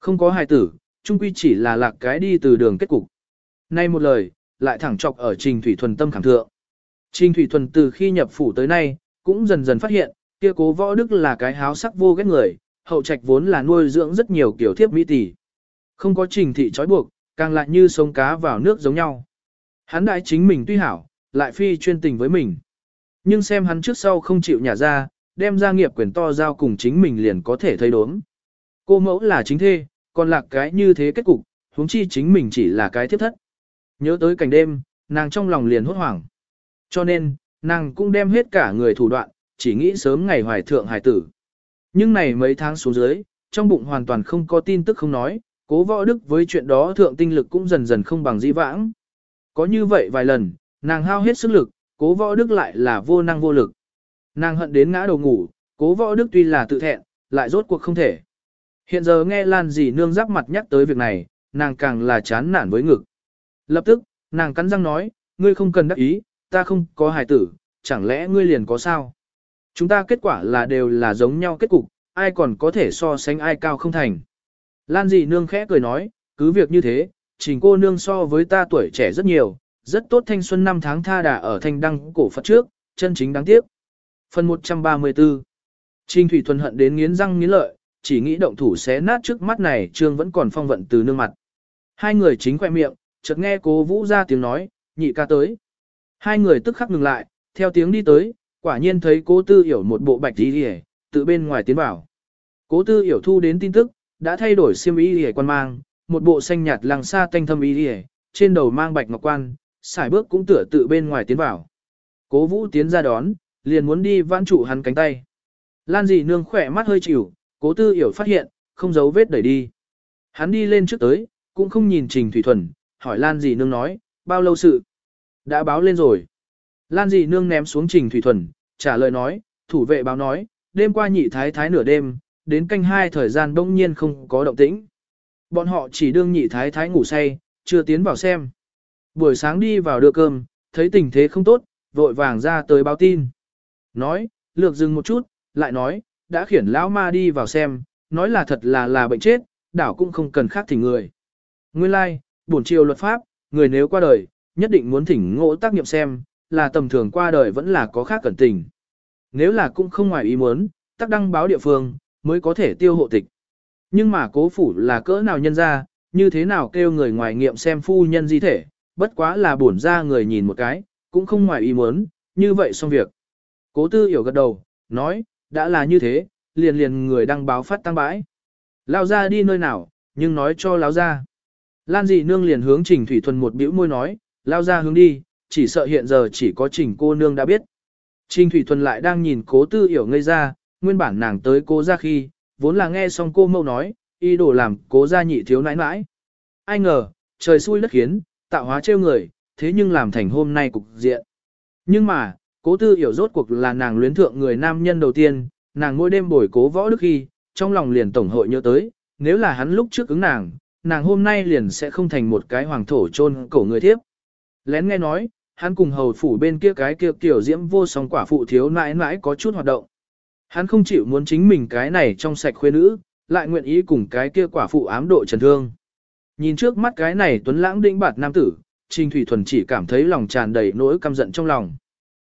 Không có hài tử, chung quy chỉ là lạc cái đi từ đường kết cục. Nay một lời, lại thẳng chọc ở trình thủy thuần tâm khảm thượng. Trình thủy thuần từ khi nhập phủ tới nay, cũng dần dần phát hiện, kia cố võ đức là cái háo sắc vô ghét người, hậu trạch vốn là nuôi dưỡng rất nhiều kiểu thiếp mỹ tỷ. Không có trình thị trói buộc, càng lại như sống cá vào nước giống nhau. Hắn đại chính mình tuy hảo, lại phi chuyên tình với mình. Nhưng xem hắn trước sau không chịu nhả ra, đem ra nghiệp quyền to giao cùng chính mình liền có thể thấy đốm. Cô mẫu là chính thê, còn lạc cái như thế kết cục, huống chi chính mình chỉ là cái thiết thất. Nhớ tới cảnh đêm, nàng trong lòng liền hốt hoảng. Cho nên, nàng cũng đem hết cả người thủ đoạn, chỉ nghĩ sớm ngày hoài thượng hài tử. Nhưng này mấy tháng xuống dưới, trong bụng hoàn toàn không có tin tức không nói, Cố võ đức với chuyện đó thượng tinh lực cũng dần dần không bằng di vãng. Có như vậy vài lần, nàng hao hết sức lực, cố võ đức lại là vô năng vô lực. Nàng hận đến ngã đầu ngủ, cố võ đức tuy là tự thẹn, lại rốt cuộc không thể. Hiện giờ nghe Lan dì nương giáp mặt nhắc tới việc này, nàng càng là chán nản với ngực. Lập tức, nàng cắn răng nói, ngươi không cần đắc ý, ta không có hài tử, chẳng lẽ ngươi liền có sao? Chúng ta kết quả là đều là giống nhau kết cục, ai còn có thể so sánh ai cao không thành. Lan dị nương khẽ cười nói, cứ việc như thế, trình cô nương so với ta tuổi trẻ rất nhiều, rất tốt thanh xuân năm tháng tha đà ở thanh đăng cổ Phật trước, chân chính đáng tiếc. Phần 134 Trình Thủy Thuần hận đến nghiến răng nghiến lợi, chỉ nghĩ động thủ xé nát trước mắt này trương vẫn còn phong vận từ nương mặt. Hai người chính khoe miệng, chợt nghe cố vũ ra tiếng nói, nhị ca tới. Hai người tức khắc ngừng lại, theo tiếng đi tới, quả nhiên thấy cố tư hiểu một bộ bạch y hề, tự bên ngoài tiến vào. Cố tư hiểu thu đến tin tức, đã thay đổi xiêm y hề quan mang, một bộ xanh nhạt làng xa tanh thâm y hề, trên đầu mang bạch ngọc quan, xài bước cũng tựa tự bên ngoài tiến vào. Cố vũ tiến ra đón, liền muốn đi vãn trụ hắn cánh tay. Lan Dì nương khỏe mắt hơi chịu, cố tư hiểu phát hiện, không giấu vết đẩy đi. Hắn đi lên trước tới, cũng không nhìn Trình Thủy Thuần, hỏi Lan Dì nương nói, bao lâu sự? Đã báo lên rồi. Lan dị nương ném xuống Trình Thủy Thuần, trả lời nói, thủ vệ báo nói, đêm qua nhị thái thái nửa đêm, đến canh hai thời gian bỗng nhiên không có động tĩnh. Bọn họ chỉ đương nhị thái thái ngủ say, chưa tiến vào xem. Buổi sáng đi vào đưa cơm, thấy tình thế không tốt, vội vàng ra tới báo tin. Nói, lược dừng một chút, lại nói, đã khiển lão ma đi vào xem, nói là thật là là bệnh chết, đảo cũng không cần khác thỉnh người. Nguyên lai, like, bổn triều luật pháp, người nếu qua đời, nhất định muốn thỉnh ngộ tác nghiệm xem, là tầm thường qua đời vẫn là có khác cẩn tình. Nếu là cũng không ngoài ý muốn, tác đăng báo địa phương, mới có thể tiêu hộ tịch. Nhưng mà cố phủ là cỡ nào nhân ra, như thế nào kêu người ngoài nghiệm xem phu nhân di thể, bất quá là bổn ra người nhìn một cái, cũng không ngoài ý muốn, như vậy xong việc. Cố tư hiểu gật đầu, nói, đã là như thế, liền liền người đăng báo phát tăng bãi. Lao ra đi nơi nào, nhưng nói cho lao ra. Lan dị nương liền hướng trình thủy thuần một bĩu môi nói, lao ra hướng đi, chỉ sợ hiện giờ chỉ có trình cô nương đã biết. Trình thủy thuần lại đang nhìn cố tư hiểu ngây ra, nguyên bản nàng tới cố ra khi, vốn là nghe xong cô mâu nói, y đồ làm cố ra nhị thiếu nãi nãi. Ai ngờ, trời xui đất khiến, tạo hóa trêu người, thế nhưng làm thành hôm nay cục diện. Nhưng mà, cố tư hiểu rốt cuộc là nàng luyến thượng người nam nhân đầu tiên, nàng mỗi đêm bồi cố võ đức khi, trong lòng liền tổng hội nhớ tới, nếu là hắn lúc trước ứng nàng, nàng hôm nay liền sẽ không thành một cái hoàng thổ trôn cổ người thiếp. Lén nghe nói, hắn cùng hầu phủ bên kia cái kia tiểu diễm vô song quả phụ thiếu nãi nãi có chút hoạt động. Hắn không chịu muốn chính mình cái này trong sạch khuê nữ, lại nguyện ý cùng cái kia quả phụ ám độ trần thương. Nhìn trước mắt cái này tuấn lãng đĩnh bạt nam tử, Trình Thủy Thuần chỉ cảm thấy lòng tràn đầy nỗi căm giận trong lòng.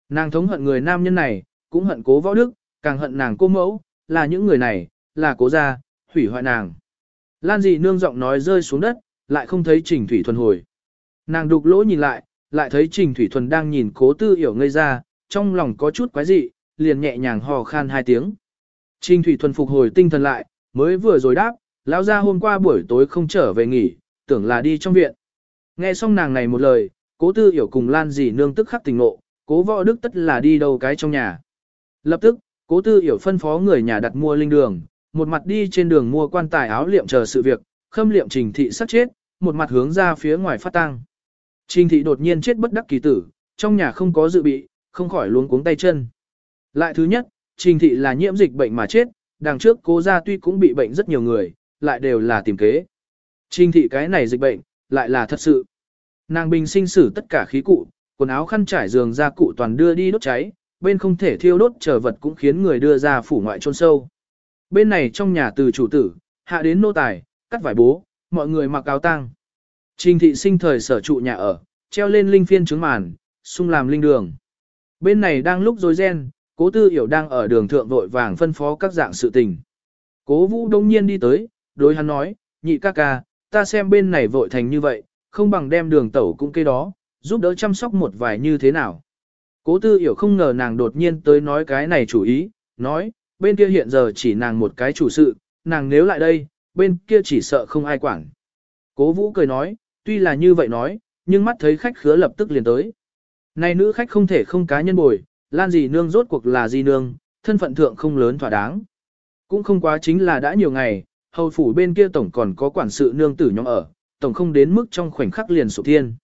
Nàng thống hận người nam nhân này, cũng hận cố võ đức, càng hận nàng cô mẫu, là những người này, là cố gia, hủy hoại nàng. Lan dì nương giọng nói rơi xuống đất, lại không thấy Trình Thủy Thuần hồi. Nàng đục lỗ nhìn lại, lại thấy Trình Thủy Thuần đang nhìn cố tư hiểu ngây ra, trong lòng có chút quái dị, liền nhẹ nhàng hò khan hai tiếng. Trình Thủy Thuần phục hồi tinh thần lại, mới vừa rồi đáp, lão gia hôm qua buổi tối không trở về nghỉ, tưởng là đi trong viện. Nghe xong nàng này một lời, cố tư hiểu cùng Lan dì nương tức khắc tình ngộ, cố võ đức tất là đi đâu cái trong nhà. Lập tức, cố tư hiểu phân phó người nhà đặt mua linh đường, một mặt đi trên đường mua quan tài áo liệm chờ sự việc, khâm liệm trình thị sát chết, một mặt hướng ra phía ngoài phát tang. Trình thị đột nhiên chết bất đắc kỳ tử, trong nhà không có dự bị, không khỏi luống cuống tay chân. Lại thứ nhất, trình thị là nhiễm dịch bệnh mà chết, đằng trước cố gia tuy cũng bị bệnh rất nhiều người, lại đều là tìm kế. Trình thị cái này dịch bệnh, lại là thật sự. Nàng bình sinh xử tất cả khí cụ, quần áo khăn trải giường ra cụ toàn đưa đi đốt cháy, bên không thể thiêu đốt trở vật cũng khiến người đưa ra phủ ngoại chôn sâu. Bên này trong nhà từ chủ tử, hạ đến nô tài, cắt vải bố, mọi người mặc áo tang. Trình thị sinh thời sở trụ nhà ở, treo lên linh phiên trứng màn, sung làm linh đường. Bên này đang lúc rối ren, cố tư hiểu đang ở đường thượng vội vàng phân phó các dạng sự tình. Cố vũ đông nhiên đi tới, đối hắn nói, nhị ca ca, ta xem bên này vội thành như vậy, không bằng đem đường tẩu cũng cây đó, giúp đỡ chăm sóc một vài như thế nào. Cố tư hiểu không ngờ nàng đột nhiên tới nói cái này chủ ý, nói, bên kia hiện giờ chỉ nàng một cái chủ sự, nàng nếu lại đây, bên kia chỉ sợ không ai quản. Cố vũ cười nói, tuy là như vậy nói, nhưng mắt thấy khách khứa lập tức liền tới. Này nữ khách không thể không cá nhân bồi, lan gì nương rốt cuộc là gì nương, thân phận thượng không lớn thỏa đáng. Cũng không quá chính là đã nhiều ngày, hầu phủ bên kia tổng còn có quản sự nương tử nhóm ở, tổng không đến mức trong khoảnh khắc liền sụp thiên.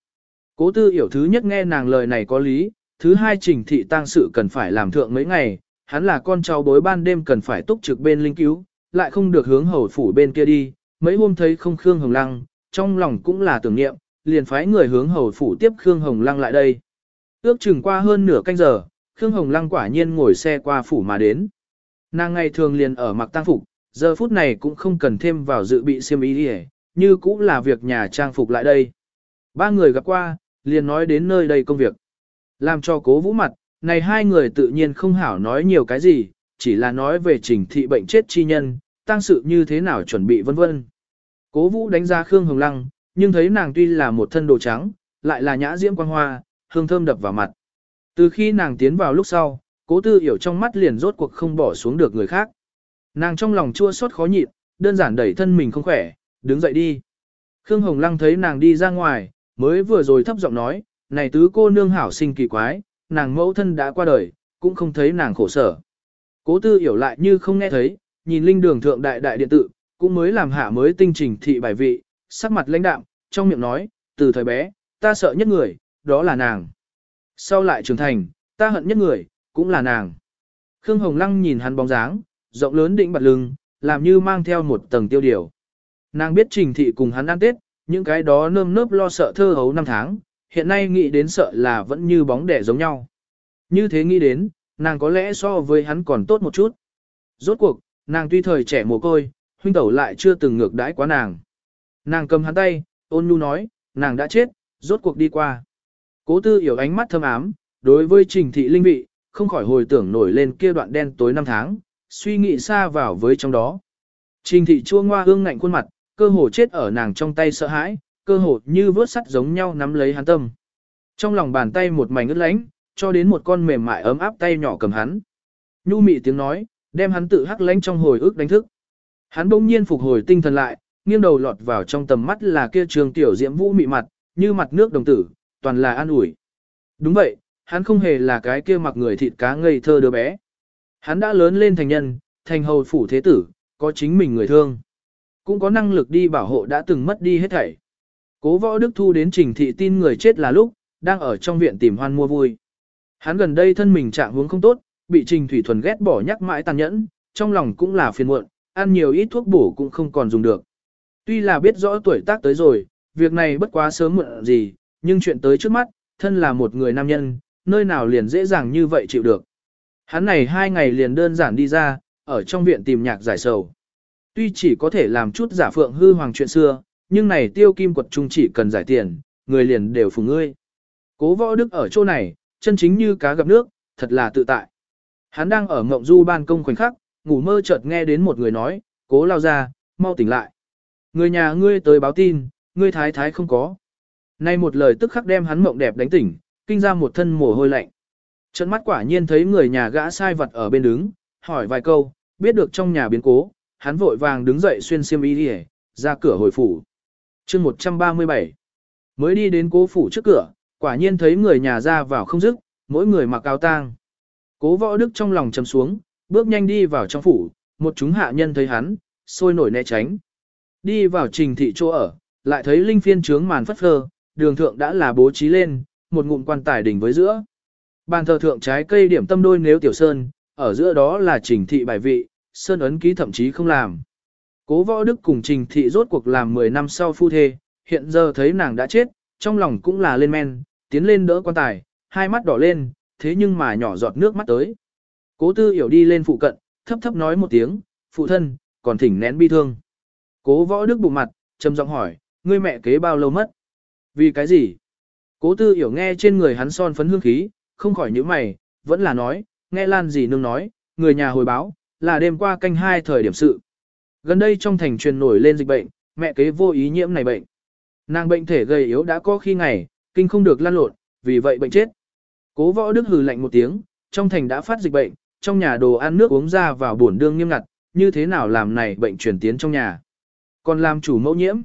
Cố tư hiểu thứ nhất nghe nàng lời này có lý, thứ hai trình thị tang sự cần phải làm thượng mấy ngày, hắn là con cháu bối ban đêm cần phải túc trực bên linh cứu, lại không được hướng hầu phủ bên kia đi, mấy hôm thấy không Khương Hồng Lăng, trong lòng cũng là tưởng niệm, liền phái người hướng hầu phủ tiếp Khương Hồng Lăng lại đây. Ước chừng qua hơn nửa canh giờ, Khương Hồng Lăng quả nhiên ngồi xe qua phủ mà đến. Nàng ngày thường liền ở mặc tang phục, giờ phút này cũng không cần thêm vào dự bị xiêm y đi như cũng là việc nhà trang phục lại đây. Ba người gặp qua, liền nói đến nơi đây công việc. Làm cho cố vũ mặt, này hai người tự nhiên không hảo nói nhiều cái gì, chỉ là nói về trình thị bệnh chết chi nhân, tăng sự như thế nào chuẩn bị vân vân. Cố vũ đánh giá Khương Hồng Lăng, nhưng thấy nàng tuy là một thân đồ trắng, lại là nhã diễm quang hoa, hương thơm đập vào mặt. Từ khi nàng tiến vào lúc sau, cố tư hiểu trong mắt liền rốt cuộc không bỏ xuống được người khác. Nàng trong lòng chua xót khó nhịn, đơn giản đẩy thân mình không khỏe, đứng dậy đi. Khương Hồng Lăng thấy nàng đi ra ngoài, mới vừa rồi thấp giọng nói, này tứ cô nương hảo sinh kỳ quái, nàng mẫu thân đã qua đời, cũng không thấy nàng khổ sở. Cố tư hiểu lại như không nghe thấy, nhìn linh đường thượng đại đại điện tự, cũng mới làm hạ mới tinh trình thị bài vị, sắc mặt lãnh đạm, trong miệng nói, từ thời bé, ta sợ nhất người, đó là nàng. Sau lại trưởng thành, ta hận nhất người, cũng là nàng. Khương Hồng Lăng nhìn hắn bóng dáng, rộng lớn định bật lưng, làm như mang theo một tầng tiêu điều. Nàng biết trình thị cùng hắn ăn tết, những cái đó nơm nớp lo sợ thơ hấu năm tháng, hiện nay nghĩ đến sợ là vẫn như bóng đẻ giống nhau. Như thế nghĩ đến, nàng có lẽ so với hắn còn tốt một chút. Rốt cuộc, nàng tuy thời trẻ mồ côi, huynh tẩu lại chưa từng ngược đãi quá nàng. Nàng cầm hắn tay, ôn nhu nói, nàng đã chết, rốt cuộc đi qua. Cố tư hiểu ánh mắt thâm ám, đối với trình thị linh vị, không khỏi hồi tưởng nổi lên kia đoạn đen tối năm tháng, suy nghĩ xa vào với trong đó. Trình thị chua ngoa hương ngạnh khuôn mặt, cơ hồ chết ở nàng trong tay sợ hãi, cơ hồ như vớt sắt giống nhau nắm lấy hắn tâm. Trong lòng bàn tay một mảnh ướt lánh, cho đến một con mềm mại ấm áp tay nhỏ cầm hắn. Nhu mị tiếng nói, đem hắn tự hắc lánh trong hồi ức đánh thức. Hắn bỗng nhiên phục hồi tinh thần lại, nghiêng đầu lọt vào trong tầm mắt là kia trường tiểu diễm vũ mị mặt, như mặt nước đồng tử, toàn là an ủi. Đúng vậy, hắn không hề là cái kia mặc người thịt cá ngây thơ đứa bé. Hắn đã lớn lên thành nhân, thành hầu phủ thế tử, có chính mình người thương. Cũng có năng lực đi bảo hộ đã từng mất đi hết thảy. Cố võ Đức Thu đến trình thị tin người chết là lúc, đang ở trong viện tìm hoan mua vui. Hắn gần đây thân mình trạng huống không tốt, bị Trình Thủy Thuần ghét bỏ nhắc mãi tàn nhẫn, trong lòng cũng là phiền muộn, ăn nhiều ít thuốc bổ cũng không còn dùng được. Tuy là biết rõ tuổi tác tới rồi, việc này bất quá sớm muộn gì, nhưng chuyện tới trước mắt, thân là một người nam nhân, nơi nào liền dễ dàng như vậy chịu được. Hắn này hai ngày liền đơn giản đi ra, ở trong viện tìm nhạc giải sầu. Tuy chỉ có thể làm chút giả phượng hư hoàng chuyện xưa, nhưng này tiêu kim quật trung chỉ cần giải tiền, người liền đều phùng ngươi. Cố võ đức ở chỗ này, chân chính như cá gặp nước, thật là tự tại. Hắn đang ở ngộng du ban công khoảnh khắc, ngủ mơ chợt nghe đến một người nói, cố lao ra, mau tỉnh lại. Người nhà ngươi tới báo tin, ngươi thái thái không có. Nay một lời tức khắc đem hắn mộng đẹp đánh tỉnh, kinh ra một thân mồ hôi lạnh. Trận mắt quả nhiên thấy người nhà gã sai vật ở bên đứng, hỏi vài câu, biết được trong nhà biến cố, hắn vội vàng đứng dậy xuyên xiêm y đi ra cửa hồi phủ. chương 137 Mới đi đến cố phủ trước cửa, quả nhiên thấy người nhà ra vào không dứt, mỗi người mặc áo tang. Cố võ đức trong lòng trầm xuống, bước nhanh đi vào trong phủ, một chúng hạ nhân thấy hắn, sôi nổi né tránh. Đi vào trình thị chỗ ở, lại thấy linh phiên trướng màn phất phơ, đường thượng đã là bố trí lên, một ngụm quan tài đỉnh với giữa. Bàn thờ thượng trái cây điểm tâm đôi nếu tiểu sơn, ở giữa đó là trình thị bài vị, sơn ấn ký thậm chí không làm. Cố võ đức cùng trình thị rốt cuộc làm 10 năm sau phu thê, hiện giờ thấy nàng đã chết, trong lòng cũng là lên men, tiến lên đỡ quan tài, hai mắt đỏ lên, thế nhưng mà nhỏ giọt nước mắt tới. Cố tư hiểu đi lên phụ cận, thấp thấp nói một tiếng, phụ thân, còn thỉnh nén bi thương. Cố võ đức bụng mặt, trầm giọng hỏi, ngươi mẹ kế bao lâu mất? Vì cái gì? Cố tư hiểu nghe trên người hắn son phấn hương khí, không khỏi nhíu mày, vẫn là nói, nghe lan gì nương nói, người nhà hồi báo, là đêm qua canh hai thời điểm sự. Gần đây trong thành truyền nổi lên dịch bệnh, mẹ kế vô ý nhiễm này bệnh. Nàng bệnh thể gầy yếu đã có khi ngày, kinh không được lan lộn, vì vậy bệnh chết. Cố võ đức hừ lạnh một tiếng, trong thành đã phát dịch bệnh, trong nhà đồ ăn nước uống ra vào buồn đương nghiêm ngặt, như thế nào làm này bệnh truyền tiến trong nhà. Còn làm chủ mẫu nhiễm.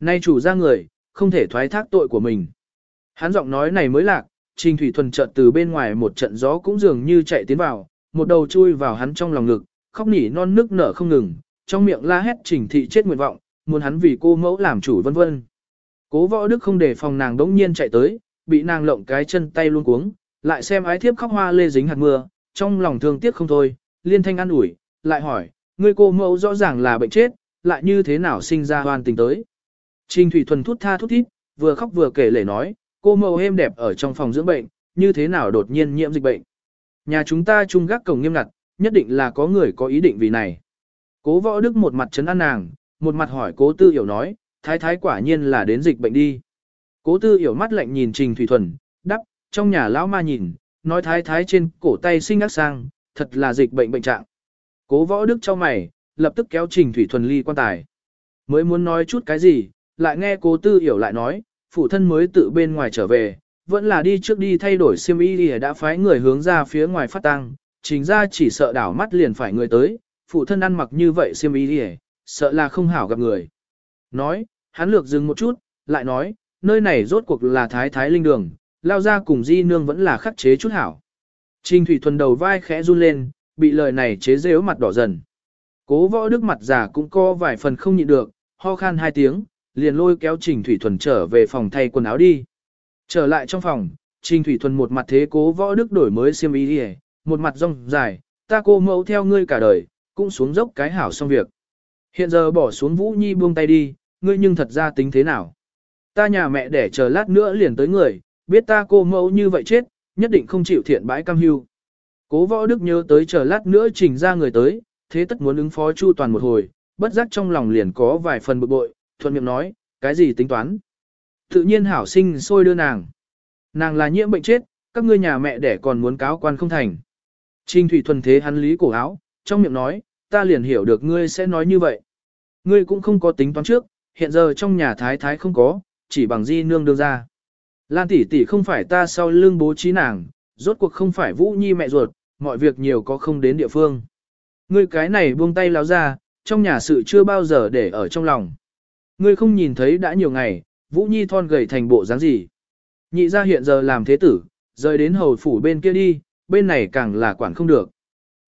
Nay chủ ra người, không thể thoái thác tội của mình. Hắn giọng nói này mới lạc, Trình Thủy Thuần chợt từ bên ngoài một trận gió cũng dường như chạy tiến vào, một đầu chui vào hắn trong lòng ngực, khóc nỉ non nước nở không ngừng, trong miệng la hét Trình Thị chết nguyện vọng, muốn hắn vì cô mẫu làm chủ vân vân. Cố võ đức không để phòng nàng đống nhiên chạy tới, bị nàng lộng cái chân tay luôn cuống, lại xem ái thiếp khóc hoa lê dính hạt mưa, trong lòng thương tiếc không thôi, liên thanh ăn ủi, lại hỏi, ngươi cô mẫu rõ ràng là bệnh chết, lại như thế nào sinh ra hoàn tình tới. Trình Thủy Thuần thút tha thút thít, vừa khóc vừa kể lể nói, cô mẫu êm đẹp ở trong phòng dưỡng bệnh, như thế nào đột nhiên nhiễm dịch bệnh. Nhà chúng ta chung gác cổng nghiêm ngặt, nhất định là có người có ý định vì này. Cố võ đức một mặt chấn an nàng, một mặt hỏi cố tư hiểu nói, thái thái quả nhiên là đến dịch bệnh đi. Cố tư hiểu mắt lạnh nhìn Trình Thủy Thuần, đắp, trong nhà lão ma nhìn, nói thái thái trên cổ tay sinh ác sang, thật là dịch bệnh bệnh trạng. Cố võ đức cho mày, lập tức kéo Trình Thủy Thuần ly quan tài. Mới muốn nói chút cái gì, lại nghe cố tư hiểu lại nói, phụ thân mới tự bên ngoài trở về, vẫn là đi trước đi thay đổi xiêm y đi đã phái người hướng ra phía ngoài phát tăng, chính ra chỉ sợ đảo mắt liền phải người tới, phụ thân ăn mặc như vậy xiêm y đi sợ là không hảo gặp người. Nói, hắn lược dừng một chút, lại nói, nơi này rốt cuộc là thái thái linh đường, lao ra cùng di nương vẫn là khắc chế chút hảo. Trình thủy thuần đầu vai khẽ run lên, bị lời này chế rêu mặt đỏ dần. Cố võ đức mặt già cũng co vài phần không nhịn được, ho khan hai tiếng, liền lôi kéo Trình Thủy Thuần trở về phòng thay quần áo đi. Trở lại trong phòng, Trình Thủy Thuần một mặt thế cố võ đức đổi mới xiêm y đi một mặt rong dài, ta cô mẫu theo ngươi cả đời, cũng xuống dốc cái hảo xong việc. Hiện giờ bỏ xuống Vũ Nhi buông tay đi, ngươi nhưng thật ra tính thế nào? Ta nhà mẹ để chờ lát nữa liền tới người, biết ta cô mẫu như vậy chết, nhất định không chịu thiện bãi cam hưu. Cố võ đức nhớ tới chờ lát nữa trình ra người tới, thế tất muốn ứng phó chu toàn một hồi, bất giác trong lòng liền có vài phần bực bội, thuận miệng nói, cái gì tính toán. Tự nhiên hảo sinh sôi đưa nàng. Nàng là nhiễm bệnh chết, các ngươi nhà mẹ đẻ còn muốn cáo quan không thành. Trình thủy thuần thế hắn lý cổ áo, trong miệng nói, ta liền hiểu được ngươi sẽ nói như vậy. Ngươi cũng không có tính toán trước, hiện giờ trong nhà thái thái không có, chỉ bằng di nương đương ra. Lan tỷ tỷ không phải ta sau lưng bố trí nàng, rốt cuộc không phải Vũ Nhi mẹ ruột, mọi việc nhiều có không đến địa phương. Ngươi cái này buông tay láo ra, trong nhà sự chưa bao giờ để ở trong lòng. Ngươi không nhìn thấy đã nhiều ngày, Vũ Nhi thon gầy thành bộ dáng gì. Nhị ra hiện giờ làm thế tử, rời đến hầu phủ bên kia đi, bên này càng là quản không được.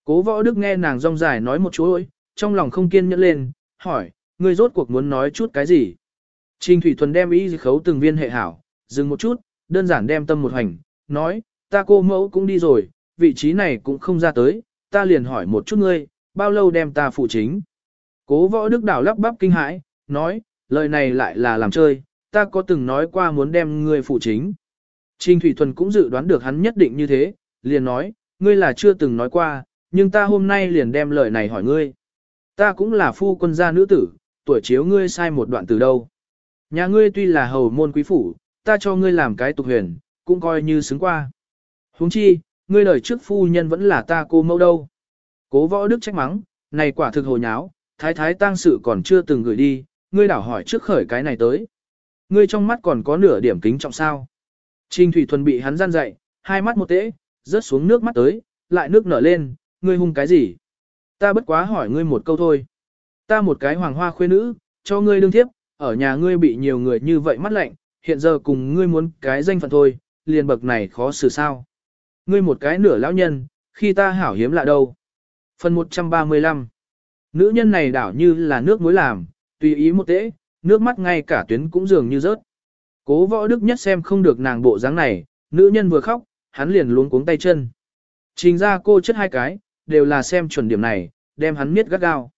Cố võ đức nghe nàng rong dài nói một chú ơi, trong lòng không kiên nhẫn lên, hỏi, ngươi rốt cuộc muốn nói chút cái gì? Trình Thủy Thuần đem ý khấu từng viên hệ hảo, dừng một chút, đơn giản đem tâm một hành, nói, ta cô mẫu cũng đi rồi, vị trí này cũng không ra tới, ta liền hỏi một chút ngươi, bao lâu đem ta phụ chính. Cố võ đức đảo lắp bắp kinh hãi, nói, lời này lại là làm chơi, ta có từng nói qua muốn đem ngươi phụ chính. Trình Thủy Thuần cũng dự đoán được hắn nhất định như thế, liền nói, ngươi là chưa từng nói qua, nhưng ta hôm nay liền đem lời này hỏi ngươi. Ta cũng là phu quân gia nữ tử, tuổi chiếu ngươi sai một đoạn từ đâu. Nhà ngươi tuy là hầu môn quý phủ, ta cho ngươi làm cái tục huyền, cũng coi như xứng qua. huống chi, ngươi lời trước phu nhân vẫn là ta cô mẫu đâu. Cố võ đức trách mắng, này quả thực hồ nháo, thái thái tang sự còn chưa từng gửi đi, ngươi đảo hỏi trước khởi cái này tới. Ngươi trong mắt còn có nửa điểm kính trọng sao. Trình Thủy Thuần bị hắn gian dậy, hai mắt một tễ, rớt xuống nước mắt tới, lại nước nở lên, ngươi hung cái gì? Ta bất quá hỏi ngươi một câu thôi. Ta một cái hoàng hoa khuê nữ, cho ngươi đương thiếp, ở nhà ngươi bị nhiều người như vậy mắt lạnh, hiện giờ cùng ngươi muốn cái danh phận thôi, liền bậc này khó xử sao. Ngươi một cái nửa lão nhân, khi ta hảo hiếm lạ đâu. Phần 135 Nữ nhân này đảo như là nước muối làm, tùy ý một tễ, nước mắt ngay cả tuyến cũng dường như rớt. Cố võ đức nhất xem không được nàng bộ dáng này, nữ nhân vừa khóc, hắn liền luống cuống tay chân. Trình ra cô chất hai cái, đều là xem chuẩn điểm này, đem hắn miết gắt gao.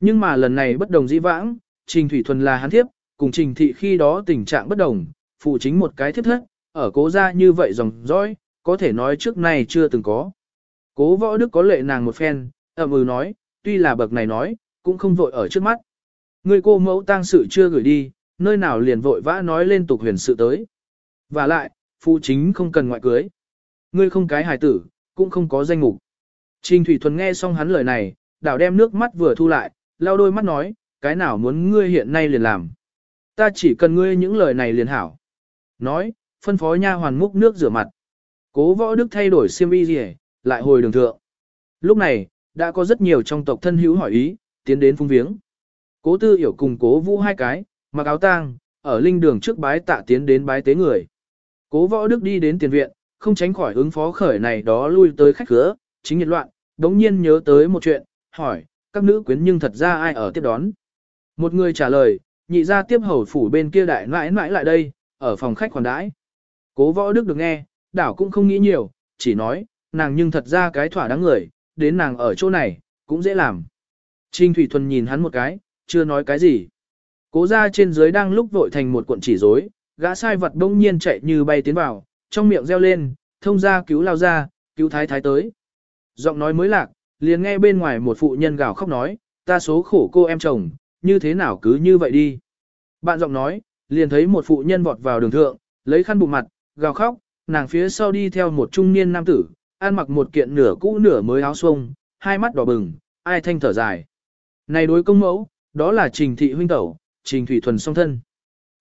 Nhưng mà lần này bất đồng dĩ vãng, Trình Thủy Thuần là hắn thiếp, cùng Trình Thị khi đó tình trạng bất đồng, phụ chính một cái thiếp thất, ở cố gia như vậy dòng dõi, có thể nói trước nay chưa từng có. Cố võ đức có lệ nàng một phen, ẩm ừ nói, tuy là bậc này nói, cũng không vội ở trước mắt. Người cô mẫu tang sự chưa gửi đi, nơi nào liền vội vã nói lên tục huyền sự tới. Và lại, phụ chính không cần ngoại cưới. Ngươi không cái hài tử, cũng không có danh mục. Trình Thủy Thuần nghe xong hắn lời này, đảo đem nước mắt vừa thu lại, lau đôi mắt nói, cái nào muốn ngươi hiện nay liền làm. Ta chỉ cần ngươi những lời này liền hảo. Nói, phân phó nha hoàn múc nước rửa mặt. Cố võ đức thay đổi xiêm y gì lại hồi đường thượng. Lúc này, đã có rất nhiều trong tộc thân hữu hỏi ý, tiến đến phung viếng. Cố tư hiểu cùng cố vũ hai cái, mặc áo tang, ở linh đường trước bái tạ tiến đến bái tế người. Cố võ đức đi đến tiền viện, không tránh khỏi ứng phó khởi này đó lui tới khách cửa, chính nhiệt loạn, đống nhiên nhớ tới một chuyện, hỏi, các nữ quyến nhưng thật ra ai ở tiếp đón. Một người trả lời, nhị ra tiếp hầu phủ bên kia đại nãi nãi lại đây, ở phòng khách khoản đãi. Cố võ đức được nghe, đảo cũng không nghĩ nhiều, chỉ nói, nàng nhưng thật ra cái thỏa đáng người, đến nàng ở chỗ này, cũng dễ làm. Trinh Thủy Thuần nhìn hắn một cái, chưa nói cái gì. Cố ra trên dưới đang lúc vội thành một cuộn chỉ rối, gã sai vật đông nhiên chạy như bay tiến vào, trong miệng reo lên, thông ra cứu lao ra, cứu thái thái tới. Giọng nói mới lạc, liền nghe bên ngoài một phụ nhân gào khóc nói, ta số khổ cô em chồng, như thế nào cứ như vậy đi. Bạn giọng nói, liền thấy một phụ nhân vọt vào đường thượng, lấy khăn bụng mặt, gào khóc, nàng phía sau đi theo một trung niên nam tử, ăn mặc một kiện nửa cũ nửa mới áo xuông, hai mắt đỏ bừng, ai thanh thở dài. Này đối công mẫu, đó là Trình Thị huynh tẩu, Trình Thủy Thuần song thân.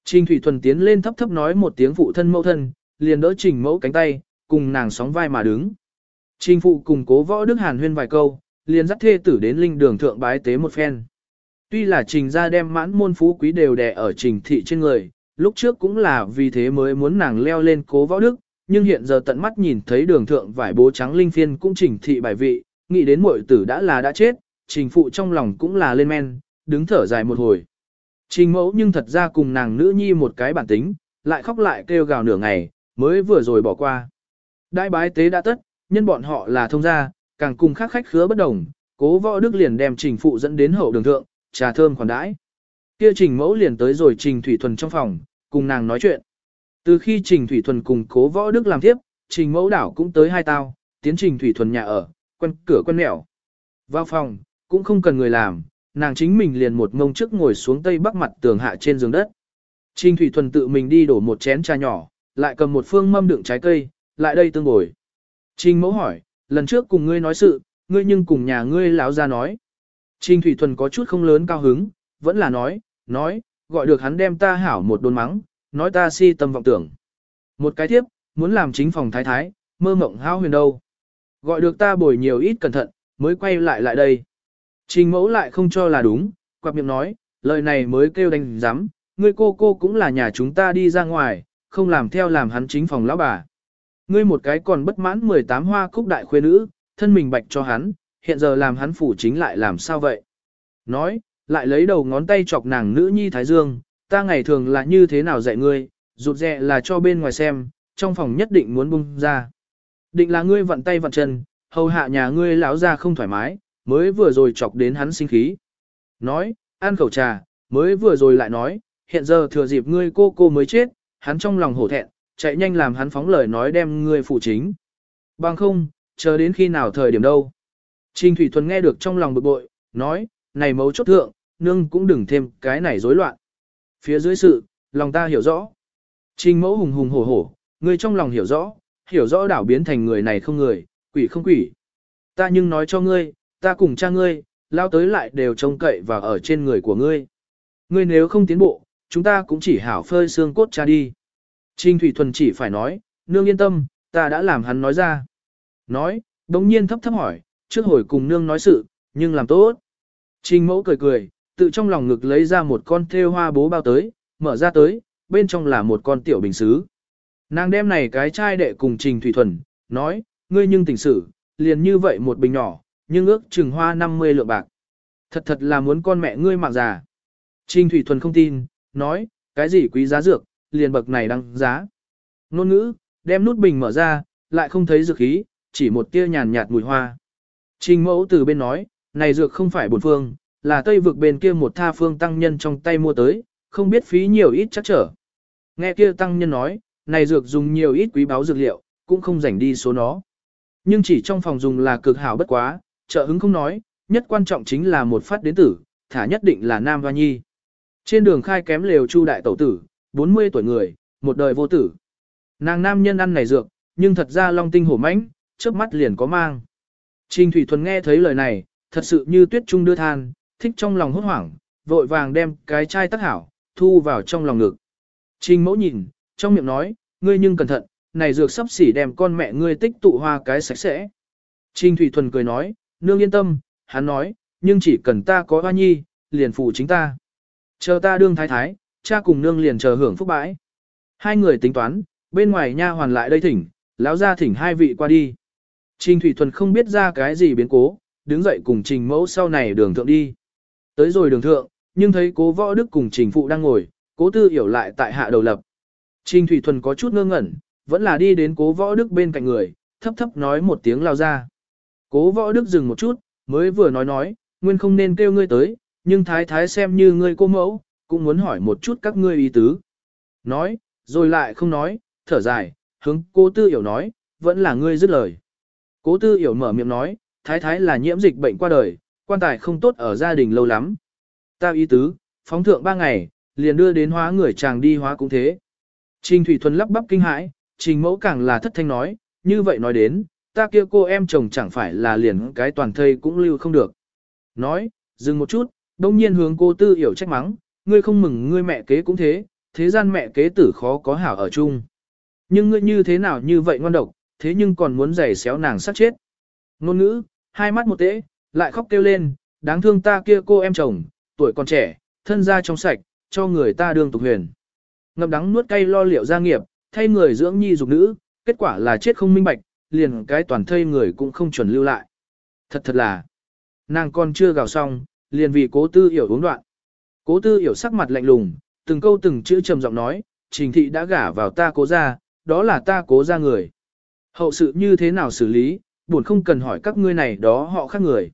Trình Thủy Thuần tiến lên thấp thấp nói một tiếng phụ thân mẫu thân, liền đỡ Trình mẫu cánh tay, cùng nàng sóng vai mà đứng. Trình phụ cùng cố võ Đức Hàn huyên vài câu, liền dắt thê tử đến linh đường thượng bái tế một phen. Tuy là trình ra đem mãn môn phú quý đều đè ở trình thị trên người, lúc trước cũng là vì thế mới muốn nàng leo lên cố võ đức, nhưng hiện giờ tận mắt nhìn thấy đường thượng vải bố trắng linh phiên cũng trình thị bài vị, nghĩ đến muội tử đã là đã chết, trình phụ trong lòng cũng là lên men, đứng thở dài một hồi. Trình mẫu nhưng thật ra cùng nàng nữ nhi một cái bản tính, lại khóc lại kêu gào nửa ngày, mới vừa rồi bỏ qua. Đại bái tế đã tất, nhân bọn họ là thông gia, càng cùng khác khách khứa bất đồng, cố võ đức liền đem trình phụ dẫn đến hậu đường thượng, trà thơm khoản đãi. Kia trình mẫu liền tới rồi trình thủy thuần trong phòng, cùng nàng nói chuyện. Từ khi trình thủy thuần cùng cố võ đức làm tiếp, trình mẫu đảo cũng tới hai tao, tiến trình thủy thuần nhà ở, quen cửa quen mẹo. Vào phòng, cũng không cần người làm, nàng chính mình liền một ngông trước ngồi xuống tây bắc mặt tường hạ trên giường đất. Trình thủy thuần tự mình đi đổ một chén trà nhỏ, lại cầm một phương mâm đựng trái cây, lại đây tương ngồi. Trình mẫu hỏi, lần trước cùng ngươi nói sự, ngươi nhưng cùng nhà ngươi lão ra nói. Trình Thủy Thuần có chút không lớn cao hứng, vẫn là nói, nói, gọi được hắn đem ta hảo một đồn mắng, nói ta si tâm vọng tưởng. Một cái tiếp, muốn làm chính phòng thái thái, mơ mộng hao huyền đâu. Gọi được ta bồi nhiều ít cẩn thận, mới quay lại lại đây. Trình mẫu lại không cho là đúng, quạp miệng nói, lời này mới kêu đánh giám, ngươi cô cô cũng là nhà chúng ta đi ra ngoài, không làm theo làm hắn chính phòng lão bà. Ngươi một cái còn bất mãn 18 hoa cúc đại khuê nữ, thân mình bạch cho hắn, hiện giờ làm hắn phủ chính lại làm sao vậy? Nói, lại lấy đầu ngón tay chọc nàng nữ nhi Thái Dương, ta ngày thường là như thế nào dạy ngươi, rụt rẹ là cho bên ngoài xem, trong phòng nhất định muốn bung ra. Định là ngươi vận tay vận chân, hầu hạ nhà ngươi lão ra không thoải mái, mới vừa rồi chọc đến hắn sinh khí. Nói, ăn khẩu trà, mới vừa rồi lại nói, hiện giờ thừa dịp ngươi cô cô mới chết, hắn trong lòng hổ thẹn, chạy nhanh làm hắn phóng lời nói đem ngươi phụ chính. Bằng không, chờ đến khi nào thời điểm đâu. Trình Thủy Thuần nghe được trong lòng bực bội, nói, này mấu chốt thượng, nương cũng đừng thêm cái này rối loạn. Phía dưới sự, lòng ta hiểu rõ. Trình mẫu hùng hùng hổ hổ, ngươi trong lòng hiểu rõ, hiểu rõ đảo biến thành người này không người, quỷ không quỷ. Ta nhưng nói cho ngươi, ta cùng cha ngươi, lao tới lại đều trông cậy và ở trên người của ngươi. Ngươi nếu không tiến bộ, chúng ta cũng chỉ hảo phơi xương cốt cha đi. Trình Thủy Thuần chỉ phải nói, nương yên tâm, ta đã làm hắn nói ra. Nói, đồng nhiên thấp thấp hỏi, trước hồi cùng nương nói sự, nhưng làm tốt. Trình mẫu cười cười, tự trong lòng ngực lấy ra một con thêu hoa bố bao tới, mở ra tới, bên trong là một con tiểu bình xứ. Nàng đem này cái chai đệ cùng Trình Thủy Thuần, nói, ngươi nhưng tỉnh sự, liền như vậy một bình nhỏ, nhưng ước chừng hoa 50 lượng bạc. Thật thật là muốn con mẹ ngươi mạng già. Trình Thủy Thuần không tin, nói, cái gì quý giá dược, liền bậc này đăng giá. Nôn ngữ, đem nút bình mở ra, lại không thấy dược khí, chỉ một tia nhàn nhạt mùi hoa. Trình mẫu từ bên nói, này dược không phải bổn phương, là tây vực bên kia một tha phương tăng nhân trong tay mua tới, không biết phí nhiều ít chắc trở. Nghe kia tăng nhân nói, này dược dùng nhiều ít quý báu dược liệu, cũng không rảnh đi số nó. Nhưng chỉ trong phòng dùng là cực hảo bất quá, trợ hứng không nói, nhất quan trọng chính là một phát đến tử, thả nhất định là nam hoa nhi. Trên đường khai kém lều chu đại tẩu tử, 40 tuổi người, một đời vô tử. Nàng nam nhân ăn này dược, nhưng thật ra long tinh hổ mãnh, trước mắt liền có mang. Trình Thủy Thuần nghe thấy lời này, thật sự như tuyết trung đưa than, thích trong lòng hốt hoảng, vội vàng đem cái chai tắc hảo, thu vào trong lòng ngực. Trình mẫu nhìn, trong miệng nói, ngươi nhưng cẩn thận, này dược sắp xỉ đem con mẹ ngươi tích tụ hoa cái sạch sẽ. Trình Thủy Thuần cười nói, nương yên tâm, hắn nói, nhưng chỉ cần ta có hoa nhi, liền phụ chính ta. Chờ ta đương thái thái, cha cùng nương liền chờ hưởng phúc bãi. Hai người tính toán, bên ngoài nha hoàn lại đây thỉnh, lão ra thỉnh hai vị qua đi. Trình Thủy Thuần không biết ra cái gì biến cố, đứng dậy cùng Trình Mẫu sau này đường thượng đi. Tới rồi đường thượng, nhưng thấy cố võ đức cùng Trình Phụ đang ngồi, cố tư hiểu lại tại hạ đầu lập. Trình Thủy Thuần có chút ngơ ngẩn, vẫn là đi đến cố võ đức bên cạnh người, thấp thấp nói một tiếng lao ra. Cố võ đức dừng một chút, mới vừa nói nói, nguyên không nên kêu ngươi tới, nhưng thái thái xem như ngươi cô mẫu, cũng muốn hỏi một chút các ngươi ý tứ. Nói, rồi lại không nói, thở dài, hướng cố tư hiểu nói, vẫn là ngươi dứt lời. Cố tư hiểu mở miệng nói, thái thái là nhiễm dịch bệnh qua đời, quan tài không tốt ở gia đình lâu lắm. Ta ý tứ, phóng thượng ba ngày, liền đưa đến hóa người chàng đi hóa cũng thế. Trình Thủy Thuần lắp bắp kinh hãi, trình mẫu càng là thất thanh nói, như vậy nói đến, ta kia cô em chồng chẳng phải là liền cái toàn thây cũng lưu không được. Nói, dừng một chút, đông nhiên hướng cô tư hiểu trách mắng, ngươi không mừng ngươi mẹ kế cũng thế, thế gian mẹ kế tử khó có hảo ở chung. Nhưng ngươi như thế nào như vậy ngoan độc, thế nhưng còn muốn giày xéo nàng sát chết. Nôn ngữ, hai mắt một tễ, lại khóc kêu lên, đáng thương ta kia cô em chồng, tuổi còn trẻ, thân ra trong sạch, cho người ta đương tục huyền. Ngậm đắng nuốt cay lo liệu gia nghiệp, thay người dưỡng nhi dục nữ, kết quả là chết không minh bạch, liền cái toàn thây người cũng không chuẩn lưu lại. Thật thật là, nàng còn chưa gào xong, liền vì cố tư hiểu uống đoạn. Cố tư hiểu sắc mặt lạnh lùng, từng câu từng chữ trầm giọng nói, trình thị đã gả vào ta cố ra, đó là ta cố ra người. Hậu sự như thế nào xử lý, buồn không cần hỏi các ngươi này đó họ khác người.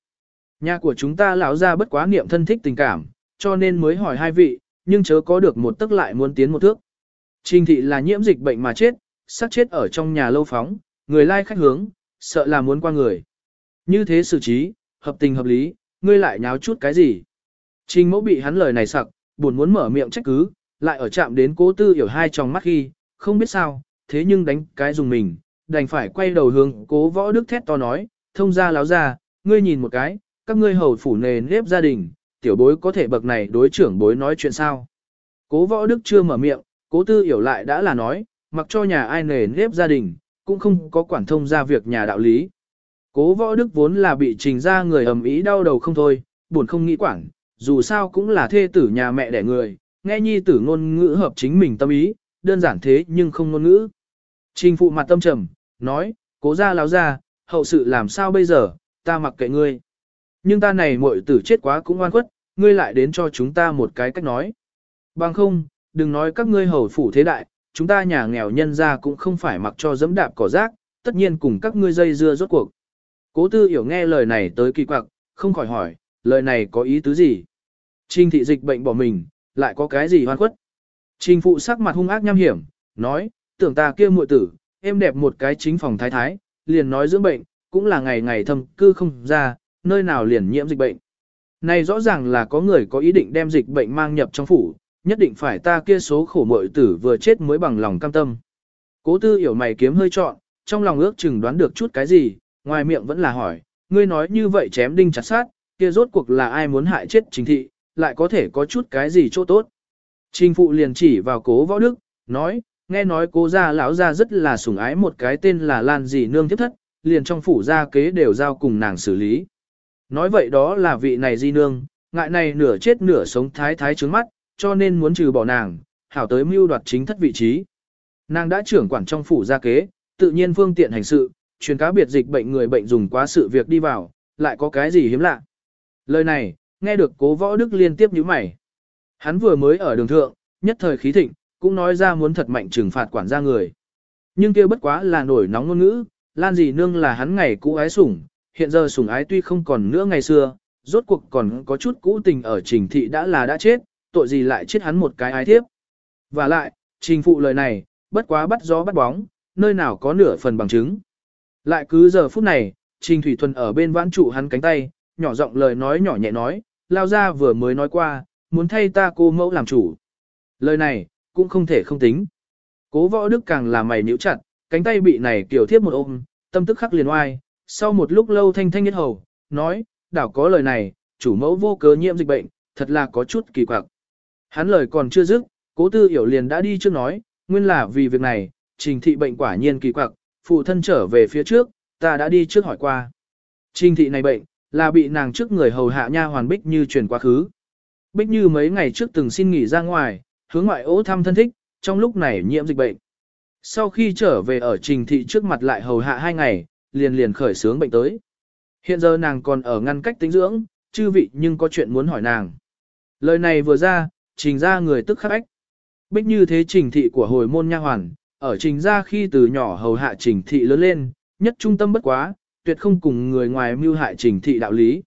Nhà của chúng ta lão ra bất quá niệm thân thích tình cảm, cho nên mới hỏi hai vị, nhưng chớ có được một tức lại muốn tiến một thước. Trình thị là nhiễm dịch bệnh mà chết, sát chết ở trong nhà lâu phóng, người lai khách hướng, sợ là muốn qua người. Như thế xử trí, hợp tình hợp lý, ngươi lại nháo chút cái gì. Trình mẫu bị hắn lời này sặc, buồn muốn mở miệng trách cứ, lại ở chạm đến cố tư hiểu hai trong mắt khi, không biết sao, thế nhưng đánh cái dùng mình, đành phải quay đầu hướng cố võ đức thét to nói, thông ra láo ra, ngươi nhìn một cái, các ngươi hầu phủ nề nếp gia đình, tiểu bối có thể bậc này đối trưởng bối nói chuyện sao. Cố võ đức chưa mở miệng, cố tư hiểu lại đã là nói, mặc cho nhà ai nề nếp gia đình, cũng không có quản thông ra việc nhà đạo lý. Cố võ đức vốn là bị trình ra người ầm ý đau đầu không thôi, buồn không nghĩ quản, dù sao cũng là thê tử nhà mẹ đẻ người, nghe nhi tử ngôn ngữ hợp chính mình tâm ý, đơn giản thế nhưng không ngôn ngữ. Trình phụ mặt tâm trầm, nói, cố ra láo ra, hậu sự làm sao bây giờ, ta mặc kệ ngươi. Nhưng ta này muội tử chết quá cũng oan khuất, ngươi lại đến cho chúng ta một cái cách nói. Bằng không, đừng nói các ngươi hầu phủ thế đại, chúng ta nhà nghèo nhân ra cũng không phải mặc cho dẫm đạp cỏ rác, tất nhiên cùng các ngươi dây dưa rốt cuộc. Cố tư hiểu nghe lời này tới kỳ quặc, không khỏi hỏi, lời này có ý tứ gì? Trình thị dịch bệnh bỏ mình, lại có cái gì hoan khuất? Trình phụ sắc mặt hung ác nham hiểm, nói, tưởng ta kia muội tử, em đẹp một cái chính phòng thái thái, liền nói dưỡng bệnh, cũng là ngày ngày thâm cư không ra, nơi nào liền nhiễm dịch bệnh. Này rõ ràng là có người có ý định đem dịch bệnh mang nhập trong phủ, nhất định phải ta kia số khổ muội tử vừa chết mới bằng lòng cam tâm. Cố tư hiểu mày kiếm hơi trọn, trong lòng ước chừng đoán được chút cái gì, ngoài miệng vẫn là hỏi, ngươi nói như vậy chém đinh chặt sát, kia rốt cuộc là ai muốn hại chết chính thị, lại có thể có chút cái gì chỗ tốt. Trình phụ liền chỉ vào cố võ đức, nói, nghe nói cố gia lão gia rất là sủng ái một cái tên là Lan dì nương tiếp thất, liền trong phủ gia kế đều giao cùng nàng xử lý. Nói vậy đó là vị này di nương, ngại này nửa chết nửa sống thái thái trướng mắt, cho nên muốn trừ bỏ nàng, hảo tới mưu đoạt chính thất vị trí. Nàng đã trưởng quản trong phủ gia kế, tự nhiên phương tiện hành sự, truyền cá biệt dịch bệnh người bệnh dùng quá sự việc đi vào, lại có cái gì hiếm lạ. Lời này, nghe được cố võ đức liên tiếp nhíu mày. Hắn vừa mới ở đường thượng, nhất thời khí thịnh, cũng nói ra muốn thật mạnh trừng phạt quản gia người. Nhưng kia bất quá là nổi nóng ngôn ngữ, Lan dì nương là hắn ngày cũ ái sủng, hiện giờ sủng ái tuy không còn nữa ngày xưa, rốt cuộc còn có chút cũ tình ở trình thị đã là đã chết, tội gì lại chết hắn một cái ái thiếp. Và lại, trình phụ lời này, bất quá bắt gió bắt bóng, nơi nào có nửa phần bằng chứng. Lại cứ giờ phút này, trình thủy thuần ở bên vãn trụ hắn cánh tay, nhỏ giọng lời nói nhỏ nhẹ nói, lao ra vừa mới nói qua, muốn thay ta cô mẫu làm chủ. Lời này, cũng không thể không tính. Cố võ đức càng là mày nhíu chặt, cánh tay bị này kiểu thiếp một ôm, tâm tức khắc liền oai, sau một lúc lâu thanh thanh nhất hầu, nói, đảo có lời này, chủ mẫu vô cớ nhiễm dịch bệnh, thật là có chút kỳ quặc. Hắn lời còn chưa dứt, cố tư hiểu liền đã đi trước nói, nguyên là vì việc này, trình thị bệnh quả nhiên kỳ quặc, phụ thân trở về phía trước, ta đã đi trước hỏi qua. Trình thị này bệnh, là bị nàng trước người hầu hạ nha hoàn Bích Như truyền quá khứ. Bích Như mấy ngày trước từng xin nghỉ ra ngoài, hướng ngoại ố thăm thân thích, trong lúc này nhiễm dịch bệnh. Sau khi trở về ở trình thị trước mặt lại hầu hạ hai ngày, liền liền khởi sướng bệnh tới. Hiện giờ nàng còn ở ngăn cách tính dưỡng, chư vị nhưng có chuyện muốn hỏi nàng. Lời này vừa ra, trình ra người tức khắc ách. Bích như thế trình thị của hồi môn nha hoàn, ở trình ra khi từ nhỏ hầu hạ trình thị lớn lên, nhất trung tâm bất quá, tuyệt không cùng người ngoài mưu hại trình thị đạo lý.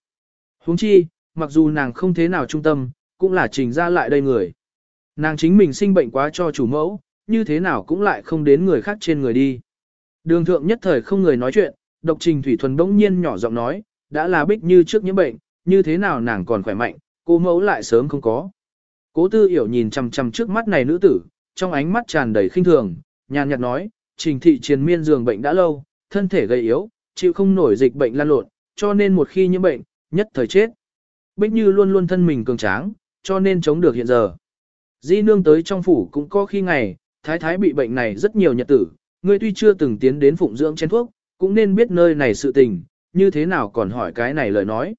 huống chi, mặc dù nàng không thế nào trung tâm, cũng là trình ra lại đây người. Nàng chính mình sinh bệnh quá cho chủ mẫu, như thế nào cũng lại không đến người khác trên người đi. Đường thượng nhất thời không người nói chuyện, độc trình thủy thuần bỗng nhiên nhỏ giọng nói, đã là bích như trước những bệnh, như thế nào nàng còn khỏe mạnh, cô mẫu lại sớm không có. Cố tư hiểu nhìn chằm chằm trước mắt này nữ tử, trong ánh mắt tràn đầy khinh thường, nhàn nhạt nói, trình thị triền miên giường bệnh đã lâu, thân thể gầy yếu, chịu không nổi dịch bệnh lan lộn, cho nên một khi nhiễm bệnh, nhất thời chết. Bích Như luôn luôn thân mình cường tráng, cho nên chống được hiện giờ. Di nương tới trong phủ cũng có khi ngày, thái thái bị bệnh này rất nhiều nhật tử, ngươi tuy chưa từng tiến đến phụng dưỡng chén thuốc, cũng nên biết nơi này sự tình, như thế nào còn hỏi cái này lời nói.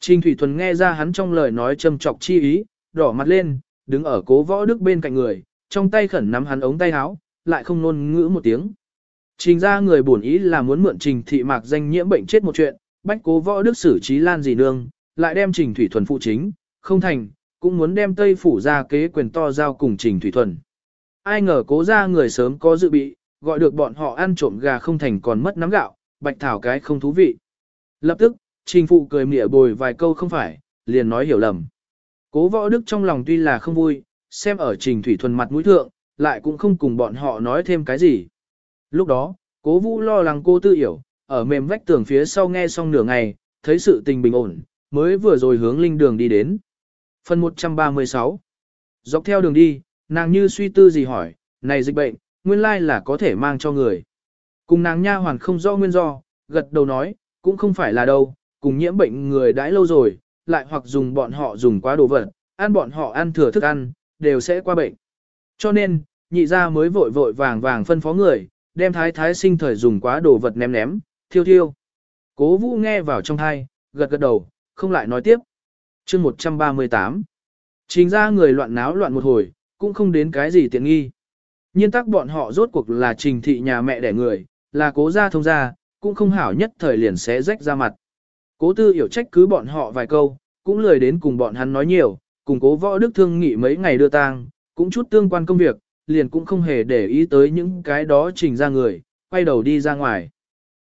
Trình Thủy Thuần nghe ra hắn trong lời nói châm chọc chi ý, đỏ mặt lên, đứng ở cố võ đức bên cạnh người, trong tay khẩn nắm hắn ống tay áo, lại không nôn ngữ một tiếng. Trình ra người buồn ý là muốn mượn trình thị mạc danh nhiễm bệnh chết một chuyện, bách cố võ đức xử trí lan gì nương, lại đem trình thủy thuần phụ chính, không thành, cũng muốn đem tây phủ ra kế quyền to giao cùng trình thủy thuần. Ai ngờ cố ra người sớm có dự bị, gọi được bọn họ ăn trộm gà không thành còn mất nắm gạo, bạch thảo cái không thú vị. Lập tức, trình phụ cười mỉa bồi vài câu không phải, liền nói hiểu lầm. Cố võ đức trong lòng tuy là không vui, xem ở trình thủy thuần mặt mũi thượng, lại cũng không cùng bọn họ nói thêm cái gì. Lúc đó, cố vũ lo lắng cô tư hiểu, ở mềm vách tường phía sau nghe xong nửa ngày, thấy sự tình bình ổn, mới vừa rồi hướng linh đường đi đến. Phần 136 Dọc theo đường đi, nàng như suy tư gì hỏi, này dịch bệnh, nguyên lai là có thể mang cho người. Cùng nàng nha hoàn không do nguyên do, gật đầu nói, cũng không phải là đâu, cùng nhiễm bệnh người đãi lâu rồi, lại hoặc dùng bọn họ dùng quá đồ vật, ăn bọn họ ăn thừa thức ăn, đều sẽ qua bệnh. Cho nên, nhị ra mới vội vội vàng vàng phân phó người, đem thái thái sinh thời dùng quá đồ vật ném ném, thiêu thiêu. Cố vũ nghe vào trong thai, gật gật đầu, không lại nói tiếp chương 138 Trình ra người loạn náo loạn một hồi, cũng không đến cái gì tiện nghi. Nhiên tắc bọn họ rốt cuộc là trình thị nhà mẹ đẻ người, là cố gia thông gia, cũng không hảo nhất thời liền sẽ rách ra mặt. Cố tư hiểu trách cứ bọn họ vài câu, cũng lười đến cùng bọn hắn nói nhiều, cùng cố võ đức thương nghị mấy ngày đưa tang, cũng chút tương quan công việc, liền cũng không hề để ý tới những cái đó trình ra người, quay đầu đi ra ngoài.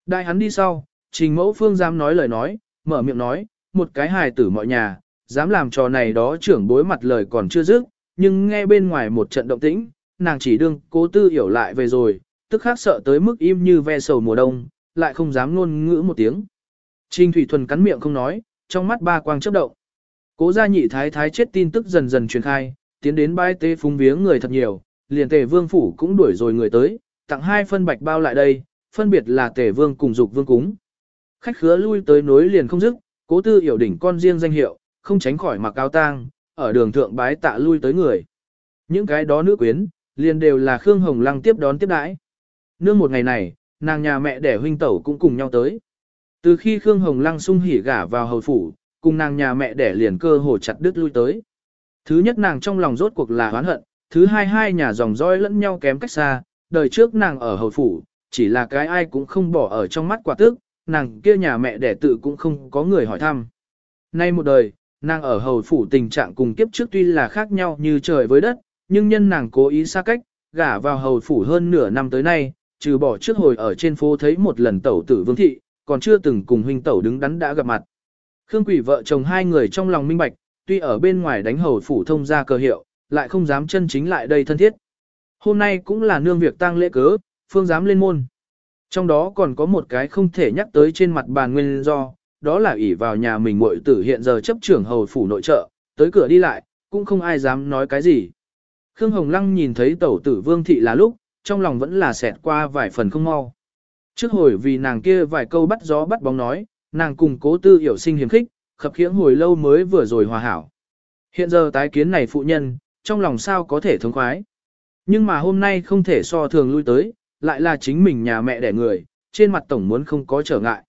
Đại hắn đi sau, trình mẫu phương dám nói lời nói, mở miệng nói, một cái hài tử mọi nhà, dám làm trò này đó trưởng bối mặt lời còn chưa dứt, nhưng nghe bên ngoài một trận động tĩnh, nàng chỉ đương cố tư hiểu lại về rồi, tức khác sợ tới mức im như ve sầu mùa đông, lại không dám ngôn ngữ một tiếng. Trình Thủy Thuần cắn miệng không nói, trong mắt ba quang chớp động. Cố gia nhị thái thái chết tin tức dần dần truyền khai, tiến đến bãi tế phúng viếng người thật nhiều, liền tề vương phủ cũng đuổi rồi người tới, tặng hai phân bạch bao lại đây, phân biệt là tề vương cùng dục vương cúng. Khách khứa lui tới nối liền không dứt, cố tư hiểu đỉnh con riêng danh hiệu, không tránh khỏi mặc áo tang, ở đường thượng bái tạ lui tới người. Những cái đó nữ quyến, liền đều là Khương Hồng Lăng tiếp đón tiếp đãi. Nương một ngày này, nàng nhà mẹ đẻ huynh tẩu cũng cùng nhau tới. Từ khi Khương Hồng Lăng sung hỉ gả vào hầu phủ, cùng nàng nhà mẹ đẻ liền cơ hồ chặt đứt lui tới. Thứ nhất nàng trong lòng rốt cuộc là oán hận, thứ hai hai nhà dòng dõi lẫn nhau kém cách xa, đời trước nàng ở hầu phủ, chỉ là cái ai cũng không bỏ ở trong mắt quả tức, nàng kia nhà mẹ đẻ tự cũng không có người hỏi thăm. Nay một đời, nàng ở hầu phủ tình trạng cùng kiếp trước tuy là khác nhau như trời với đất, nhưng nhân nàng cố ý xa cách, gả vào hầu phủ hơn nửa năm tới nay, trừ bỏ trước hồi ở trên phố thấy một lần tẩu tử vương thị, còn chưa từng cùng huynh tẩu đứng đắn đã gặp mặt. Khương Quỷ vợ chồng hai người trong lòng minh bạch, tuy ở bên ngoài đánh hầu phủ thông ra cơ hiệu, lại không dám chân chính lại đây thân thiết. Hôm nay cũng là nương việc tang lễ cớ, phương dám lên môn. Trong đó còn có một cái không thể nhắc tới trên mặt bàn nguyên do, đó là ỷ vào nhà mình muội tử hiện giờ chấp trưởng hầu phủ nội trợ, tới cửa đi lại, cũng không ai dám nói cái gì. Khương Hồng Lăng nhìn thấy tẩu tử vương thị là lúc, trong lòng vẫn là xẹt qua vài phần không mau. Trước hồi vì nàng kia vài câu bắt gió bắt bóng nói, nàng cùng cố tư hiểu sinh hiếm khích, khập khiễng hồi lâu mới vừa rồi hòa hảo. Hiện giờ tái kiến này phụ nhân, trong lòng sao có thể thống khoái. Nhưng mà hôm nay không thể so thường lui tới, lại là chính mình nhà mẹ đẻ người, trên mặt tổng muốn không có trở ngại.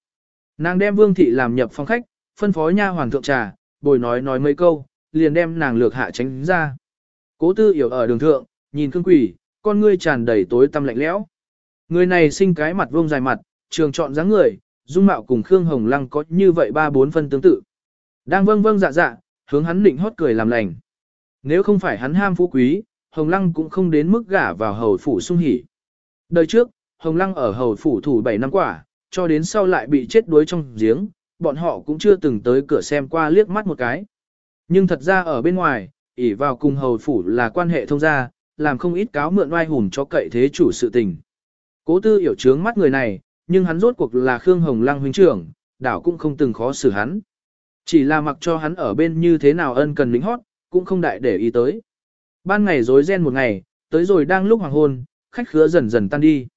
Nàng đem vương thị làm nhập phòng khách, phân phó nha hoàng thượng trà, bồi nói nói mấy câu, liền đem nàng lược hạ tránh ra. Cố tư hiểu ở đường thượng, nhìn cương quỷ, con ngươi tràn đầy tối tăm lạnh lẽo. Người này sinh cái mặt vuông dài mặt, trường chọn dáng người, dung mạo cùng Khương Hồng Lăng có như vậy ba bốn phân tương tự. Đang vâng vâng dạ dạ, hướng hắn định hót cười làm lành. Nếu không phải hắn ham phú quý, Hồng Lăng cũng không đến mức gả vào hầu phủ sung hỉ. Đời trước, Hồng Lăng ở hầu phủ thủ 7 năm quả, cho đến sau lại bị chết đuối trong giếng, bọn họ cũng chưa từng tới cửa xem qua liếc mắt một cái. Nhưng thật ra ở bên ngoài, ỷ vào cùng hầu phủ là quan hệ thông gia, làm không ít cáo mượn oai hùng cho cậy thế chủ sự tình. Cố tư hiểu trướng mắt người này, nhưng hắn rốt cuộc là Khương Hồng Lăng huynh trưởng, đảo cũng không từng khó xử hắn. Chỉ là mặc cho hắn ở bên như thế nào ân cần lính hót, cũng không đại để ý tới. Ban ngày rối ren một ngày, tới rồi đang lúc hoàng hôn, khách khứa dần dần tan đi.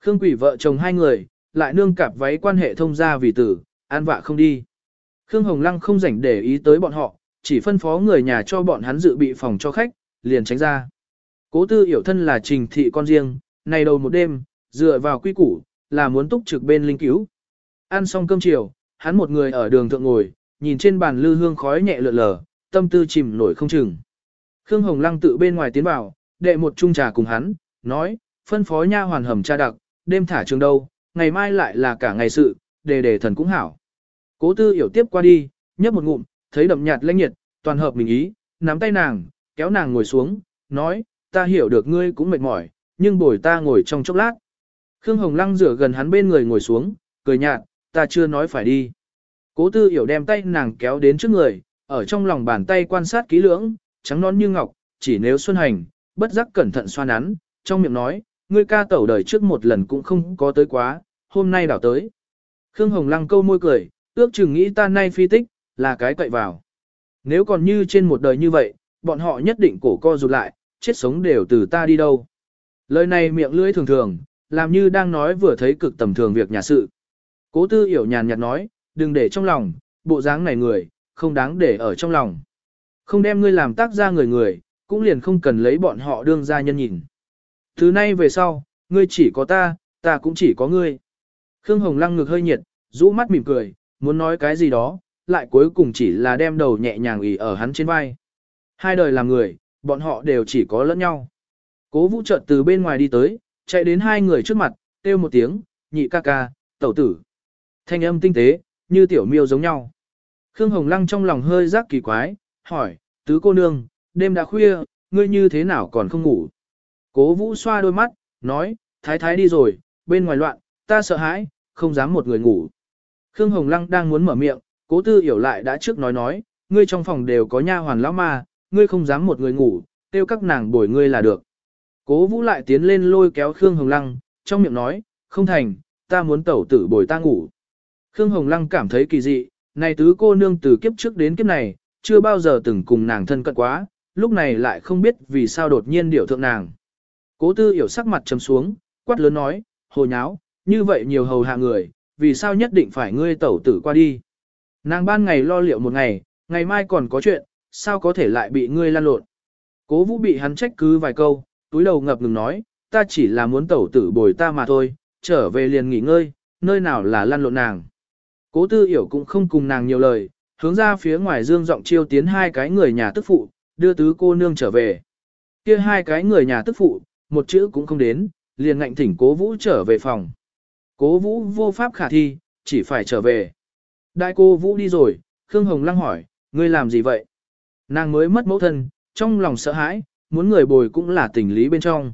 Khương quỷ vợ chồng hai người, lại nương cặp váy quan hệ thông gia vì tử, an vạ không đi. Khương Hồng Lăng không rảnh để ý tới bọn họ, chỉ phân phó người nhà cho bọn hắn dự bị phòng cho khách, liền tránh ra. Cố tư hiểu thân là trình thị con riêng, này đầu một đêm, dựa vào quy củ, là muốn túc trực bên linh cứu. Ăn xong cơm chiều, hắn một người ở đường thượng ngồi, nhìn trên bàn lư hương khói nhẹ lượn lờ, tâm tư chìm nổi không chừng. Khương Hồng Lăng tự bên ngoài tiến vào, đệ một chung trà cùng hắn, nói, phân phó nha hoàn hầm cha đặc, đêm thả trường đâu, ngày mai lại là cả ngày sự, đề đề thần cũng hảo. Cố tư hiểu tiếp qua đi, nhấp một ngụm, thấy đậm nhạt lãnh nhiệt, toàn hợp mình ý, nắm tay nàng, kéo nàng ngồi xuống, nói, ta hiểu được ngươi cũng mệt mỏi, nhưng bồi ta ngồi trong chốc lát. Khương Hồng Lăng rửa gần hắn bên người ngồi xuống, cười nhạt, ta chưa nói phải đi. Cố tư hiểu đem tay nàng kéo đến trước người, ở trong lòng bàn tay quan sát kỹ lưỡng, trắng non như ngọc, chỉ nếu xuân hành, bất giác cẩn thận xoa nắn, trong miệng nói, ngươi ca tẩu đời trước một lần cũng không có tới quá, hôm nay đảo tới. Khương Hồng Lăng câu môi cười, ước chừng nghĩ ta nay phi tích, là cái cậy vào. Nếu còn như trên một đời như vậy, bọn họ nhất định cổ co rụt lại, chết sống đều từ ta đi đâu. Lời này miệng lưỡi thường thường, làm như đang nói vừa thấy cực tầm thường việc nhà sự. Cố tư hiểu nhàn nhạt nói, đừng để trong lòng, bộ dáng này người, không đáng để ở trong lòng. Không đem ngươi làm tác ra người người, cũng liền không cần lấy bọn họ đương ra nhân nhìn. Từ nay về sau, ngươi chỉ có ta, ta cũng chỉ có ngươi. Khương Hồng Lăng ngực hơi nhiệt, rũ mắt mỉm cười, muốn nói cái gì đó, lại cuối cùng chỉ là đem đầu nhẹ nhàng ủy ở hắn trên vai. Hai đời làm người, bọn họ đều chỉ có lẫn nhau. Cố vũ chợt từ bên ngoài đi tới, chạy đến hai người trước mặt, kêu một tiếng, nhị ca ca, tẩu tử. Thanh âm tinh tế, như tiểu miêu giống nhau. Khương Hồng Lăng trong lòng hơi rắc kỳ quái, hỏi, tứ cô nương, đêm đã khuya, ngươi như thế nào còn không ngủ? Cố vũ xoa đôi mắt, nói, thái thái đi rồi, bên ngoài loạn, ta sợ hãi, không dám một người ngủ. Khương Hồng Lăng đang muốn mở miệng, cố tư hiểu lại đã trước nói nói, ngươi trong phòng đều có nha hoàn lão ma, ngươi không dám một người ngủ, tiêu các nàng bồi ngươi là được. Cố vũ lại tiến lên lôi kéo Khương Hồng Lăng, trong miệng nói, không thành, ta muốn tẩu tử bồi ta ngủ. Khương Hồng Lăng cảm thấy kỳ dị, này tứ cô nương từ kiếp trước đến kiếp này, chưa bao giờ từng cùng nàng thân cận quá, lúc này lại không biết vì sao đột nhiên điều thượng nàng. Cố tư hiểu sắc mặt trầm xuống, quát lớn nói, hồ nháo, như vậy nhiều hầu hạ người, vì sao nhất định phải ngươi tẩu tử qua đi. Nàng ban ngày lo liệu một ngày, ngày mai còn có chuyện, sao có thể lại bị ngươi lan lộn. Cố vũ bị hắn trách cứ vài câu, túi đầu ngập ngừng nói, ta chỉ là muốn tẩu tử bồi ta mà thôi, trở về liền nghỉ ngơi, nơi nào là lan lộn nàng. Cố tư hiểu cũng không cùng nàng nhiều lời, hướng ra phía ngoài dương giọng chiêu tiến hai cái người nhà tức phụ, đưa tứ cô nương trở về. kia hai cái người nhà tức phụ, một chữ cũng không đến, liền ngạnh thỉnh cố vũ trở về phòng. Cố vũ vô pháp khả thi, chỉ phải trở về. Đại cô vũ đi rồi, Khương Hồng Lăng hỏi, ngươi làm gì vậy? Nàng mới mất mẫu thân, trong lòng sợ hãi, muốn người bồi cũng là tình lý bên trong.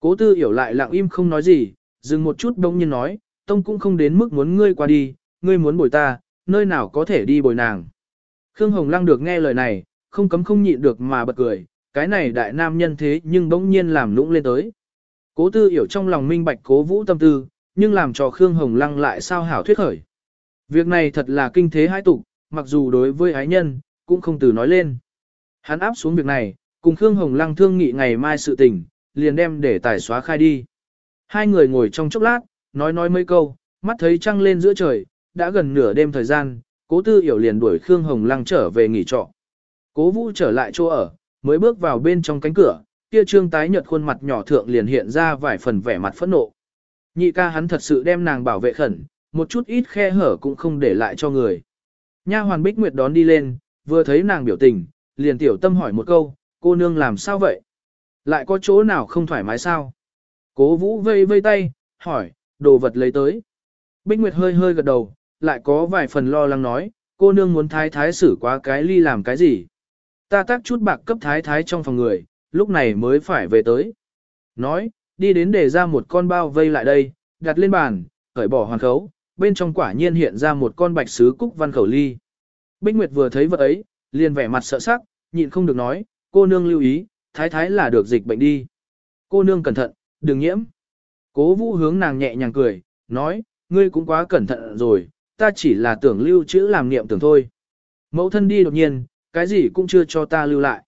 Cố tư hiểu lại lặng im không nói gì, dừng một chút đông nhiên nói, tông cũng không đến mức muốn ngươi qua đi, ngươi muốn bồi ta, nơi nào có thể đi bồi nàng. Khương Hồng Lăng được nghe lời này, không cấm không nhịn được mà bật cười, cái này đại nam nhân thế nhưng bỗng nhiên làm lũng lên tới. Cố tư hiểu trong lòng minh bạch cố vũ tâm tư, nhưng làm cho Khương Hồng Lăng lại sao hảo thuyết khởi. Việc này thật là kinh thế hai tục, mặc dù đối với ái nhân, cũng không từ nói lên. Hắn áp xuống việc này, cùng Khương Hồng Lăng thương nghị ngày mai sự tình, liền đem để tài xóa khai đi. Hai người ngồi trong chốc lát, nói nói mấy câu, mắt thấy trăng lên giữa trời, đã gần nửa đêm thời gian, cố tư hiểu liền đuổi Khương Hồng Lăng trở về nghỉ trọ. Cố vũ trở lại chỗ ở, mới bước vào bên trong cánh cửa, kia trương tái nhợt khuôn mặt nhỏ thượng liền hiện ra vài phần vẻ mặt phẫn nộ. Nhị ca hắn thật sự đem nàng bảo vệ khẩn, một chút ít khe hở cũng không để lại cho người. Nha hoàn Bích Nguyệt đón đi lên, vừa thấy nàng biểu tình, liền tiểu tâm hỏi một câu, cô nương làm sao vậy? Lại có chỗ nào không thoải mái sao? Cố vũ vây vây tay, hỏi, đồ vật lấy tới. Bích Nguyệt hơi hơi gật đầu, lại có vài phần lo lắng nói, cô nương muốn thái thái xử quá cái ly làm cái gì? Ta tác chút bạc cấp thái thái trong phòng người, lúc này mới phải về tới. Nói, đi đến để ra một con bao vây lại đây, đặt lên bàn, khởi bỏ hoàn khấu, bên trong quả nhiên hiện ra một con bạch sứ cúc văn khẩu ly. Bích Nguyệt vừa thấy vật ấy, liền vẻ mặt sợ sắc, nhịn không được nói, cô nương lưu ý, thái thái là được dịch bệnh đi. Cô nương cẩn thận, đừng nhiễm. Cố vũ hướng nàng nhẹ nhàng cười, nói, ngươi cũng quá cẩn thận rồi, ta chỉ là tưởng lưu chữ làm niệm tưởng thôi. Mẫu thân đi đột nhiên, cái gì cũng chưa cho ta lưu lại.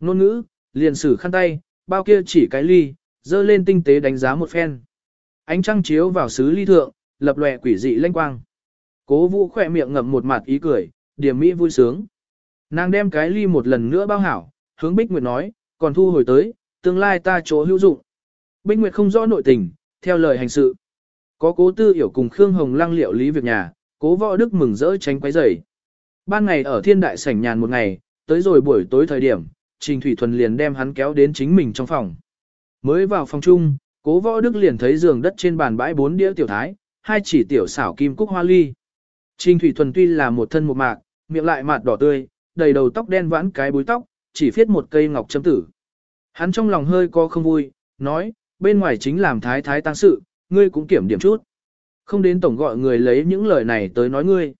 Nôn ngữ, liền sử khăn tay, bao kia chỉ cái ly, dơ lên tinh tế đánh giá một phen. Ánh trăng chiếu vào sứ ly thượng, lập lòe quỷ dị lanh quang. Cố vũ khỏe miệng ngậm một mặt ý cười, điểm mỹ vui sướng. Nàng đem cái ly một lần nữa bao hảo, hướng Bích Nguyệt nói, còn thu hồi tới, tương lai ta chỗ hữu dụng. Bích Nguyệt không rõ nội tình, theo lời hành sự. Có cố tư hiểu cùng Khương Hồng lăng liệu lý việc nhà, cố võ đức mừng rỡ tránh quấy rầy. Ban ngày ở thiên đại sảnh nhàn một ngày, tới rồi buổi tối thời điểm, Trình Thủy Thuần liền đem hắn kéo đến chính mình trong phòng. Mới vào phòng chung, cố võ đức liền thấy giường đất trên bàn bãi bốn đĩa tiểu thái, hai chỉ tiểu xảo kim cúc hoa ly. Trình Thủy Thuần tuy là một thân một mạc, miệng lại mạt đỏ tươi, đầy đầu tóc đen vãn cái búi tóc, chỉ phiết một cây ngọc châm tử. Hắn trong lòng hơi có không vui, nói, bên ngoài chính làm thái thái tăng sự, ngươi cũng kiểm điểm chút. Không đến tổng gọi người lấy những lời này tới nói ngươi.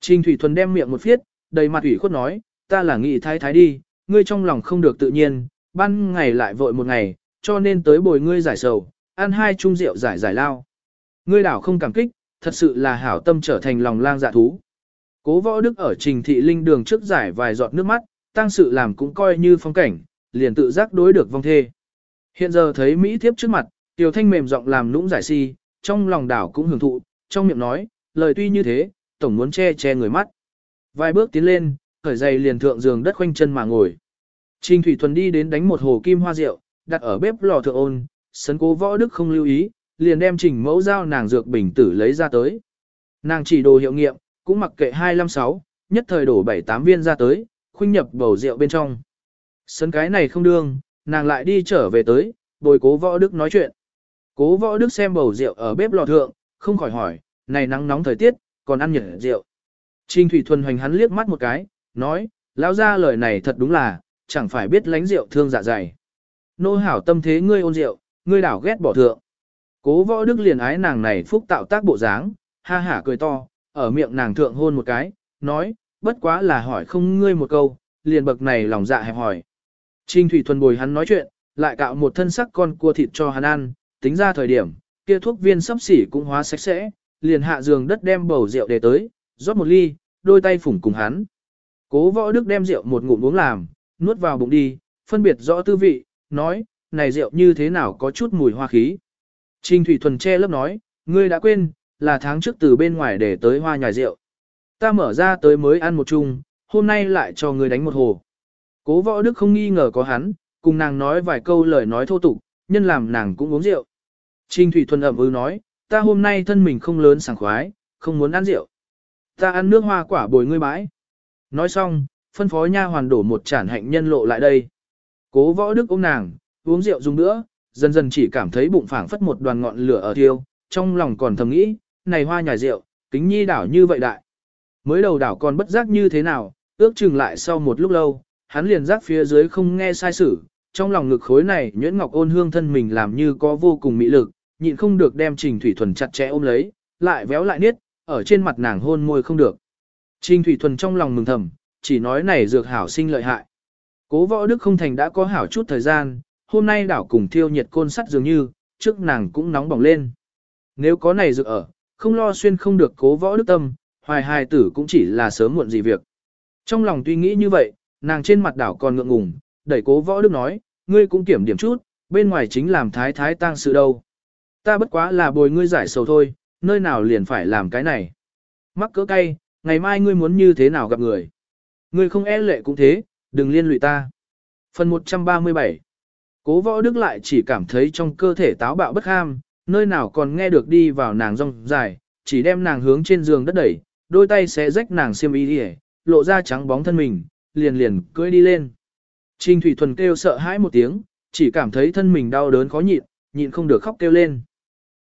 Trình Thủy Thuần đem miệng một phiết, đầy mặt ủy khuất nói, ta là nghị thái thái đi, ngươi trong lòng không được tự nhiên, ban ngày lại vội một ngày, cho nên tới bồi ngươi giải sầu, ăn hai chung rượu giải giải lao. Ngươi đảo không cảm kích, thật sự là hảo tâm trở thành lòng lang dạ thú. Cố võ đức ở trình thị linh đường trước giải vài giọt nước mắt, tăng sự làm cũng coi như phong cảnh, liền tự giác đối được vong thê. Hiện giờ thấy Mỹ thiếp trước mặt, tiểu thanh mềm giọng làm nũng giải si, trong lòng đảo cũng hưởng thụ, trong miệng nói, lời tuy như thế, tổng muốn che che người mắt. Vài bước tiến lên, khởi giày liền thượng giường đất khoanh chân mà ngồi. Trình Thủy Thuần đi đến đánh một hồ kim hoa rượu, đặt ở bếp lò thượng ôn, sấn cố võ đức không lưu ý, liền đem trình mẫu dao nàng dược bình tử lấy ra tới. Nàng chỉ đồ hiệu nghiệm, cũng mặc kệ 256, nhất thời đổ 7-8 viên ra tới, khuynh nhập bầu rượu bên trong. Sấn cái này không đương, nàng lại đi trở về tới, bồi cố võ đức nói chuyện. Cố võ đức xem bầu rượu ở bếp lò thượng, không khỏi hỏi, này nắng nóng thời tiết, còn ăn nhiệt rượu. Trình Thủy Thuần hoành hắn liếc mắt một cái, nói, lão ra lời này thật đúng là, chẳng phải biết lánh rượu thương dạ dày. Nô hảo tâm thế ngươi ôn rượu, ngươi đảo ghét bỏ thượng. Cố võ đức liền ái nàng này phúc tạo tác bộ dáng, ha hả cười to, ở miệng nàng thượng hôn một cái, nói, bất quá là hỏi không ngươi một câu, liền bậc này lòng dạ hẹp hỏi. Trình Thủy Thuần bồi hắn nói chuyện, lại cạo một thân sắc con cua thịt cho hắn ăn, tính ra thời điểm, kia thuốc viên sắp xỉ cũng hóa sạch sẽ, liền hạ giường đất đem bầu rượu để tới, rót một ly, đôi tay phủng cùng hắn. Cố võ đức đem rượu một ngụm uống làm, nuốt vào bụng đi, phân biệt rõ tư vị, nói, này rượu như thế nào có chút mùi hoa khí. Trình Thủy Thuần che lớp nói, ngươi đã quên, là tháng trước từ bên ngoài để tới hoa nhài rượu. Ta mở ra tới mới ăn một chung, hôm nay lại cho ngươi đánh một hồ. Cố võ đức không nghi ngờ có hắn, cùng nàng nói vài câu lời nói thô tục, nhân làm nàng cũng uống rượu. Trình Thủy Thuần ẩm ư nói, ta hôm nay thân mình không lớn sảng khoái, không muốn ăn rượu. Ta ăn nước hoa quả bồi ngươi bãi. Nói xong, phân phó nha hoàn đổ một chản hạnh nhân lộ lại đây. Cố võ đức ôm nàng, uống rượu dùng nữa, dần dần chỉ cảm thấy bụng phảng phất một đoàn ngọn lửa ở thiêu, trong lòng còn thầm nghĩ, này hoa nhài rượu, kính nhi đảo như vậy đại. Mới đầu đảo còn bất giác như thế nào, ước chừng lại sau một lúc lâu, hắn liền giác phía dưới không nghe sai sử, trong lòng ngực khối này nhuyễn ngọc ôn hương thân mình làm như có vô cùng mỹ lực, nhịn không được đem Trình Thủy Thuần chặt chẽ ôm lấy, lại véo lại niết, ở trên mặt nàng hôn môi không được. Trình Thủy Thuần trong lòng mừng thầm, chỉ nói này dược hảo sinh lợi hại. Cố võ đức không thành đã có hảo chút thời gian, hôm nay đảo cùng thiêu nhiệt côn sắt dường như, trước nàng cũng nóng bỏng lên. Nếu có này dược ở, không lo xuyên không được cố võ đức tâm, hoài hài tử cũng chỉ là sớm muộn gì việc. Trong lòng tuy nghĩ như vậy, nàng trên mặt đảo còn ngượng ngùng, đẩy cố võ đức nói, ngươi cũng kiểm điểm chút, bên ngoài chính làm thái thái tang sự đâu. Ta bất quá là bồi ngươi giải sầu thôi, nơi nào liền phải làm cái này. Mắc cỡ cay, ngày mai ngươi muốn như thế nào gặp người. Ngươi không e lệ cũng thế, đừng liên lụy ta. Phần 137 Cố võ đức lại chỉ cảm thấy trong cơ thể táo bạo bất ham, nơi nào còn nghe được đi vào nàng rong dài, chỉ đem nàng hướng trên giường đất đẩy, đôi tay sẽ rách nàng xiêm y đi lộ ra trắng bóng thân mình, liền liền cưỡi đi lên. Trình Thủy Thuần kêu sợ hãi một tiếng, chỉ cảm thấy thân mình đau đớn khó nhịn, nhịn không được khóc kêu lên.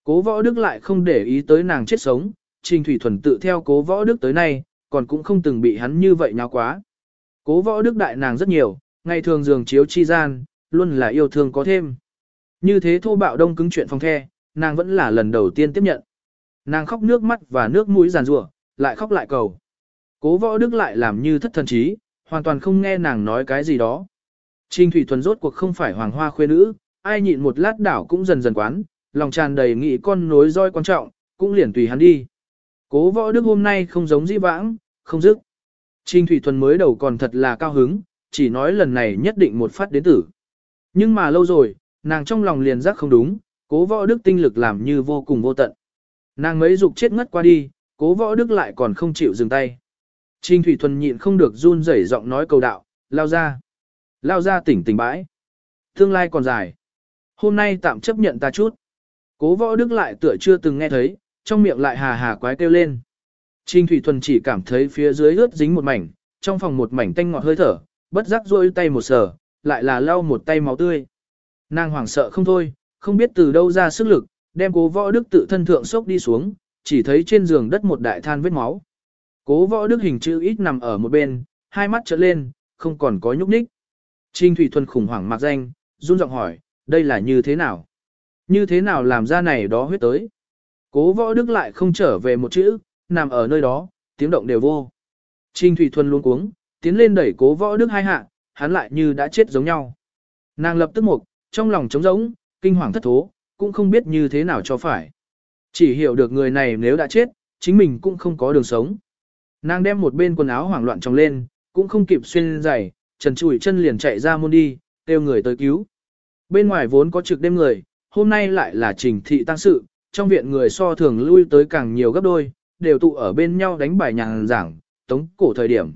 Cố võ đức lại không để ý tới nàng chết sống, Trình Thủy Thuần tự theo cố võ đức tới nay, còn cũng không từng bị hắn như vậy nháo quá. Cố võ đức đại nàng rất nhiều, ngày thường giường chiếu chi gian, luôn là yêu thương có thêm. Như thế thô bạo đông cứng chuyện phong the, nàng vẫn là lần đầu tiên tiếp nhận. Nàng khóc nước mắt và nước mũi giàn rủa, lại khóc lại cầu. Cố võ đức lại làm như thất thần trí, hoàn toàn không nghe nàng nói cái gì đó. Trình Thủy Thuần rốt cuộc không phải hoàng hoa khuê nữ, ai nhịn một lát đảo cũng dần dần quán, lòng tràn đầy nghĩ con nối roi quan trọng, cũng liền tùy hắn đi. Cố võ đức hôm nay không giống dĩ vãng, không dứt. Trình Thủy Thuần mới đầu còn thật là cao hứng, chỉ nói lần này nhất định một phát đến tử. Nhưng mà lâu rồi, nàng trong lòng liền giác không đúng, cố võ đức tinh lực làm như vô cùng vô tận. Nàng mấy dục chết ngất qua đi, cố võ đức lại còn không chịu dừng tay. Trình Thủy Thuần nhịn không được run rẩy giọng nói cầu đạo, lao ra. Lao ra tỉnh tỉnh bãi. Tương lai còn dài. Hôm nay tạm chấp nhận ta chút. Cố võ đức lại tựa chưa từng nghe thấy, trong miệng lại hà hà quái kêu lên. Trình Thủy Thuần chỉ cảm thấy phía dưới ướt dính một mảnh, trong phòng một mảnh tanh ngọt hơi thở, bất giác rôi tay một sờ, lại là lau một tay máu tươi. Nàng hoảng sợ không thôi, không biết từ đâu ra sức lực, đem cố võ đức tự thân thượng sốc đi xuống, chỉ thấy trên giường đất một đại than vết máu. Cố võ đức hình chữ ít nằm ở một bên, hai mắt trợn lên, không còn có nhúc nhích. Trình Thủy Thuần khủng hoảng mặc danh, run giọng hỏi, đây là như thế nào? Như thế nào làm ra này đó huyết tới? Cố võ đức lại không trở về một chữ, nằm ở nơi đó, tiếng động đều vô. Trình Thủy Thuần luôn cuống, tiến lên đẩy cố võ đức hai hạ, hắn lại như đã chết giống nhau. Nàng lập tức mục, trong lòng trống rỗng, kinh hoàng thất thố, cũng không biết như thế nào cho phải. Chỉ hiểu được người này nếu đã chết, chính mình cũng không có đường sống. Nàng đem một bên quần áo hoảng loạn trong lên, cũng không kịp xuyên giày, trần trụi chân liền chạy ra môn đi, kêu người tới cứu. Bên ngoài vốn có trực đêm người, hôm nay lại là trình thị tăng sự, trong viện người so thường lui tới càng nhiều gấp đôi, đều tụ ở bên nhau đánh bài nhàng giảng, tống cổ thời điểm.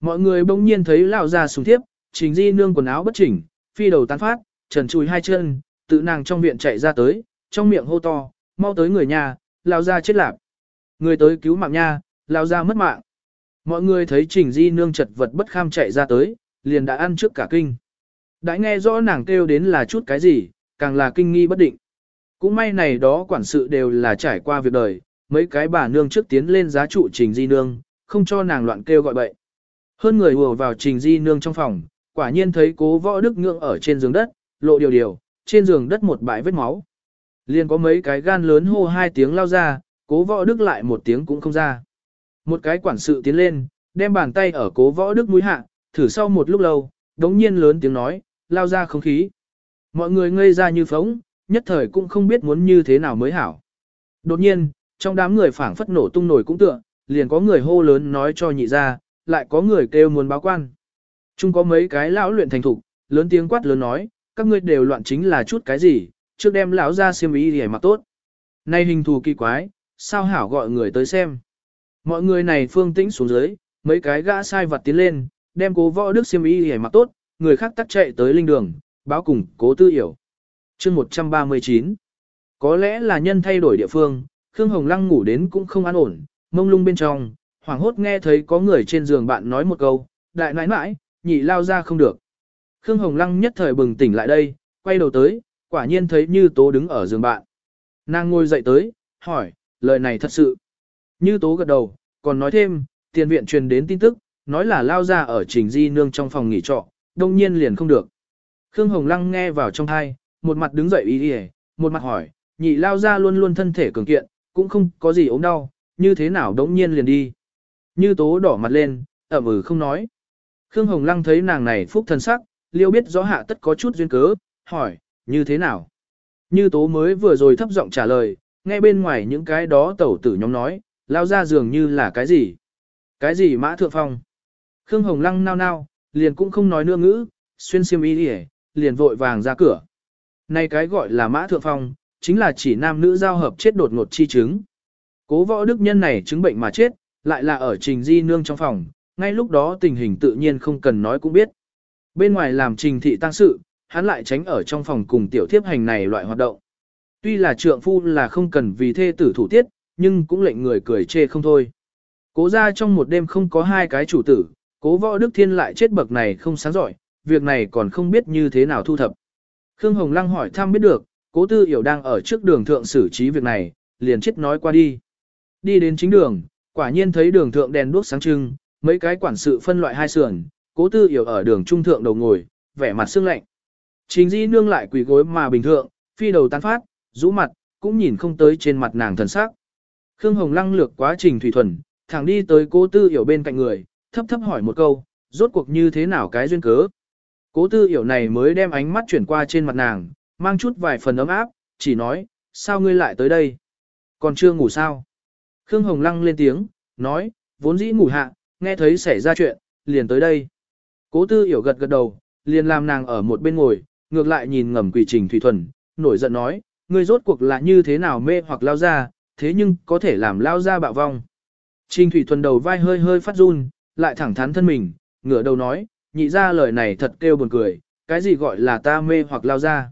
Mọi người bỗng nhiên thấy lão ra sùng thiếp, trình di nương quần áo bất chỉnh, phi đầu tán phát, trần chùi hai chân, tự nàng trong viện chạy ra tới, trong miệng hô to, mau tới người nhà, lão ra chết lạc. Người tới cứu mạng nha, lão ra mất mạng. Mọi người thấy trình di nương chật vật bất kham chạy ra tới, liền đã ăn trước cả kinh. Đã nghe rõ nàng kêu đến là chút cái gì, càng là kinh nghi bất định. Cũng may này đó quản sự đều là trải qua việc đời, mấy cái bà nương trước tiến lên giá trụ trình di nương, không cho nàng loạn kêu gọi bậy. Hơn người hùa vào trình di nương trong phòng, quả nhiên thấy cố võ đức ngưỡng ở trên giường đất, lộ điều điều, trên giường đất một bãi vết máu. Liền có mấy cái gan lớn hô hai tiếng lao ra, cố võ đức lại một tiếng cũng không ra. Một cái quản sự tiến lên, đem bàn tay ở cố võ đức mũi hạ, thử sau một lúc lâu, đống nhiên lớn tiếng nói, lao ra không khí. Mọi người ngây ra như phóng, nhất thời cũng không biết muốn như thế nào mới hảo. Đột nhiên, trong đám người phảng phất nổ tung nổi cũng tựa, liền có người hô lớn nói cho nhị ra, lại có người kêu muốn báo quan. Chung có mấy cái lão luyện thành thục, lớn tiếng quát lớn nói, các ngươi đều loạn chính là chút cái gì, trước đem lão ra xiêm ý để mặc tốt. Nay hình thù kỳ quái, sao hảo gọi người tới xem. Mọi người này phương tĩnh xuống dưới, mấy cái gã sai vật tiến lên, đem cố võ đức xiêm ý để mặc tốt, người khác tắt chạy tới linh đường, báo cùng cố tư hiểu. chương 139 Có lẽ là nhân thay đổi địa phương, Khương Hồng Lăng ngủ đến cũng không an ổn, mông lung bên trong, hoảng hốt nghe thấy có người trên giường bạn nói một câu, đại nãi nãi, nhị lao ra không được. Khương Hồng Lăng nhất thời bừng tỉnh lại đây, quay đầu tới, quả nhiên thấy Như Tố đứng ở giường bạn. Nàng ngồi dậy tới, hỏi, lời này thật sự. Như Tố gật đầu, còn nói thêm, tiền viện truyền đến tin tức, nói là lao ra ở trình di nương trong phòng nghỉ trọ, đông nhiên liền không được. Khương Hồng Lăng nghe vào trong thai, một mặt đứng dậy ý đi một mặt hỏi, nhị lao ra luôn luôn thân thể cường kiện, cũng không có gì ốm đau, như thế nào đống nhiên liền đi. Như tố đỏ mặt lên, ẩm ừ không nói. Khương Hồng Lăng thấy nàng này phúc thân sắc, liêu biết rõ hạ tất có chút duyên cớ, hỏi, như thế nào? Như tố mới vừa rồi thấp giọng trả lời, nghe bên ngoài những cái đó tẩu tử nhóm nói, lao ra dường như là cái gì? Cái gì mã thượng phong? Khương Hồng Lăng nao nao, liền cũng không nói nương ngữ, xuyên xiêm y đi liền vội vàng ra cửa. Nay cái gọi là mã thượng phong, chính là chỉ nam nữ giao hợp chết đột ngột chi chứng. Cố võ đức nhân này chứng bệnh mà chết, lại là ở trình di nương trong phòng, ngay lúc đó tình hình tự nhiên không cần nói cũng biết. Bên ngoài làm trình thị tăng sự, hắn lại tránh ở trong phòng cùng tiểu thiếp hành này loại hoạt động. Tuy là trượng phu là không cần vì thê tử thủ tiết, nhưng cũng lệnh người cười chê không thôi. Cố ra trong một đêm không có hai cái chủ tử, cố võ đức thiên lại chết bậc này không sáng giỏi, việc này còn không biết như thế nào thu thập. Khương Hồng Lăng hỏi thăm biết được, cố tư hiểu đang ở trước đường thượng xử trí việc này, liền chết nói qua đi. Đi đến chính đường, quả nhiên thấy đường thượng đèn đuốc sáng trưng, mấy cái quản sự phân loại hai sườn, cố tư hiểu ở đường trung thượng đầu ngồi, vẻ mặt sương lạnh. Trình di nương lại quỳ gối mà bình thượng, phi đầu tán phát, rũ mặt, cũng nhìn không tới trên mặt nàng thần sắc. Khương Hồng lăng lược quá trình thủy thuần, thẳng đi tới cố tư hiểu bên cạnh người, thấp thấp hỏi một câu, rốt cuộc như thế nào cái duyên cớ. Cố tư hiểu này mới đem ánh mắt chuyển qua trên mặt nàng, mang chút vài phần ấm áp, chỉ nói, sao ngươi lại tới đây? Còn chưa ngủ sao? Khương Hồng lăng lên tiếng, nói, vốn dĩ ngủ hạ, nghe thấy xảy ra chuyện, liền tới đây. Cố tư hiểu gật gật đầu, liền làm nàng ở một bên ngồi, ngược lại nhìn ngầm quỷ trình thủy thuần, nổi giận nói, ngươi rốt cuộc là như thế nào mê hoặc lao ra, thế nhưng có thể làm lao ra bạo vong. Trình thủy thuần đầu vai hơi hơi phát run, lại thẳng thắn thân mình, ngửa đầu nói, nhị ra lời này thật kêu buồn cười, cái gì gọi là ta mê hoặc lao ra.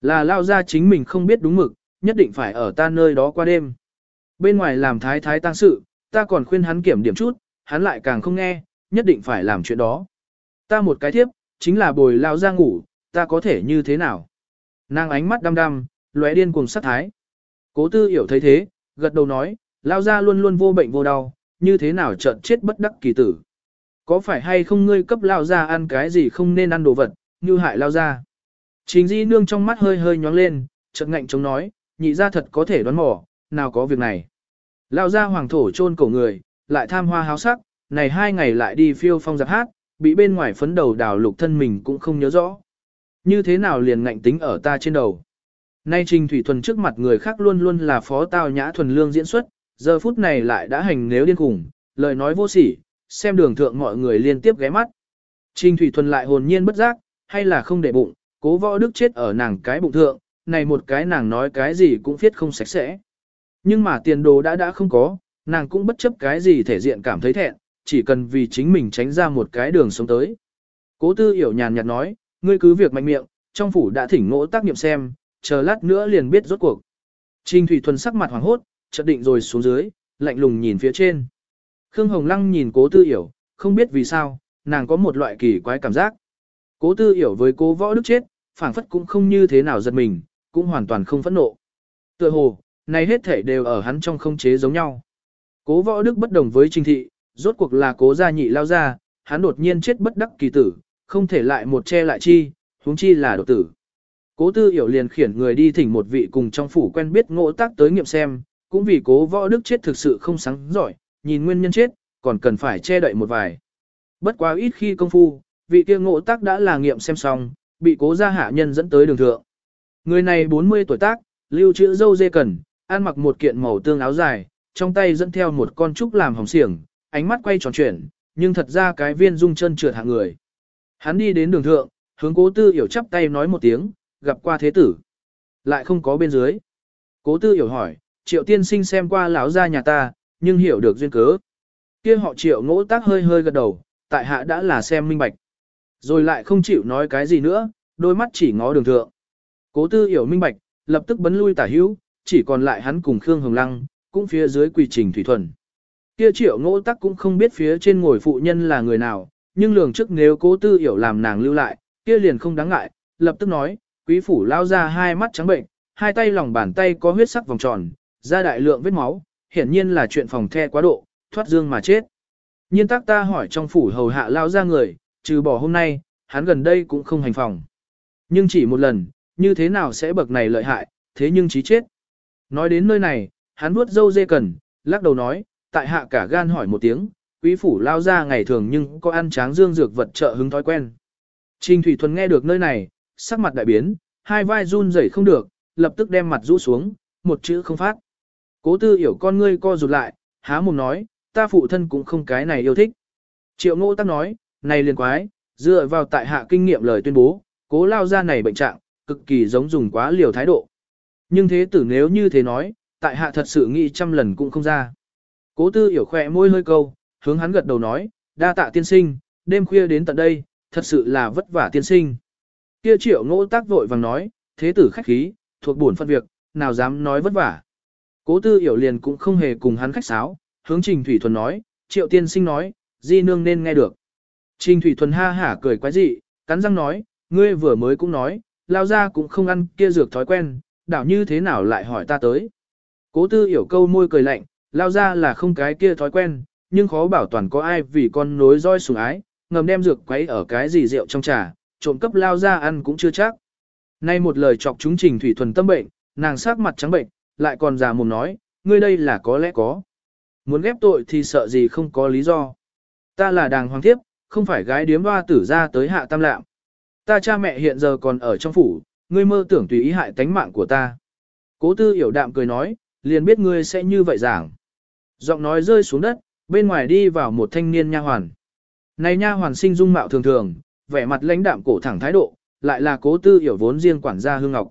Là lao ra chính mình không biết đúng mực, nhất định phải ở ta nơi đó qua đêm. Bên ngoài làm thái thái tăng sự, ta còn khuyên hắn kiểm điểm chút, hắn lại càng không nghe, nhất định phải làm chuyện đó. Ta một cái thiếp, chính là bồi lao ra ngủ, ta có thể như thế nào? Nàng ánh mắt đăm đăm, lóe điên cùng sát thái. Cố tư hiểu thấy thế, gật đầu nói, lao ra luôn luôn vô bệnh vô đau, như thế nào chợt chết bất đắc kỳ tử. Có phải hay không ngươi cấp lao ra ăn cái gì không nên ăn đồ vật, như hại lao ra. Trình di nương trong mắt hơi hơi nhóng lên, chợt ngạnh chống nói, nhị ra thật có thể đoán mò, nào có việc này. Lao ra hoàng thổ chôn cổ người, lại tham hoa háo sắc, này hai ngày lại đi phiêu phong giặc hát, bị bên ngoài phấn đầu đào lục thân mình cũng không nhớ rõ. Như thế nào liền ngạnh tính ở ta trên đầu. Nay Trình Thủy Thuần trước mặt người khác luôn luôn là phó tao nhã thuần lương diễn xuất, giờ phút này lại đã hành nếu điên khủng, lời nói vô sỉ, xem đường thượng mọi người liên tiếp ghé mắt. Trình Thủy Thuần lại hồn nhiên bất giác, hay là không để bụng, cố võ đức chết ở nàng cái bụng thượng, này một cái nàng nói cái gì cũng viết không sạch sẽ. Nhưng mà tiền đồ đã đã không có, nàng cũng bất chấp cái gì thể diện cảm thấy thẹn, chỉ cần vì chính mình tránh ra một cái đường sống tới. Cố tư hiểu nhàn nhạt nói, ngươi cứ việc mạnh miệng, trong phủ đã thỉnh ngỗ tác nghiệm xem, chờ lát nữa liền biết rốt cuộc. Trình Thủy Thuần sắc mặt hoàng hốt, chợt định rồi xuống dưới, lạnh lùng nhìn phía trên. Khương Hồng Lăng nhìn cố tư hiểu, không biết vì sao, nàng có một loại kỳ quái cảm giác. Cố tư hiểu với cố võ đức chết, phảng phất cũng không như thế nào giật mình, cũng hoàn toàn không phẫn nộ. Tựa hồ, này hết thể đều ở hắn trong không chế giống nhau. Cố võ đức bất đồng với trình thị, rốt cuộc là cố gia nhị lao ra, hắn đột nhiên chết bất đắc kỳ tử, không thể lại một che lại chi, huống chi là độc tử. Cố tư hiểu liền khiển người đi thỉnh một vị cùng trong phủ quen biết ngộ tác tới nghiệm xem, cũng vì cố võ đức chết thực sự không sáng giỏi, nhìn nguyên nhân chết, còn cần phải che đậy một vài. Bất quá ít khi công phu, vị kia ngộ tác đã là nghiệm xem xong, bị cố gia hạ nhân dẫn tới đường thượng. Người này 40 tuổi tác, lưu trữ dâu dê cần, ăn mặc một kiện màu tương áo dài, trong tay dẫn theo một con trúc làm hồng xiềng, ánh mắt quay tròn chuyển, nhưng thật ra cái viên dung chân trượt hạng người. Hắn đi đến đường thượng, hướng cố tư hiểu chắp tay nói một tiếng, gặp qua thế tử. Lại không có bên dưới. Cố tư hiểu hỏi, triệu tiên sinh xem qua lão gia nhà ta, nhưng hiểu được duyên cớ. kia họ triệu ngỗ tác hơi hơi gật đầu, tại hạ đã là xem minh bạch. Rồi lại không chịu nói cái gì nữa, đôi mắt chỉ ngó đường thượng. Cố tư hiểu minh bạch, lập tức bấn lui tả hữu, chỉ còn lại hắn cùng Khương Hồng Lăng, cũng phía dưới quy trình thủy thuần. Kia triệu ngỗ tắc cũng không biết phía trên ngồi phụ nhân là người nào, nhưng lường trước nếu cố tư hiểu làm nàng lưu lại, kia liền không đáng ngại, lập tức nói, quý phủ lao ra hai mắt trắng bệnh, hai tay lòng bàn tay có huyết sắc vòng tròn, ra đại lượng vết máu, hiển nhiên là chuyện phòng the quá độ, thoát dương mà chết. Nhiên tác ta hỏi trong phủ hầu hạ lao ra người, trừ bỏ hôm nay, hắn gần đây cũng không hành phòng. Nhưng chỉ một lần, như thế nào sẽ bậc này lợi hại, thế nhưng chí chết. Nói đến nơi này, hắn vuốt dâu dê cần, lắc đầu nói, tại hạ cả gan hỏi một tiếng, quý phủ lao ra ngày thường nhưng có ăn tráng dương dược vật trợ hứng thói quen. Trình Thủy Thuần nghe được nơi này, sắc mặt đại biến, hai vai run rẩy không được, lập tức đem mặt rũ xuống, một chữ không phát. Cố tư hiểu con ngươi co rụt lại, há mồm nói, ta phụ thân cũng không cái này yêu thích. Triệu ngô tắc nói, này liền quái, dựa vào tại hạ kinh nghiệm lời tuyên bố, cố lao ra này bệnh trạng, cực kỳ giống dùng quá liều thái độ. Nhưng thế tử nếu như thế nói, tại hạ thật sự nghĩ trăm lần cũng không ra. Cố tư hiểu khỏe môi hơi câu, hướng hắn gật đầu nói, đa tạ tiên sinh, đêm khuya đến tận đây, thật sự là vất vả tiên sinh. Kia triệu ngỗ tác vội vàng nói, thế tử khách khí, thuộc buồn phân việc, nào dám nói vất vả. Cố tư hiểu liền cũng không hề cùng hắn khách sáo, hướng trình thủy thuần nói, triệu tiên sinh nói, di nương nên nghe được. Trình thủy thuần ha hả cười quái dị, cắn răng nói, ngươi vừa mới cũng nói, lao ra cũng không ăn kia dược thói quen, đảo như thế nào lại hỏi ta tới. Cố tư hiểu câu môi cười lạnh, lao ra là không cái kia thói quen, nhưng khó bảo toàn có ai vì con nối roi sủng ái, ngầm đem dược quấy ở cái gì rượu trong trà, trộm cấp lao ra ăn cũng chưa chắc. Nay một lời chọc chúng trình thủy thuần tâm bệnh, nàng sắc mặt trắng bệnh, lại còn già mồm nói, ngươi đây là có lẽ có. Muốn ghép tội thì sợ gì không có lý do. Ta là đàng hoàng thiếp, không phải gái điếm hoa tử ra tới hạ tam lạm. Ta cha mẹ hiện giờ còn ở trong phủ, ngươi mơ tưởng tùy ý hại tánh mạng của ta. Cố tư hiểu đạm cười nói, liền biết ngươi sẽ như vậy giảng. Giọng nói rơi xuống đất, bên ngoài đi vào một thanh niên nha hoàn. Này nha hoàn sinh dung mạo thường thường, vẻ mặt lãnh đạm cổ thẳng thái độ, lại là cố tư hiểu vốn riêng quản gia Hương Ngọc.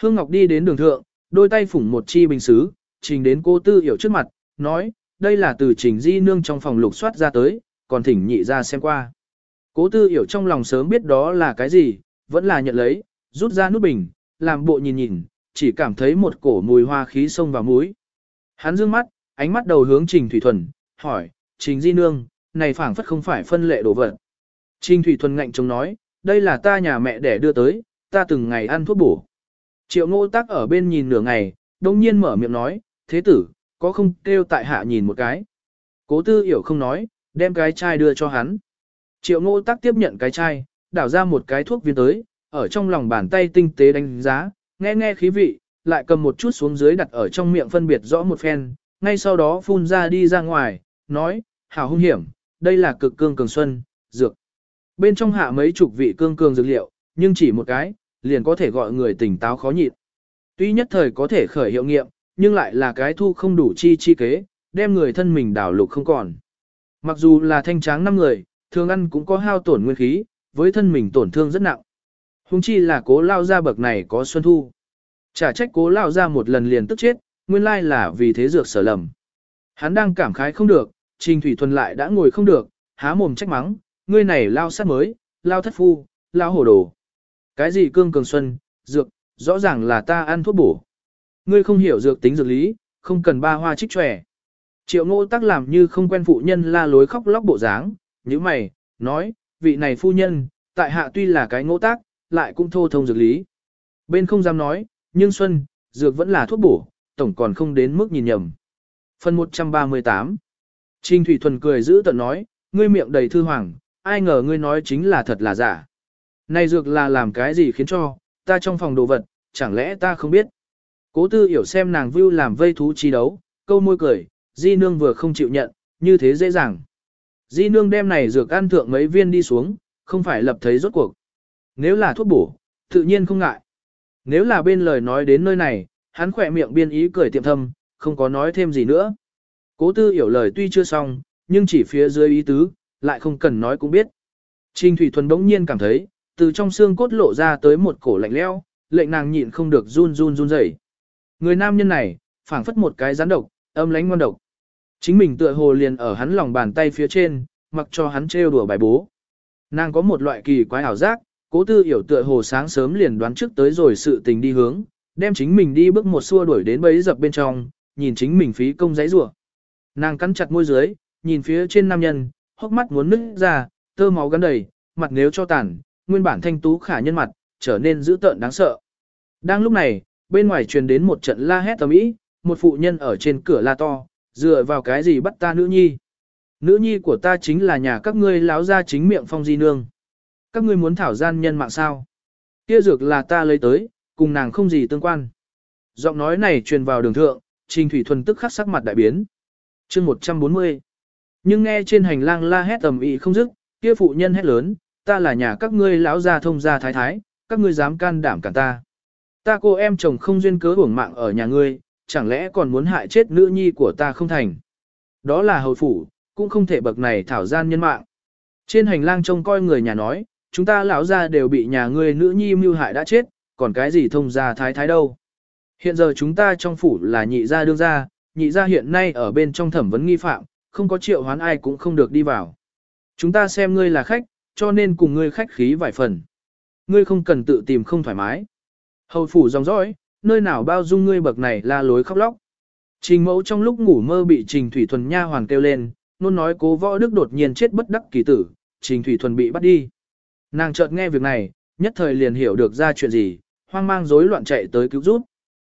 Hương Ngọc đi đến đường thượng, đôi tay phủng một chi bình xứ, trình đến cô tư hiểu trước mặt, nói, đây là từ trình di nương trong phòng lục soát ra tới, còn thỉnh nhị ra xem qua. Cố tư hiểu trong lòng sớm biết đó là cái gì, vẫn là nhận lấy, rút ra nút bình, làm bộ nhìn nhìn, chỉ cảm thấy một cổ mùi hoa khí xông vào mũi. Hắn dương mắt, ánh mắt đầu hướng Trình Thủy Thuần, hỏi, Trình Di Nương, này phảng phất không phải phân lệ đồ vật. Trình Thủy Thuần ngạnh chống nói, đây là ta nhà mẹ để đưa tới, ta từng ngày ăn thuốc bổ. Triệu ngô tác ở bên nhìn nửa ngày, đông nhiên mở miệng nói, thế tử, có không kêu tại hạ nhìn một cái. Cố tư hiểu không nói, đem cái chai đưa cho hắn. Triệu ngô tác tiếp nhận cái chai, đảo ra một cái thuốc viên tới, ở trong lòng bàn tay tinh tế đánh giá, nghe nghe khí vị, lại cầm một chút xuống dưới đặt ở trong miệng phân biệt rõ một phen, ngay sau đó phun ra đi ra ngoài, nói, hảo hung hiểm, đây là cực cương cường xuân, dược. Bên trong hạ mấy chục vị cương cường dược liệu, nhưng chỉ một cái, liền có thể gọi người tỉnh táo khó nhịn. Tuy nhất thời có thể khởi hiệu nghiệm, nhưng lại là cái thu không đủ chi chi kế, đem người thân mình đảo lục không còn. Mặc dù là thanh tráng năm người, thường ăn cũng có hao tổn nguyên khí, với thân mình tổn thương rất nặng. Hùng chi là cố lao ra bậc này có xuân thu. Chả trách cố lao ra một lần liền tức chết, nguyên lai là vì thế dược sở lầm. Hắn đang cảm khái không được, Trình Thủy Thuần lại đã ngồi không được, há mồm trách mắng, ngươi này lao sát mới, lao thất phu, lao hồ đồ. Cái gì cương cường xuân, dược, rõ ràng là ta ăn thuốc bổ. Ngươi không hiểu dược tính dược lý, không cần ba hoa trích tròe. Triệu ngô tắc làm như không quen phụ nhân la lối khóc lóc bộ dáng, như mày, nói, vị này phu nhân, tại hạ tuy là cái ngô tác, lại cũng thô thông dược lý. Bên không dám nói, nhưng xuân, dược vẫn là thuốc bổ, tổng còn không đến mức nhìn nhầm. Phần 138 Trình Thủy Thuần cười giữ tận nói, ngươi miệng đầy thư hoàng, ai ngờ ngươi nói chính là thật là giả. Này dược là làm cái gì khiến cho, ta trong phòng đồ vật, chẳng lẽ ta không biết. Cố tư hiểu xem nàng view làm vây thú chi đấu, câu môi cười, di nương vừa không chịu nhận, như thế dễ dàng. Di nương đem này dược ăn thượng mấy viên đi xuống, không phải lập thấy rốt cuộc. Nếu là thuốc bổ, tự nhiên không ngại. Nếu là bên lời nói đến nơi này, hắn khỏe miệng biên ý cười tiệm thâm, không có nói thêm gì nữa. Cố tư hiểu lời tuy chưa xong, nhưng chỉ phía dưới ý tứ, lại không cần nói cũng biết. Trình Thủy Thuần đống nhiên cảm thấy, từ trong xương cốt lộ ra tới một cổ lạnh leo, lệnh nàng nhịn không được run run run rẩy. Người nam nhân này, phảng phất một cái rắn độc, âm lánh ngon độc. Chính mình tựa hồ liền ở hắn lòng bàn tay phía trên, mặc cho hắn trêu đùa bài bố. Nàng có một loại kỳ quái ảo giác, cố tư hiểu tựa hồ sáng sớm liền đoán trước tới rồi sự tình đi hướng, đem chính mình đi bước một xua đuổi đến bấy dập bên trong, nhìn chính mình phí công giấy rủa. Nàng cắn chặt môi dưới, nhìn phía trên nam nhân, hốc mắt muốn nứt ra, tơ máu gắn đầy, mặt nếu cho tàn, nguyên bản thanh tú khả nhân mặt, trở nên dữ tợn đáng sợ. Đang lúc này, bên ngoài truyền đến một trận la hét tầm ý, một phụ nhân ở trên cửa la to, dựa vào cái gì bắt ta nữ nhi. Nữ nhi của ta chính là nhà các ngươi láo ra chính miệng phong di nương. Các ngươi muốn thảo gian nhân mạng sao? Kia dược là ta lấy tới, cùng nàng không gì tương quan. Giọng nói này truyền vào đường thượng, Trình Thủy Thuần tức khắc sắc mặt đại biến. chương 140. Nhưng nghe trên hành lang la hét tầm ĩ không dứt, kia phụ nhân hét lớn, ta là nhà các ngươi lão gia thông gia thái thái, các ngươi dám can đảm cả ta. Ta cô em chồng không duyên cớ uổng mạng ở nhà ngươi, chẳng lẽ còn muốn hại chết nữ nhi của ta không thành. Đó là hầu phủ, cũng không thể bậc này thảo gian nhân mạng. Trên hành lang trông coi người nhà nói, chúng ta lão gia đều bị nhà ngươi nữ nhi mưu hại đã chết, còn cái gì thông gia thái thái đâu. Hiện giờ chúng ta trong phủ là nhị gia đương gia, nhị gia hiện nay ở bên trong thẩm vấn nghi phạm, không có triệu hoán ai cũng không được đi vào. Chúng ta xem ngươi là khách, cho nên cùng ngươi khách khí vài phần. Ngươi không cần tự tìm không thoải mái. Hầu phủ dòng dõi, nơi nào bao dung ngươi bậc này la lối khóc lóc. Trình mẫu trong lúc ngủ mơ bị Trình Thủy Thuần nha hoàng kêu lên, luôn nói cố võ đức đột nhiên chết bất đắc kỳ tử, Trình Thủy Thuần bị bắt đi. Nàng chợt nghe việc này, nhất thời liền hiểu được ra chuyện gì, hoang mang rối loạn chạy tới cứu giúp.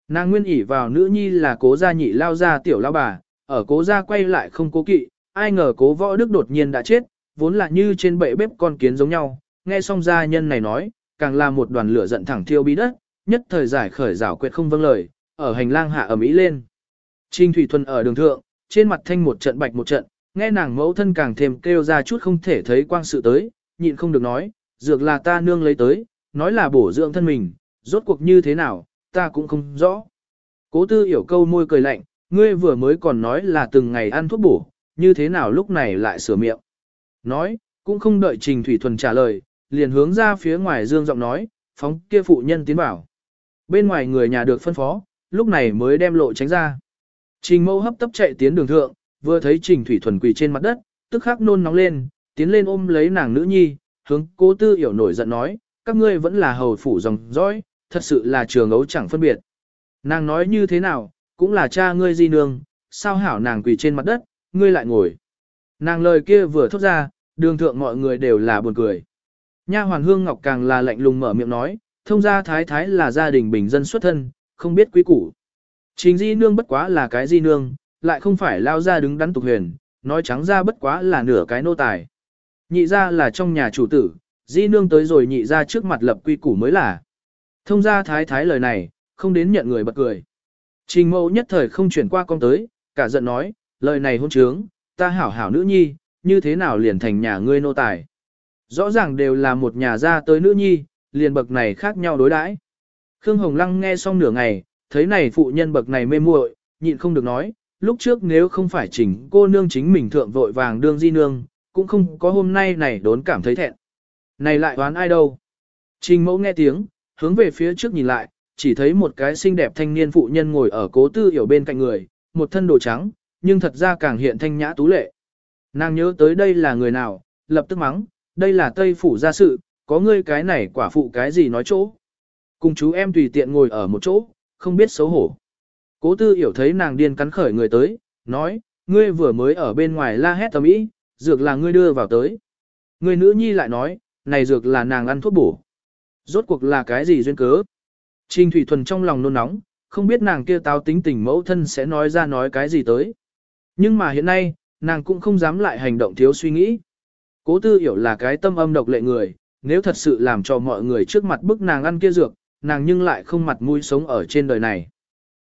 Nàng nguyên ỉ vào nữ nhi là cố gia nhị lao ra tiểu lao bà, ở cố gia quay lại không cố kỵ, ai ngờ cố võ đức đột nhiên đã chết, vốn là như trên bệ bếp con kiến giống nhau, nghe xong gia nhân này nói, càng là một đoàn lửa giận thẳng thiêu bí đất, nhất thời giải khởi rảo quyệt không vâng lời, ở hành lang hạ ở mỹ lên. Trình Thủy Thuần ở đường thượng, trên mặt thanh một trận bạch một trận, nghe nàng mẫu thân càng thêm kêu ra chút không thể thấy quang sự tới, nhịn không được nói, dược là ta nương lấy tới, nói là bổ dưỡng thân mình, rốt cuộc như thế nào, ta cũng không rõ. Cố tư hiểu câu môi cười lạnh, ngươi vừa mới còn nói là từng ngày ăn thuốc bổ, như thế nào lúc này lại sửa miệng. Nói, cũng không đợi Trình Thủy Thuần trả lời, liền hướng ra phía ngoài dương giọng nói, phóng kia phụ nhân tiến vào. Bên ngoài người nhà được phân phó, lúc này mới đem lộ tránh ra. Trình mâu hấp tấp chạy tiến đường thượng, vừa thấy Trình Thủy Thuần quỳ trên mặt đất, tức khắc nôn nóng lên, tiến lên ôm lấy nàng nữ nhi, hướng cố tư hiểu nổi giận nói, các ngươi vẫn là hầu phủ dòng dõi, thật sự là trường ấu chẳng phân biệt. Nàng nói như thế nào, cũng là cha ngươi di nương, sao hảo nàng quỳ trên mặt đất, ngươi lại ngồi. Nàng lời kia vừa thốt ra, đường thượng mọi người đều là buồn cười. Nha hoàn hương ngọc càng là lạnh lùng mở miệng nói, thông gia thái thái là gia đình bình dân xuất thân, không biết quý củ. Trình di nương bất quá là cái di nương, lại không phải lao ra đứng đắn tục huyền, nói trắng ra bất quá là nửa cái nô tài. Nhị ra là trong nhà chủ tử, di nương tới rồi nhị ra trước mặt lập quy củ mới là. Thông gia thái thái lời này, không đến nhận người bật cười. Trình mẫu nhất thời không chuyển qua con tới, cả giận nói, lời này hôn trướng, ta hảo hảo nữ nhi, như thế nào liền thành nhà ngươi nô tài. Rõ ràng đều là một nhà gia tới nữ nhi, liền bậc này khác nhau đối đãi. Khương Hồng Lăng nghe xong nửa ngày, thấy này phụ nhân bậc này mê muội, nhịn không được nói, lúc trước nếu không phải chỉnh cô nương chính mình thượng vội vàng đương di nương, cũng không có hôm nay này đốn cảm thấy thẹn. Này lại đoán ai đâu? Trình mẫu nghe tiếng, hướng về phía trước nhìn lại, chỉ thấy một cái xinh đẹp thanh niên phụ nhân ngồi ở cố tư hiểu bên cạnh người, một thân đồ trắng, nhưng thật ra càng hiện thanh nhã tú lệ. Nàng nhớ tới đây là người nào, lập tức mắng, đây là Tây Phủ gia sự, có ngươi cái này quả phụ cái gì nói chỗ. Cùng chú em tùy tiện ngồi ở một chỗ, không biết xấu hổ. Cố tư hiểu thấy nàng điên cắn khởi người tới, nói, ngươi vừa mới ở bên ngoài la hét tầm ý, dược là ngươi đưa vào tới. Người nữ nhi lại nói, này dược là nàng ăn thuốc bổ. Rốt cuộc là cái gì duyên cớ? Trình Thủy Thuần trong lòng nôn nóng, không biết nàng kia táo tính tình mẫu thân sẽ nói ra nói cái gì tới. Nhưng mà hiện nay, nàng cũng không dám lại hành động thiếu suy nghĩ. Cố tư hiểu là cái tâm âm độc lệ người, nếu thật sự làm cho mọi người trước mặt bức nàng ăn kia dược, nàng nhưng lại không mặt mũi sống ở trên đời này.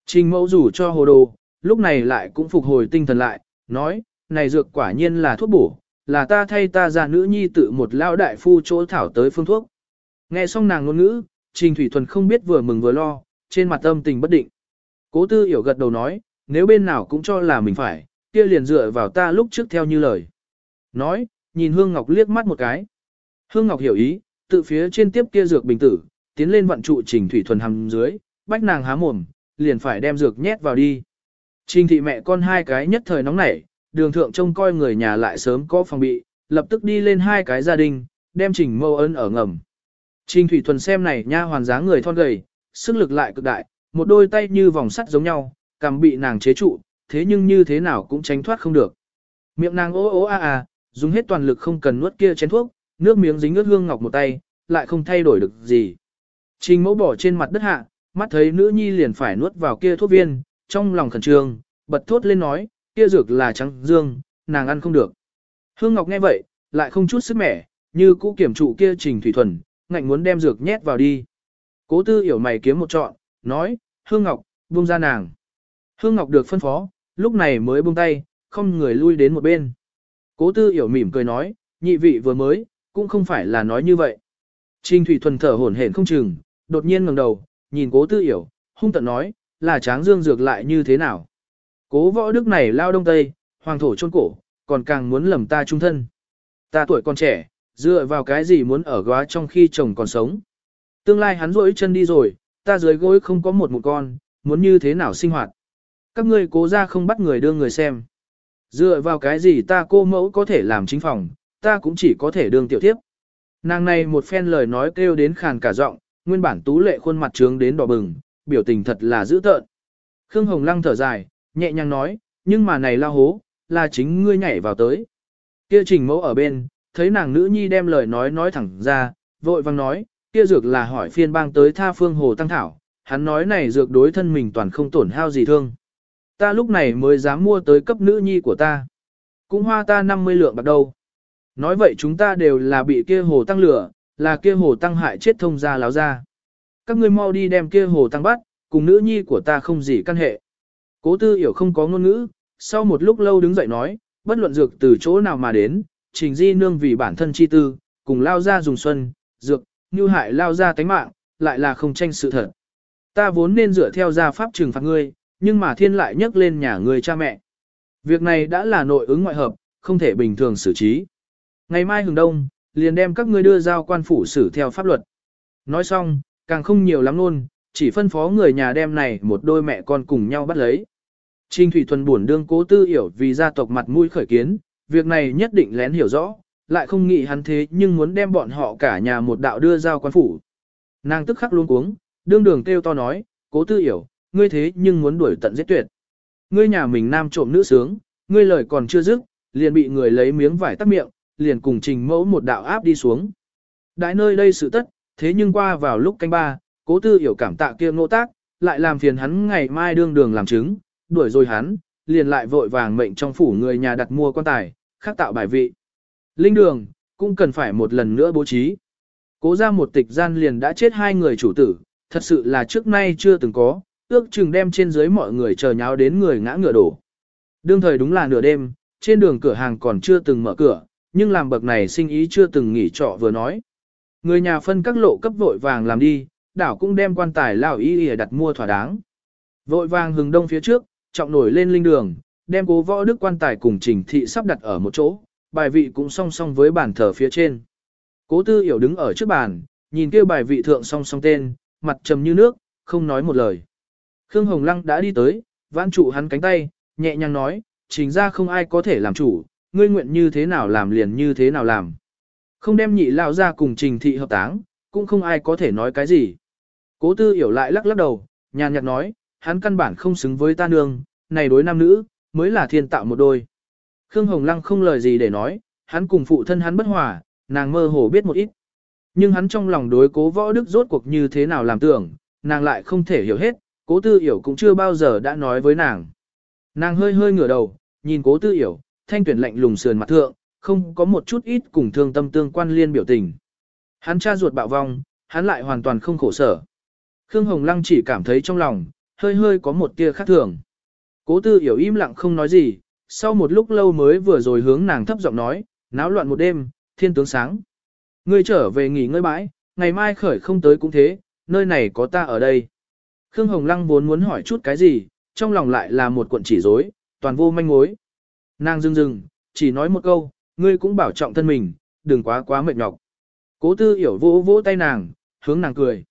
Trình mẫu rủ cho hồ đồ, lúc này lại cũng phục hồi tinh thần lại, nói, này dược quả nhiên là thuốc bổ, là ta thay ta ra nữ nhi tự một lao đại phu chỗ thảo tới phương thuốc. Nghe xong nàng ngôn ngữ, Trình Thủy Thuần không biết vừa mừng vừa lo, trên mặt âm tình bất định. Cố tư hiểu gật đầu nói, nếu bên nào cũng cho là mình phải, kia liền dựa vào ta lúc trước theo như lời. Nói, nhìn Hương Ngọc liếc mắt một cái. Hương Ngọc hiểu ý, tự phía trên tiếp kia dược bình tử, tiến lên vận trụ Trình Thủy Thuần hầm dưới, bách nàng há mồm, liền phải đem dược nhét vào đi. Trình thị mẹ con hai cái nhất thời nóng nảy, đường thượng trông coi người nhà lại sớm có phòng bị, lập tức đi lên hai cái gia đình, đem Trình Mâu Ân ở ngầm. Trình Thủy Thuần xem này nha hoàn dáng người thon gầy, sức lực lại cực đại, một đôi tay như vòng sắt giống nhau, cầm bị nàng chế trụ, thế nhưng như thế nào cũng tránh thoát không được. Miệng nàng ố ố a a, dùng hết toàn lực không cần nuốt kia chén thuốc, nước miếng dính ướt hương ngọc một tay, lại không thay đổi được gì. Trình mẫu bỏ trên mặt đất hạ, mắt thấy nữ nhi liền phải nuốt vào kia thuốc viên, trong lòng khẩn trương, bật thốt lên nói, kia dược là trắng dương, nàng ăn không được. Hương Ngọc nghe vậy, lại không chút sức mẻ, như cũ kiểm trụ kia trình thủy thuần, ngạnh muốn đem dược nhét vào đi. Cố tư hiểu mày kiếm một trọn, nói, Hương Ngọc, buông ra nàng. Hương Ngọc được phân phó, lúc này mới buông tay, không người lui đến một bên. Cố tư hiểu mỉm cười nói, nhị vị vừa mới, cũng không phải là nói như vậy. Trình Thủy Thuần thở hổn hển không chừng, đột nhiên ngẩng đầu, nhìn cố tư hiểu, hung tận nói, là tráng dương dược lại như thế nào. Cố võ đức này lao đông tây, hoàng thổ chôn cổ, còn càng muốn lầm ta trung thân. Ta tuổi còn trẻ, dựa vào cái gì muốn ở góa trong khi chồng còn sống. Tương lai hắn rỗi chân đi rồi, ta dưới gối không có một một con, muốn như thế nào sinh hoạt. Các ngươi cố ra không bắt người đưa người xem. Dựa vào cái gì ta cô mẫu có thể làm chính phòng, ta cũng chỉ có thể đương tiểu tiếp. Nàng này một phen lời nói kêu đến khàn cả giọng, nguyên bản tú lệ khuôn mặt trướng đến đỏ bừng, biểu tình thật là dữ tợn. Khương Hồng Lăng thở dài, nhẹ nhàng nói, nhưng mà này la hố, là chính ngươi nhảy vào tới. Kia trình mẫu ở bên, thấy nàng nữ nhi đem lời nói nói thẳng ra, vội vang nói, kia dược là hỏi phiên bang tới tha phương hồ tăng thảo, hắn nói này dược đối thân mình toàn không tổn hao gì thương. Ta lúc này mới dám mua tới cấp nữ nhi của ta. Cũng hoa ta 50 lượng bạc đâu. Nói vậy chúng ta đều là bị kia hồ tăng lửa, là kia hồ tăng hại chết thông gia láo ra. Các ngươi mau đi đem kia hồ tăng bắt, cùng nữ nhi của ta không gì căn hệ. Cố tư hiểu không có ngôn ngữ, sau một lúc lâu đứng dậy nói, bất luận dược từ chỗ nào mà đến, trình di nương vì bản thân chi tư, cùng lao ra dùng xuân, dược, như hại lao ra tánh mạng, lại là không tranh sự thật. Ta vốn nên dựa theo gia pháp trừng phạt ngươi, nhưng mà thiên lại nhắc lên nhà người cha mẹ. Việc này đã là nội ứng ngoại hợp, không thể bình thường xử trí. Ngày mai hừng đông, liền đem các ngươi đưa giao quan phủ xử theo pháp luật. Nói xong, càng không nhiều lắm luôn, chỉ phân phó người nhà đem này một đôi mẹ con cùng nhau bắt lấy. Trình Thủy Thuần buồn đương cố tư hiểu vì gia tộc mặt mũi khởi kiến, việc này nhất định lén hiểu rõ, lại không nghĩ hắn thế nhưng muốn đem bọn họ cả nhà một đạo đưa giao quan phủ. Nàng tức khắc luôn cuống, đương đường kêu to nói, cố tư hiểu, ngươi thế nhưng muốn đuổi tận giết tuyệt. Ngươi nhà mình nam trộm nữ sướng, ngươi lời còn chưa dứt, liền bị người lấy miếng vải tắt miệng, liền cùng trình mẫu một đạo áp đi xuống. Đại nơi đây sự tất, thế nhưng qua vào lúc canh ba, cố tư hiểu cảm tạ kia ngộ tác, lại làm phiền hắn ngày mai đương đường làm chứng, đuổi rồi hắn, liền lại vội vàng mệnh trong phủ người nhà đặt mua quan tài, khắc tạo bài vị. Linh đường, cũng cần phải một lần nữa bố trí. Cố ra một tịch gian liền đã chết hai người chủ tử, thật sự là trước nay chưa từng có, ước chừng đem trên dưới mọi người chờ nháo đến người ngã ngựa đổ. Đương thời đúng là nửa đêm, trên đường cửa hàng còn chưa từng mở cửa, nhưng làm bậc này sinh ý chưa từng nghỉ trọ vừa nói. Người nhà phân các lộ cấp vội vàng làm đi, đảo cũng đem quan tài lao y y đặt mua thỏa đáng. Vội vàng hừng đông phía trước, trọng nổi lên linh đường, đem cố võ đức quan tài cùng trình thị sắp đặt ở một chỗ, bài vị cũng song song với bàn thờ phía trên. Cố tư hiểu đứng ở trước bàn, nhìn kêu bài vị thượng song song tên, mặt trầm như nước, không nói một lời. Khương Hồng Lăng đã đi tới, vãn trụ hắn cánh tay, nhẹ nhàng nói, chính ra không ai có thể làm chủ, ngươi nguyện như thế nào làm liền như thế nào làm. Không đem nhị lao ra cùng trình thị hợp táng, cũng không ai có thể nói cái gì. Cố tư hiểu lại lắc lắc đầu, nhàn nhạt nói, hắn căn bản không xứng với ta nương, này đối nam nữ, mới là thiên tạo một đôi. Khương Hồng Lăng không lời gì để nói, hắn cùng phụ thân hắn bất hòa, nàng mơ hồ biết một ít. Nhưng hắn trong lòng đối cố võ đức rốt cuộc như thế nào làm tưởng, nàng lại không thể hiểu hết, cố tư hiểu cũng chưa bao giờ đã nói với nàng. Nàng hơi hơi ngửa đầu, nhìn cố tư hiểu, thanh tuyển lạnh lùng sườn mặt thượng, không có một chút ít cùng thương tâm tương quan liên biểu tình. Hắn cha ruột bạo vong, hắn lại hoàn toàn không khổ sở. Khương Hồng Lăng chỉ cảm thấy trong lòng, hơi hơi có một tia khác thường. Cố tư hiểu im lặng không nói gì, sau một lúc lâu mới vừa rồi hướng nàng thấp giọng nói, náo loạn một đêm, thiên tướng sáng. Ngươi trở về nghỉ ngơi bãi, ngày mai khởi không tới cũng thế, nơi này có ta ở đây. Khương Hồng Lăng vốn muốn hỏi chút cái gì, trong lòng lại là một cuộn chỉ rối, toàn vô manh mối. Nàng dưng dưng, chỉ nói một câu, ngươi cũng bảo trọng thân mình, đừng quá quá mệt nhọc. Cố tư hiểu vỗ vỗ tay nàng, hướng nàng cười.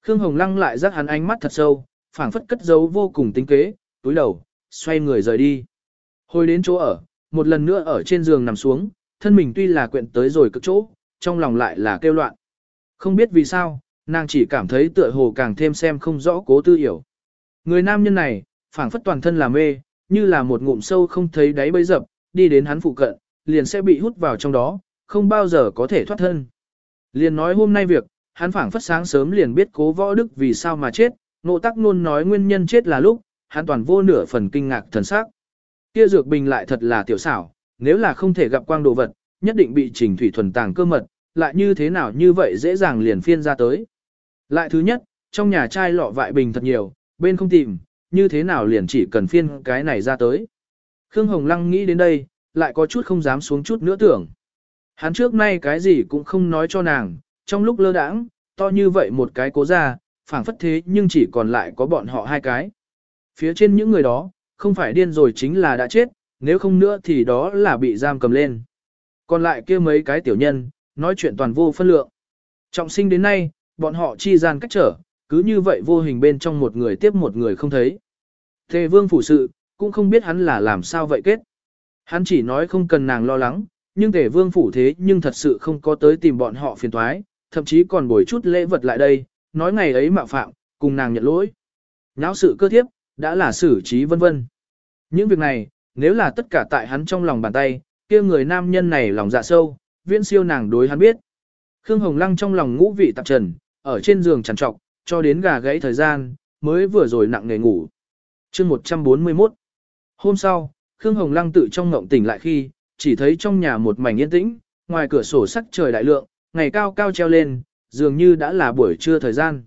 Khương Hồng Lăng lại rắc hắn ánh mắt thật sâu, phảng phất cất giấu vô cùng tính kế, túi đầu, xoay người rời đi. Hồi đến chỗ ở, một lần nữa ở trên giường nằm xuống, thân mình tuy là quyện tới rồi cực chỗ, trong lòng lại là kêu loạn. Không biết vì sao, nàng chỉ cảm thấy tựa hồ càng thêm xem không rõ cố tư hiểu. Người nam nhân này, phảng phất toàn thân là mê, như là một ngụm sâu không thấy đáy bấy dập, đi đến hắn phụ cận, liền sẽ bị hút vào trong đó, không bao giờ có thể thoát thân. Liền nói hôm nay việc, hắn phảng phất sáng sớm liền biết cố võ đức vì sao mà chết, nộ tắc luôn nói nguyên nhân chết là lúc, hắn toàn vô nửa phần kinh ngạc thần sắc. Kia dược bình lại thật là tiểu xảo, nếu là không thể gặp quang đồ vật, nhất định bị trình thủy thuần tàng cơ mật, lại như thế nào như vậy dễ dàng liền phiên ra tới. Lại thứ nhất, trong nhà trai lọ vại bình thật nhiều, bên không tìm, như thế nào liền chỉ cần phiên cái này ra tới. Khương Hồng Lăng nghĩ đến đây, lại có chút không dám xuống chút nữa tưởng. Hắn trước nay cái gì cũng không nói cho nàng, trong lúc lơ đãng, to như vậy một cái cố ra, phảng phất thế nhưng chỉ còn lại có bọn họ hai cái. Phía trên những người đó, không phải điên rồi chính là đã chết, nếu không nữa thì đó là bị giam cầm lên. Còn lại kia mấy cái tiểu nhân, nói chuyện toàn vô phân lượng. Trọng sinh đến nay, bọn họ chi gian cách trở, cứ như vậy vô hình bên trong một người tiếp một người không thấy. Thề vương phủ sự, cũng không biết hắn là làm sao vậy kết. Hắn chỉ nói không cần nàng lo lắng, nhưng tề vương phủ thế nhưng thật sự không có tới tìm bọn họ phiền thoái, thậm chí còn bồi chút lễ vật lại đây, nói ngày ấy mạo phạm, cùng nàng nhận lỗi. Nháo sự cơ thiếp, đã là xử trí vân vân. Những việc này, nếu là tất cả tại hắn trong lòng bàn tay, kia người nam nhân này lòng dạ sâu, viễn siêu nàng đối hắn biết. Khương Hồng Lăng trong lòng ngũ vị tạp trần, ở trên giường trằn trọc, cho đến gà gãy thời gian, mới vừa rồi nặng nề ngủ. chương 141 Hôm sau, Khương Hồng Lăng tự trong ngộng tỉnh lại khi, chỉ thấy trong nhà một mảnh yên tĩnh, ngoài cửa sổ sắc trời đại lượng, ngày cao cao treo lên, dường như đã là buổi trưa thời gian.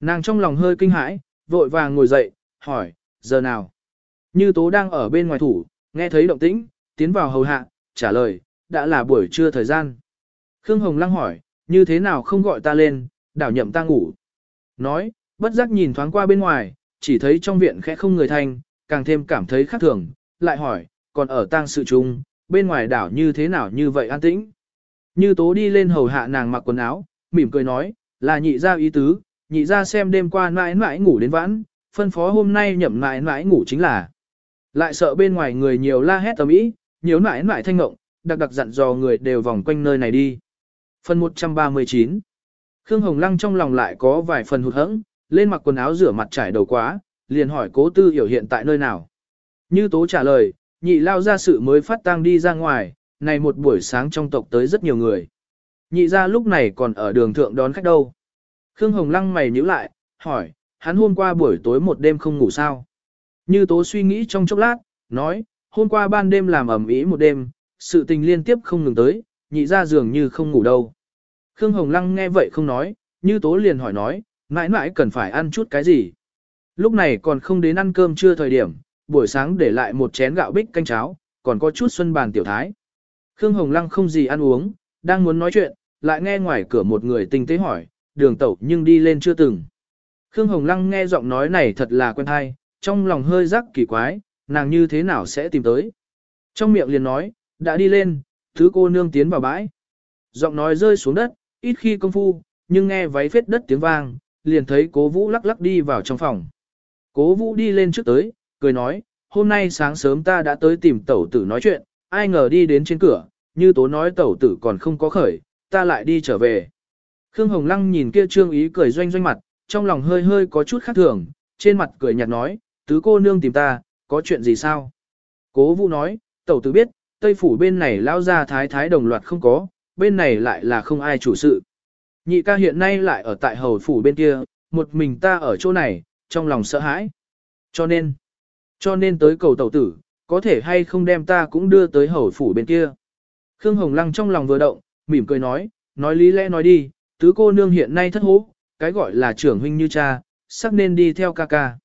Nàng trong lòng hơi kinh hãi, vội vàng ngồi dậy, hỏi, giờ nào? Như tố đang ở bên ngoài thủ, nghe thấy động tĩnh, tiến vào hầu hạ, trả lời, đã là buổi trưa thời gian. Khương Hồng Lăng hỏi, như thế nào không gọi ta lên, đảo nhậm ta ngủ. Nói, bất giác nhìn thoáng qua bên ngoài, chỉ thấy trong viện khẽ không người thanh, càng thêm cảm thấy khác thường, lại hỏi, còn ở tang sự chung, bên ngoài đảo như thế nào như vậy an tĩnh. Như tố đi lên hầu hạ nàng mặc quần áo, mỉm cười nói, là nhị ra ý tứ, nhị ra xem đêm qua mãi mãi ngủ đến vãn, phân phó hôm nay nhậm mãi mãi ngủ chính là. Lại sợ bên ngoài người nhiều la hét tầm ý, nhiều mãi mãi thanh ngộng, đặc đặc dặn dò người đều vòng quanh nơi này đi. Phần 139 Khương Hồng Lăng trong lòng lại có vài phần hụt hẫng, lên mặc quần áo rửa mặt trải đầu quá, liền hỏi cố tư hiểu hiện tại nơi nào. Như tố trả lời, nhị lao ra sự mới phát tang đi ra ngoài, này một buổi sáng trong tộc tới rất nhiều người. Nhị ra lúc này còn ở đường thượng đón khách đâu. Khương Hồng Lăng mày nhíu lại, hỏi, hắn hôm qua buổi tối một đêm không ngủ sao? Như tố suy nghĩ trong chốc lát, nói, hôm qua ban đêm làm ẩm ý một đêm, sự tình liên tiếp không ngừng tới, nhị ra dường như không ngủ đâu. Khương Hồng Lăng nghe vậy không nói, như tố liền hỏi nói, mãi mãi cần phải ăn chút cái gì. Lúc này còn không đến ăn cơm trưa thời điểm, buổi sáng để lại một chén gạo bích canh cháo, còn có chút xuân bàn tiểu thái. Khương Hồng Lăng không gì ăn uống, đang muốn nói chuyện, lại nghe ngoài cửa một người tinh tế hỏi, đường tẩu nhưng đi lên chưa từng. Khương Hồng Lăng nghe giọng nói này thật là quen hay, trong lòng hơi rắc kỳ quái, nàng như thế nào sẽ tìm tới. Trong miệng liền nói, đã đi lên, thứ cô nương tiến vào bãi. Giọng nói rơi xuống đất, ít khi công phu, nhưng nghe váy phết đất tiếng vang, liền thấy cố vũ lắc lắc đi vào trong phòng. Cố vũ đi lên trước tới, cười nói, hôm nay sáng sớm ta đã tới tìm tẩu tử nói chuyện, ai ngờ đi đến trên cửa, như tố nói tẩu tử còn không có khởi, ta lại đi trở về. Khương Hồng Lăng nhìn kia trương ý cười doanh doanh mặt, trong lòng hơi hơi có chút khác thường, trên mặt cười nhạt nói, tứ cô nương tìm ta, có chuyện gì sao? Cố vũ nói, tẩu tử biết, tây phủ bên này lao ra thái thái đồng loạt không có, bên này lại là không ai chủ sự. Nhị ca hiện nay lại ở tại hầu phủ bên kia, một mình ta ở chỗ này, trong lòng sợ hãi. Cho nên, cho nên tới cầu tẩu tử, có thể hay không đem ta cũng đưa tới hầu phủ bên kia. Khương Hồng Lăng trong lòng vừa động, mỉm cười nói, nói lý lẽ nói đi, tứ cô nương hiện nay thất hố, cái gọi là trưởng huynh như cha, sắc nên đi theo ca ca.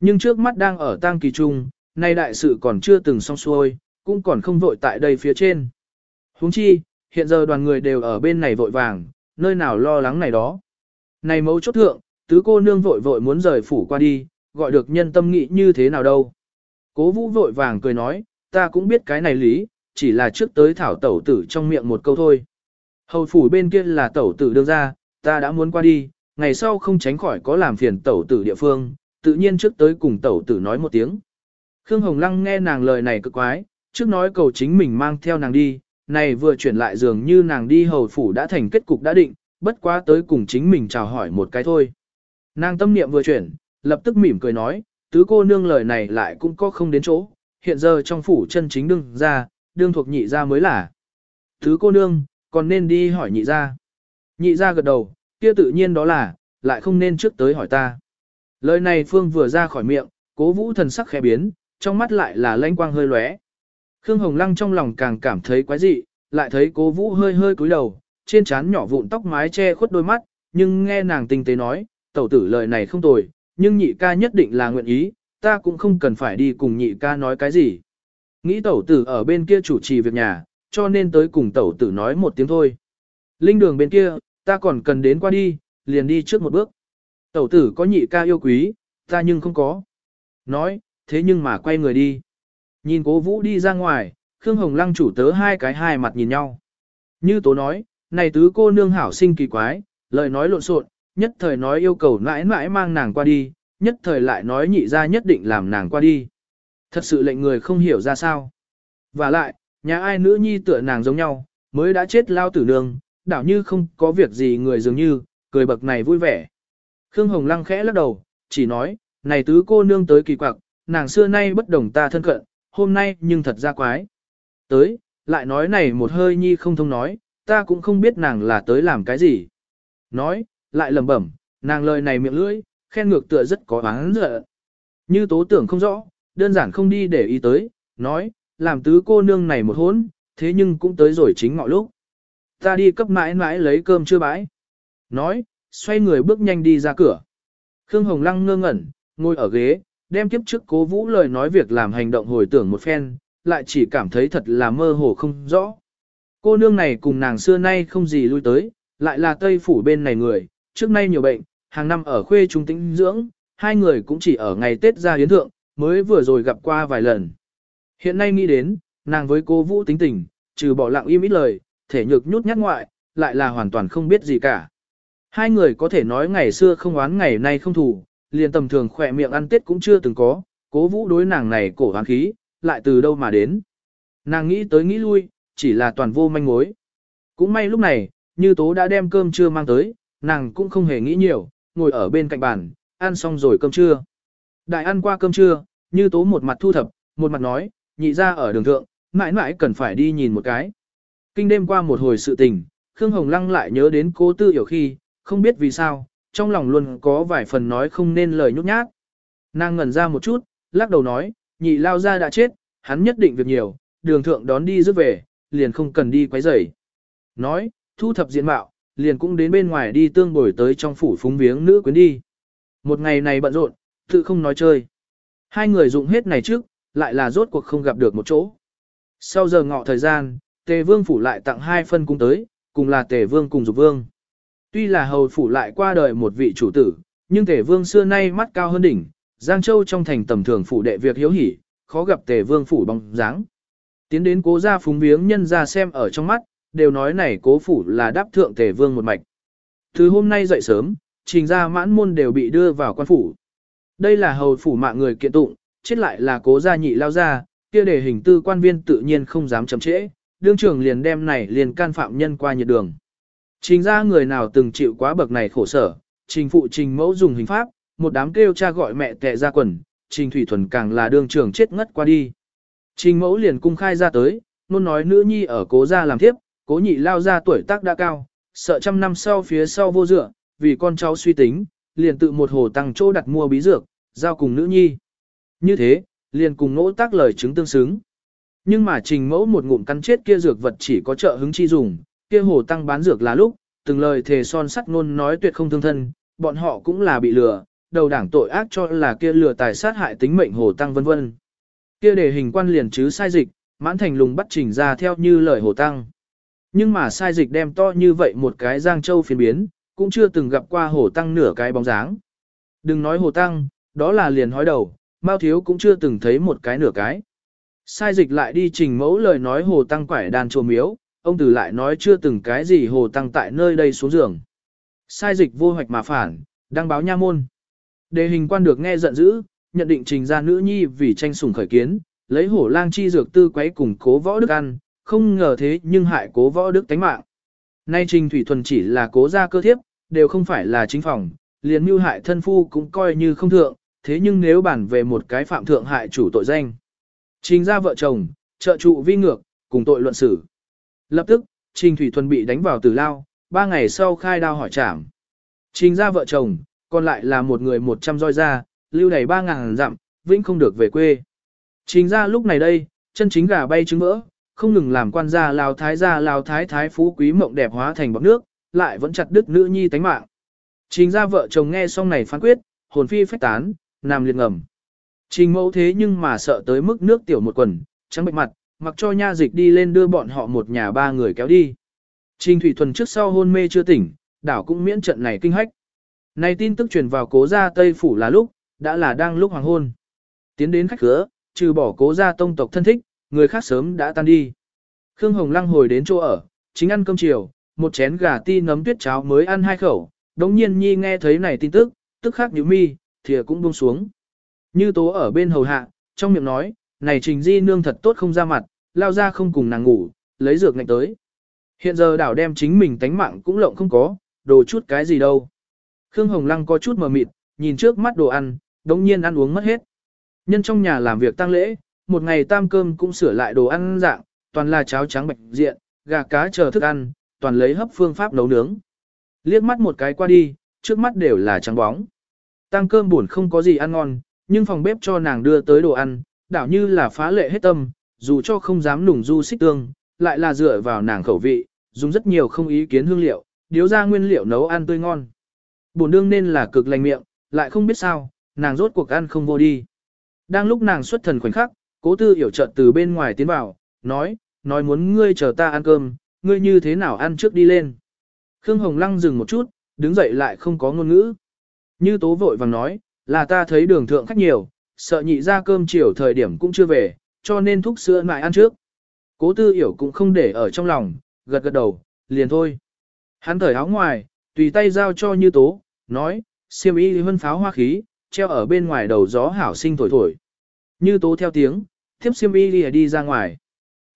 Nhưng trước mắt đang ở tang kỳ trung, nay đại sự còn chưa từng xong xuôi, cũng còn không vội tại đây phía trên. huống chi, hiện giờ đoàn người đều ở bên này vội vàng, nơi nào lo lắng này đó. Này mấu chốt thượng, tứ cô nương vội vội muốn rời phủ qua đi, gọi được nhân tâm nghị như thế nào đâu. Cố vũ vội vàng cười nói, ta cũng biết cái này lý, chỉ là trước tới thảo tẩu tử trong miệng một câu thôi. Hầu phủ bên kia là tẩu tử đương ra, ta đã muốn qua đi, ngày sau không tránh khỏi có làm phiền tẩu tử địa phương, tự nhiên trước tới cùng tẩu tử nói một tiếng. Khương Hồng Lăng nghe nàng lời này cực quái, trước nói cầu chính mình mang theo nàng đi, này vừa chuyển lại dường như nàng đi hầu phủ đã thành kết cục đã định, bất quá tới cùng chính mình chào hỏi một cái thôi. Nàng tâm niệm vừa chuyển, lập tức mỉm cười nói, tứ cô nương lời này lại cũng có không đến chỗ, hiện giờ trong phủ chân chính đương ra, đương thuộc nhị ra mới là. Tứ cô nương, còn nên đi hỏi nhị ra. Nhị ra gật đầu, kia tự nhiên đó là, lại không nên trước tới hỏi ta. Lời này Phương vừa ra khỏi miệng, cố vũ thần sắc khẽ biến, trong mắt lại là lanh quang hơi lóe. Khương Hồng Lăng trong lòng càng cảm thấy quái dị, lại thấy cố vũ hơi hơi cúi đầu, trên trán nhỏ vụn tóc mái che khuất đôi mắt, nhưng nghe nàng tinh tế nói, tẩu tử lời này không tồi, nhưng nhị ca nhất định là nguyện ý, ta cũng không cần phải đi cùng nhị ca nói cái gì. Nghĩ tẩu tử ở bên kia chủ trì việc nhà, cho nên tới cùng tẩu tử nói một tiếng thôi. Linh đường bên kia, ta còn cần đến qua đi, liền đi trước một bước. Tẩu tử có nhị ca yêu quý, ta nhưng không có. Nói, thế nhưng mà quay người đi. Nhìn cố vũ đi ra ngoài, Khương Hồng Lăng chủ tớ hai cái hai mặt nhìn nhau. Như tố nói, này tứ cô nương hảo sinh kỳ quái, lời nói lộn xộn, nhất thời nói yêu cầu mãi mãi mang nàng qua đi, nhất thời lại nói nhị ra nhất định làm nàng qua đi. Thật sự lệnh người không hiểu ra sao. Và lại, nhà ai nữ nhi tựa nàng giống nhau, mới đã chết lao tử nương, đảo như không có việc gì người dường như, cười bậc này vui vẻ. Khương Hồng Lăng khẽ lắc đầu, chỉ nói, này tứ cô nương tới kỳ quặc, nàng xưa nay bất đồng ta thân cận, hôm nay nhưng thật ra quái. Tới, lại nói này một hơi nhi không thông nói, ta cũng không biết nàng là tới làm cái gì. Nói, lại lẩm bẩm, nàng lời này miệng lưỡi, khen ngược tựa rất có oán giận. Như tố tưởng không rõ, đơn giản không đi để ý tới, nói, làm tứ cô nương này một hốn, thế nhưng cũng tới rồi chính ngọ lúc. Ta đi cấp mãi mãi lấy cơm chưa bãi. Nói, xoay người bước nhanh đi ra cửa. Khương Hồng Lăng ngơ ngẩn, ngồi ở ghế, đem kiếp trước cố vũ lời nói việc làm hành động hồi tưởng một phen, lại chỉ cảm thấy thật là mơ hồ không rõ. Cô nương này cùng nàng xưa nay không gì lui tới, lại là Tây Phủ bên này người, trước nay nhiều bệnh, hàng năm ở khuê trung tĩnh dưỡng, hai người cũng chỉ ở ngày Tết ra hiến thượng, mới vừa rồi gặp qua vài lần. Hiện nay nghĩ đến, nàng với cô Vũ tính tình, trừ bỏ lặng im ít lời, thể nhược nhút nhát ngoại, lại là hoàn toàn không biết gì cả. Hai người có thể nói ngày xưa không oán ngày nay không thù, liền tầm thường khỏe miệng ăn Tết cũng chưa từng có, cố vũ đối nàng này cổ hoán khí, lại từ đâu mà đến. Nàng nghĩ tới nghĩ lui, chỉ là toàn vô manh mối. Cũng may lúc này, như tố đã đem cơm trưa mang tới, nàng cũng không hề nghĩ nhiều, ngồi ở bên cạnh bàn, ăn xong rồi cơm trưa. Đại ăn qua cơm trưa, như tố một mặt thu thập, một mặt nói, nhị ra ở đường thượng, mãi mãi cần phải đi nhìn một cái. Kinh đêm qua một hồi sự tình, Khương Hồng Lăng lại nhớ đến cố tư hiểu khi, không biết vì sao, trong lòng luôn có vài phần nói không nên lời nhút nhát. Nàng ngẩn ra một chút, lắc đầu nói, nhị lao ra đã chết, hắn nhất định việc nhiều, đường thượng đón đi rước về, liền không cần đi quấy rầy. Nói, thu thập diện mạo, liền cũng đến bên ngoài đi tương bồi tới trong phủ phúng viếng nữ quyến đi. Một ngày này bận rộn, tự không nói chơi. Hai người dụng hết này trước, lại là rốt cuộc không gặp được một chỗ. Sau giờ ngọ thời gian, tề vương phủ lại tặng hai phân cung tới, cùng là tề vương cùng dục vương. Tuy là hầu phủ lại qua đời một vị chủ tử, nhưng tề vương xưa nay mắt cao hơn đỉnh, Giang Châu trong thành tầm thường phủ đệ việc hiếu hỉ, khó gặp tề vương phủ bóng dáng. Tiến đến cố gia phúng viếng nhân ra xem ở trong mắt, đều nói này cố phủ là đáp thượng tề vương một mạch. Từ hôm nay dậy sớm, trình ra mãn môn đều bị đưa vào quan phủ. Đây là hầu phủ mạng người kiện tụng, chết lại là cố gia nhị lao ra, kia để hình tư quan viên tự nhiên không dám chậm trễ, đương trưởng liền đem này liền can phạm nhân qua nhiệt đường. Trình ra người nào từng chịu quá bậc này khổ sở, trình phụ trình mẫu dùng hình pháp, một đám kêu cha gọi mẹ tệ ra quần, trình thủy thuần càng là đương trưởng chết ngất qua đi. Trình mẫu liền cung khai ra tới, luôn nói nữ nhi ở cố gia làm tiếp, cố nhị lao ra tuổi tác đã cao, sợ trăm năm sau phía sau vô dựa, vì con cháu suy tính, liền tự một hồ tăng chỗ đặt mua bí dược, giao cùng nữ nhi. Như thế, liền cùng ngỗ tác lời chứng tương xứng. Nhưng mà trình mẫu một ngụm cắn chết kia dược vật chỉ có trợ hứng chi dùng, kia hồ tăng bán dược là lúc, từng lời thề son sắt ngôn nói tuyệt không thương thân, bọn họ cũng là bị lừa, đầu đảng tội ác cho là kia lừa tài sát hại tính mệnh Hồ Tăng vân vân. Kia để hình quan liền chứ sai dịch, mãn thành lùng bắt trình ra theo như lời Hồ Tăng. Nhưng mà sai dịch đem to như vậy một cái Giang Châu phiên biến, cũng chưa từng gặp qua Hồ Tăng nửa cái bóng dáng. Đừng nói Hồ Tăng, đó là liền hói đầu, Mao Thiếu cũng chưa từng thấy một cái nửa cái. Sai dịch lại đi trình mẫu lời nói Hồ Tăng quải đàn chùa miếu, ông tử lại nói chưa từng cái gì Hồ Tăng tại nơi đây xuống giường. Sai dịch vô hoạch mà phản, đăng báo nha môn. Đề hình quan được nghe giận dữ, nhận định trình ra nữ nhi vì tranh sủng khởi kiến, lấy hổ lang chi dược tư quấy cùng cố võ đức ăn, không ngờ thế nhưng hại cố võ đức tánh mạng. Nay trình thủy thuần chỉ là cố gia cơ thiếp, đều không phải là chính phòng, liền mưu hại thân phu cũng coi như không thượng, thế nhưng nếu bản về một cái phạm thượng hại chủ tội danh. Trình ra vợ chồng, trợ trụ vi ngược, cùng tội luận xử. Lập tức, Trình Thủy Thuần bị đánh vào tử lao, ba ngày sau khai đao hỏi trảm. Trình ra vợ chồng, còn lại là một người một trăm roi ra, lưu đầy ba ngàn dặm, vĩnh không được về quê. Trình ra lúc này đây, chân chính gà bay trứng vỡ, không ngừng làm quan gia lao thái gia lao thái thái phú quý mộng đẹp hóa thành bọc nước, lại vẫn chặt đứt nữ nhi tánh mạng. Trình ra vợ chồng nghe xong này phán quyết, hồn phi phách tán, nằm liệt ngầm. Trình mẫu thế nhưng mà sợ tới mức nước tiểu một quần, trắng bệnh mặt, mặc cho nha dịch đi lên đưa bọn họ một nhà ba người kéo đi. Trình Thủy Thuần trước sau hôn mê chưa tỉnh, đảo cũng miễn trận này kinh hách. Này tin tức truyền vào cố gia Tây Phủ là lúc, đã là đang lúc hoàng hôn. Tiến đến khách cửa, trừ bỏ cố gia tông tộc thân thích, người khác sớm đã tan đi. Khương Hồng Lăng hồi đến chỗ ở, chính ăn cơm chiều, một chén gà ti nấm tuyết cháo mới ăn hai khẩu. Đống nhiên nhi nghe thấy này tin tức, tức khắc nhíu mi, thìa cũng buông xuống. Như tố ở bên hầu hạ, trong miệng nói, này trình di nương thật tốt không ra mặt, lao ra không cùng nàng ngủ, lấy dược ngạnh tới. Hiện giờ đảo đem chính mình tánh mạng cũng lộng không có, đồ chút cái gì đâu. Khương Hồng Lăng có chút mờ mịt, nhìn trước mắt đồ ăn, đống nhiên ăn uống mất hết. Nhân trong nhà làm việc tăng lễ, một ngày tam cơm cũng sửa lại đồ ăn dạng, toàn là cháo trắng bạch diện, gà cá chờ thức ăn, toàn lấy hấp phương pháp nấu nướng. Liếc mắt một cái qua đi, trước mắt đều là trắng bóng. Tăng cơm buồn không có gì ăn ngon, nhưng phòng bếp cho nàng đưa tới đồ ăn, đảo như là phá lệ hết tâm, dù cho không dám nùng du xích tương, lại là dựa vào nàng khẩu vị, dùng rất nhiều không ý kiến hương liệu, điếu ra nguyên liệu nấu ăn tươi ngon. Bổn đương nên là cực lành miệng, lại không biết sao, nàng rốt cuộc ăn không vô đi. Đang lúc nàng xuất thần khoảnh khắc, cố tư hiểu chợt từ bên ngoài tiến vào, nói, nói muốn ngươi chờ ta ăn cơm, ngươi như thế nào ăn trước đi lên. Khương Hồng Lăng dừng một chút, đứng dậy lại không có ngôn ngữ. Như tố vội vàng nói, là ta thấy đường thượng khách nhiều, sợ nhị ra cơm chiều thời điểm cũng chưa về, cho nên thúc sữa mãi ăn trước. Cố tư hiểu cũng không để ở trong lòng, gật gật đầu, liền thôi. Hắn thở áo ngoài, tùy tay giao cho như tố, nói, siêm y hân pháo hoa khí, treo ở bên ngoài đầu gió hảo sinh thổi thổi. Như tố theo tiếng, tiếp siêm y đi ra ngoài.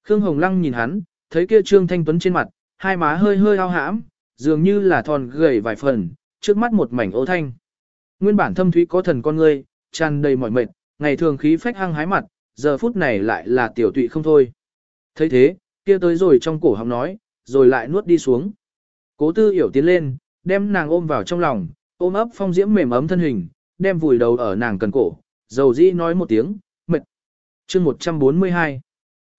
Khương Hồng Lăng nhìn hắn, thấy kia trương thanh tuấn trên mặt, hai má hơi hơi ao hãm, dường như là thòn gầy vài phần, trước mắt một mảnh ô thanh. Nguyên bản thâm thúy có thần con ngươi, tràn đầy mỏi mệt, ngày thường khí phách hăng hái mặt, giờ phút này lại là tiểu tụy không thôi. thấy thế, kia tới rồi trong cổ họng nói, rồi lại nuốt đi xuống. Cố tư hiểu tiến lên, đem nàng ôm vào trong lòng, ôm ấp phong diễm mềm ấm thân hình, đem vùi đầu ở nàng cần cổ, dầu dĩ nói một tiếng, mệt. chương 142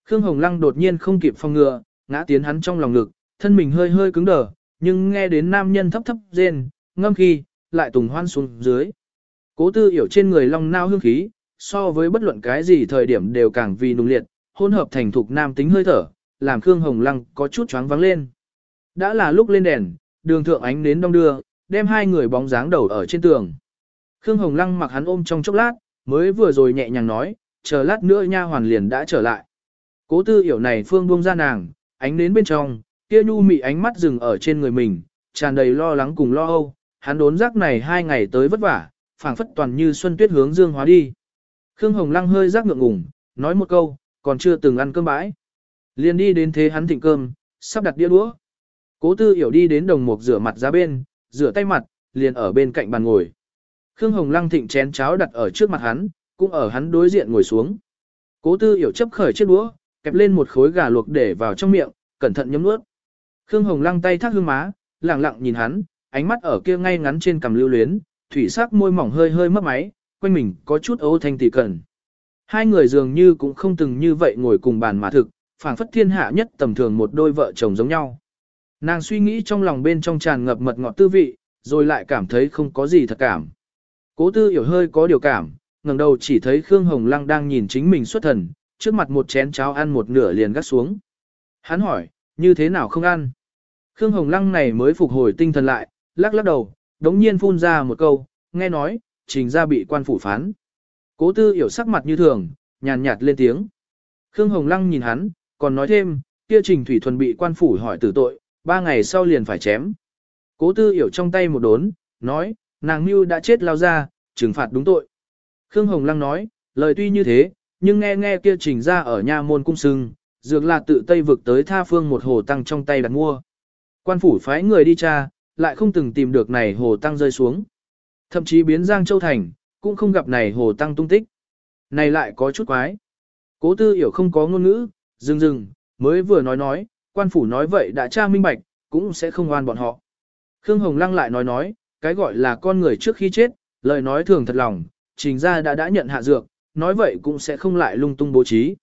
Khương Hồng Lăng đột nhiên không kịp phong ngừa, ngã tiến hắn trong lòng ngực, thân mình hơi hơi cứng đờ, nhưng nghe đến nam nhân thấp thấp rên, ngâm khi, lại tùng hoan xuống dưới. Cố tư hiểu trên người long nao hương khí, so với bất luận cái gì thời điểm đều càng vì nung liệt, hỗn hợp thành thục nam tính hơi thở, làm Khương Hồng Lăng có chút choáng vắng lên. Đã là lúc lên đèn, đường thượng ánh đến đông đưa, đem hai người bóng dáng đầu ở trên tường. Khương Hồng Lăng mặc hắn ôm trong chốc lát, mới vừa rồi nhẹ nhàng nói, chờ lát nữa nha hoàn liền đã trở lại. Cố tư hiểu này phương buông ra nàng, ánh đến bên trong, kia nhu mị ánh mắt dừng ở trên người mình, tràn đầy lo lắng cùng lo âu, hắn đốn giác này hai ngày tới vất vả, phảng phất toàn như xuân tuyết hướng dương hóa đi. Khương Hồng Lăng hơi rắc ngượng ngùng, nói một câu, còn chưa từng ăn cơm bãi. Liền đi đến thế hắn thịnh cơm, sắp đặt đĩa đũa. Cố tư hiểu đi đến đồng mục rửa mặt ra bên, rửa tay mặt, liền ở bên cạnh bàn ngồi. Khương Hồng Lăng thịnh chén cháo đặt ở trước mặt hắn, cũng ở hắn đối diện ngồi xuống. Cố tư hiểu chấp khởi chiếc đũa, kẹp lên một khối gà luộc để vào trong miệng, cẩn thận nhấm nuốt. Khương Hồng Lăng tay thắt hương má, lặng lặng nhìn hắn, ánh mắt ở kia ngay ngắn trên cằm lưu luyến, thủy sắc môi mỏng hơi hơi mất máy, quanh mình có chút ấu thanh tỷ cần. Hai người dường như cũng không từng như vậy ngồi cùng bàn mà thực, phảng phất thiên hạ nhất tầm thường một đôi vợ chồng giống nhau. Nàng suy nghĩ trong lòng bên trong tràn ngập mật ngọt tư vị, rồi lại cảm thấy không có gì thật cảm. Cố tư hiểu hơi có điều cảm, ngẩng đầu chỉ thấy Khương Hồng Lăng đang nhìn chính mình xuất thần, trước mặt một chén cháo ăn một nửa liền gắt xuống. Hắn hỏi, như thế nào không ăn? Khương Hồng Lăng này mới phục hồi tinh thần lại, lắc lắc đầu, đống nhiên phun ra một câu, nghe nói, trình ra bị quan phủ phán. Cố tư hiểu sắc mặt như thường, nhàn nhạt lên tiếng. Khương Hồng Lăng nhìn hắn, còn nói thêm, kia trình thủy thuần bị quan phủ hỏi tử tội, ba ngày sau liền phải chém. Cố tư hiểu trong tay một đốn, nói, nàng mưu đã chết lao ra, trừng phạt đúng tội. Khương Hồng Lăng nói, lời tuy như thế, nhưng nghe nghe kia trình ra ở nha môn cung sưng, dược là tự Tây vực tới tha phương một hồ tăng trong tay đặt mua. Quan phủ phái người đi tra, lại không từng tìm được này hồ tăng rơi xuống. Thậm chí biến Giang Châu Thành, cũng không gặp này hồ tăng tung tích. Này lại có chút quái. Cố tư hiểu không có ngôn ngữ, dừng dừng, mới vừa nói nói, quan phủ nói vậy đã tra minh bạch, cũng sẽ không oan bọn họ. Khương Hồng Lăng lại nói nói, cái gọi là con người trước khi chết, lời nói thường thật lòng, trình ra đã đã nhận hạ dược, nói vậy cũng sẽ không lại lung tung bố trí.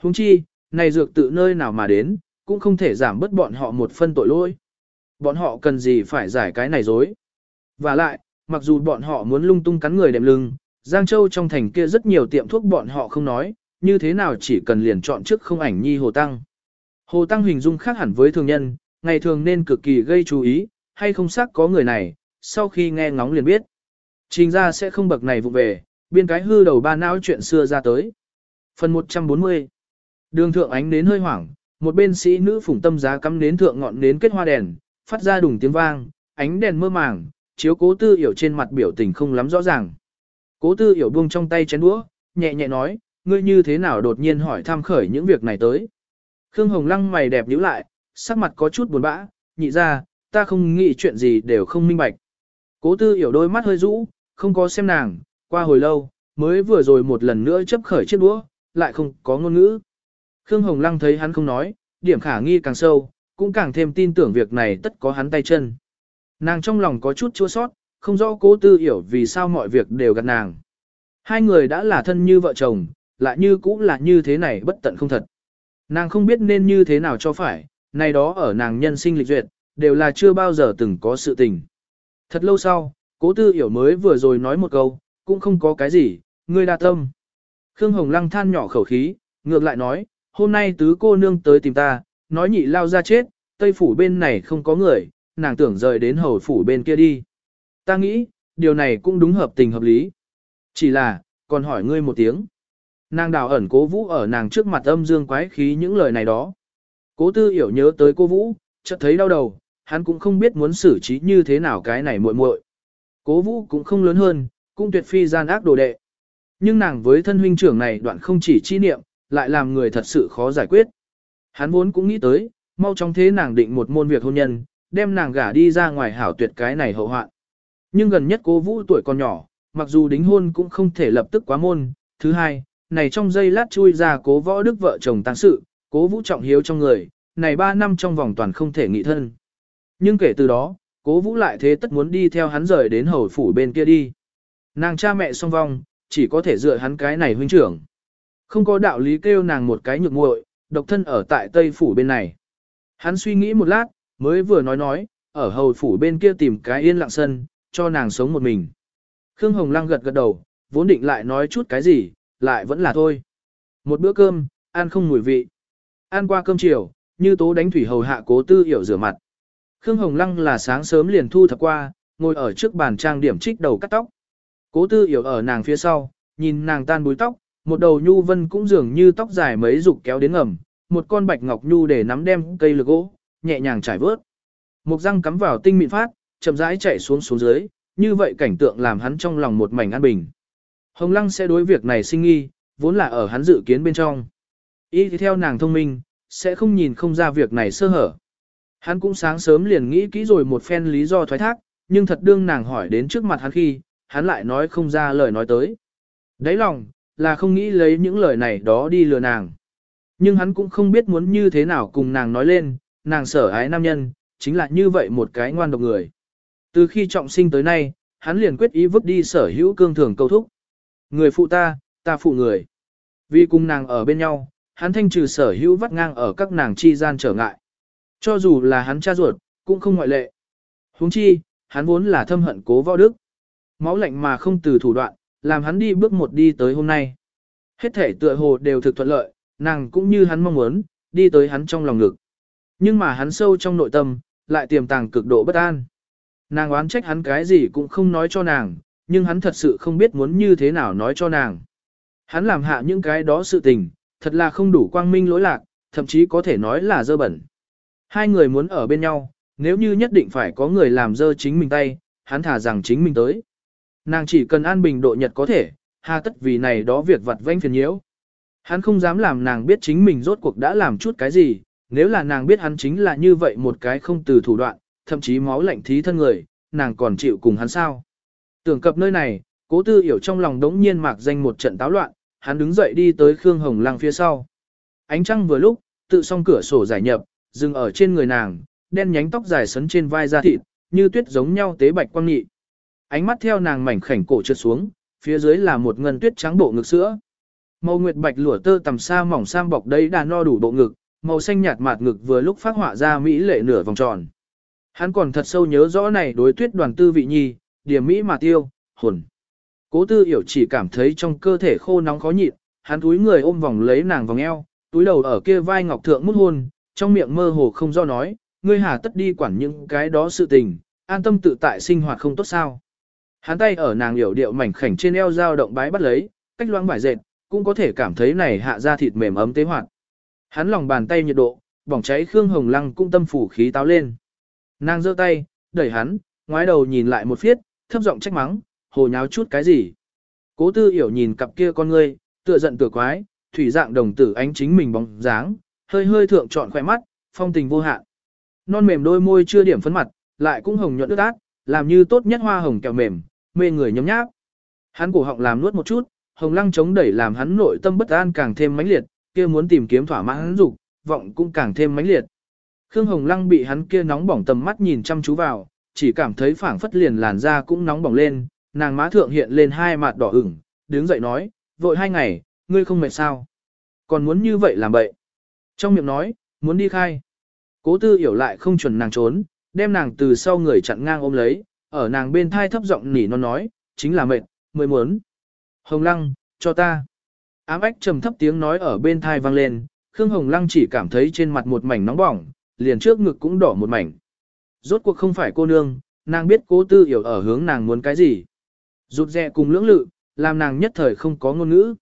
Huống chi, này dược tự nơi nào mà đến, cũng không thể giảm bớt bọn họ một phân tội lỗi. Bọn họ cần gì phải giải cái này dối. Và lại, mặc dù bọn họ muốn lung tung cắn người đệm lưng, Giang Châu trong thành kia rất nhiều tiệm thuốc bọn họ không nói, như thế nào chỉ cần liền chọn trước không ảnh nhi Hồ Tăng. Hồ Tăng hình dung khác hẳn với thường nhân, ngày thường nên cực kỳ gây chú ý, hay không xác có người này, sau khi nghe ngóng liền biết. Trình ra sẽ không bậc này vụ về, biên cái hư đầu ba não chuyện xưa ra tới. Phần 140 Đường thượng ánh đến hơi hoảng, một bên sĩ nữ phủng tâm giá cắm đến thượng ngọn nến kết hoa đèn, phát ra đùng tiếng vang, ánh đèn mơ màng, chiếu cố tư hiểu trên mặt biểu tình không lắm rõ ràng. Cố tư hiểu buông trong tay chén đũa, nhẹ nhẹ nói, ngươi như thế nào đột nhiên hỏi thăm khởi những việc này tới. Khương Hồng Lăng mày đẹp nhíu lại, sắc mặt có chút buồn bã, nhị ra, ta không nghĩ chuyện gì đều không minh bạch. Cố tư hiểu đôi mắt hơi rũ, không có xem nàng, qua hồi lâu, mới vừa rồi một lần nữa chấp khởi chiếc đũa, lại không có ngôn ngữ. Khương Hồng Lăng thấy hắn không nói, điểm khả nghi càng sâu, cũng càng thêm tin tưởng việc này tất có hắn tay chân. Nàng trong lòng có chút chua sót, không rõ cố tư hiểu vì sao mọi việc đều gạt nàng. Hai người đã là thân như vợ chồng, lại như cũng là như thế này bất tận không thật. Nàng không biết nên như thế nào cho phải, này đó ở nàng nhân sinh lịch duyệt, đều là chưa bao giờ từng có sự tình. Thật lâu sau, cố tư hiểu mới vừa rồi nói một câu, cũng không có cái gì, ngươi đa tâm. Khương Hồng Lăng than nhỏ khẩu khí, ngược lại nói, hôm nay tứ cô nương tới tìm ta, nói nhị lao ra chết, tây phủ bên này không có người, nàng tưởng rời đến hầu phủ bên kia đi. Ta nghĩ, điều này cũng đúng hợp tình hợp lý. Chỉ là, còn hỏi ngươi một tiếng. Nàng đào ẩn cố vũ ở nàng trước mặt âm dương quái khí những lời này đó. Cố tư hiểu nhớ tới cô vũ, chợt thấy đau đầu, hắn cũng không biết muốn xử trí như thế nào cái này muội muội. Cố vũ cũng không lớn hơn, cũng tuyệt phi gian ác đồ đệ. Nhưng nàng với thân huynh trưởng này đoạn không chỉ chi niệm, lại làm người thật sự khó giải quyết. Hắn vốn cũng nghĩ tới, mau chóng thế nàng định một môn việc hôn nhân, đem nàng gả đi ra ngoài hảo tuyệt cái này hậu hoạn. Nhưng gần nhất cố vũ tuổi còn nhỏ, mặc dù đính hôn cũng không thể lập tức quá môn. Thứ hai, này trong giây lát chui ra cố võ đức vợ chồng tăng sự, cố vũ trọng hiếu trong người, này ba năm trong vòng toàn không thể nghị thân. Nhưng kể từ đó, cố vũ lại thế tất muốn đi theo hắn rời đến hầu phủ bên kia đi. Nàng cha mẹ song vong, chỉ có thể dựa hắn cái này huynh trưởng. Không có đạo lý kêu nàng một cái nhược muội, độc thân ở tại Tây Phủ bên này. Hắn suy nghĩ một lát, mới vừa nói nói, ở hầu phủ bên kia tìm cái yên lặng sân, cho nàng sống một mình. Khương Hồng Lăng gật gật đầu, vốn định lại nói chút cái gì, lại vẫn là thôi. Một bữa cơm, ăn không mùi vị. Ăn qua cơm chiều, như tố đánh thủy hầu hạ cố tư hiểu rửa mặt. Khương Hồng Lăng là sáng sớm liền thu thập qua, ngồi ở trước bàn trang điểm trích đầu cắt tóc. Cố tư hiểu ở nàng phía sau, nhìn nàng tan búi tóc, một đầu nhu vân cũng dường như tóc dài mấy dục kéo đến ngầm, một con bạch ngọc nhu để nắm đem cây lược gỗ, nhẹ nhàng trải vớt. Một răng cắm vào tinh mịn phát, chậm rãi chạy xuống xuống dưới, như vậy cảnh tượng làm hắn trong lòng một mảnh an bình. Hồng Lăng sẽ đối việc này sinh nghi, vốn là ở hắn dự kiến bên trong. Y thì theo nàng thông minh, sẽ không nhìn không ra việc này sơ hở. Hắn cũng sáng sớm liền nghĩ kỹ rồi một phen lý do thoái thác, nhưng thật đương nàng hỏi đến trước mặt hắn khi, hắn lại nói không ra lời nói tới. Đấy lòng, là không nghĩ lấy những lời này đó đi lừa nàng. Nhưng hắn cũng không biết muốn như thế nào cùng nàng nói lên, nàng sở ái nam nhân, chính là như vậy một cái ngoan độc người. Từ khi trọng sinh tới nay, hắn liền quyết ý vứt đi sở hữu cương thường câu thúc. Người phụ ta, ta phụ người. Vì cùng nàng ở bên nhau, hắn thanh trừ sở hữu vắt ngang ở các nàng chi gian trở ngại. Cho dù là hắn cha ruột, cũng không ngoại lệ. huống chi, hắn vốn là thâm hận cố võ đức. Máu lạnh mà không từ thủ đoạn, làm hắn đi bước một đi tới hôm nay. Hết thể tựa hồ đều thực thuận lợi, nàng cũng như hắn mong muốn, đi tới hắn trong lòng ngực. Nhưng mà hắn sâu trong nội tâm, lại tiềm tàng cực độ bất an. Nàng oán trách hắn cái gì cũng không nói cho nàng, nhưng hắn thật sự không biết muốn như thế nào nói cho nàng. Hắn làm hạ những cái đó sự tình, thật là không đủ quang minh lỗi lạc, thậm chí có thể nói là dơ bẩn. Hai người muốn ở bên nhau, nếu như nhất định phải có người làm dơ chính mình tay, hắn thả rằng chính mình tới. Nàng chỉ cần an bình độ nhật có thể, hà tất vì này đó việc vặt vanh phiền nhiễu. Hắn không dám làm nàng biết chính mình rốt cuộc đã làm chút cái gì, nếu là nàng biết hắn chính là như vậy một cái không từ thủ đoạn, thậm chí máu lạnh thí thân người, nàng còn chịu cùng hắn sao. Tưởng cập nơi này, cố tư hiểu trong lòng đống nhiên mạc danh một trận táo loạn, hắn đứng dậy đi tới Khương Hồng Lăng phía sau. Ánh trăng vừa lúc, tự song cửa sổ giải nhập, dừng ở trên người nàng, đen nhánh tóc dài sấn trên vai da thịt, như tuyết giống nhau tế bạch quang nhị. Ánh mắt theo nàng mảnh khảnh cổ trượt xuống, phía dưới là một ngân tuyết trắng bộ ngực sữa. Màu nguyệt bạch lụa tơ tầm xa mỏng sam bọc đấy đà no đủ bộ ngực, màu xanh nhạt mạt ngực vừa lúc phát họa ra mỹ lệ nửa vòng tròn. Hắn còn thật sâu nhớ rõ này đối tuyết đoàn tư vị nhi, điểm mỹ mà tiêu, hồn. Cố tư hiểu chỉ cảm thấy trong cơ thể khô nóng khó nhịn, hắn túi người ôm vòng lấy nàng vòng eo, túi đầu ở kia vai ngọc thượng mút hôn, trong miệng mơ hồ không do nói, ngươi hà tất đi quản những cái đó sự tình, an tâm tự tại sinh hoạt không tốt sao. Hắn tay ở nàng hiểu điệu mảnh khảnh trên eo dao động bái bắt lấy, cách loãng vải dệt, cũng có thể cảm thấy này hạ ra thịt mềm ấm tế hoạt. Hắn lòng bàn tay nhiệt độ, bỏng cháy Khương Hồng Lăng cũng tâm phủ khí táo lên. Nàng giơ tay, đẩy hắn, ngoái đầu nhìn lại một phiết, thấp giọng trách mắng, hồ nháo chút cái gì. Cố tư hiểu nhìn cặp kia con ngươi, tựa giận tựa quái, thủy dạng đồng tử ánh chính mình bóng dáng, hơi hơi thượng trọn khỏe mắt, phong tình vô hạn. Non mềm đôi môi chưa điểm phấn mặt, lại cũng hồng nhuận ướt át, làm như tốt nhất hoa hồng kẹo mềm, mê người nhấm nháp. Hắn cổ họng làm nuốt một chút, hồng lăng chống đẩy làm hắn nội tâm bất an càng thêm mãnh liệt, kia muốn tìm kiếm thỏa mãn hắn dục, vọng cũng càng thêm mãnh liệt. Khương Hồng Lăng bị hắn kia nóng bỏng tầm mắt nhìn chăm chú vào, chỉ cảm thấy phảng phất liền làn da cũng nóng bỏng lên, nàng má thượng hiện lên hai mặt đỏ ửng, đứng dậy nói, vội hai ngày, ngươi không mệt sao? Còn muốn như vậy làm bậy. Trong miệng nói, muốn đi khai. Cố tư hiểu lại không chuẩn nàng trốn, đem nàng từ sau người chặn ngang ôm lấy, ở nàng bên thai thấp giọng nỉ non nói, chính là mệt, mới muốn. Hồng Lăng, cho ta. Ám ách trầm thấp tiếng nói ở bên thai vang lên, Khương Hồng Lăng chỉ cảm thấy trên mặt một mảnh nóng bỏng, liền trước ngực cũng đỏ một mảnh. Rốt cuộc không phải cô nương, nàng biết cố tư hiểu ở hướng nàng muốn cái gì. Rụt rè cùng lưỡng lự, làm nàng nhất thời không có ngôn ngữ.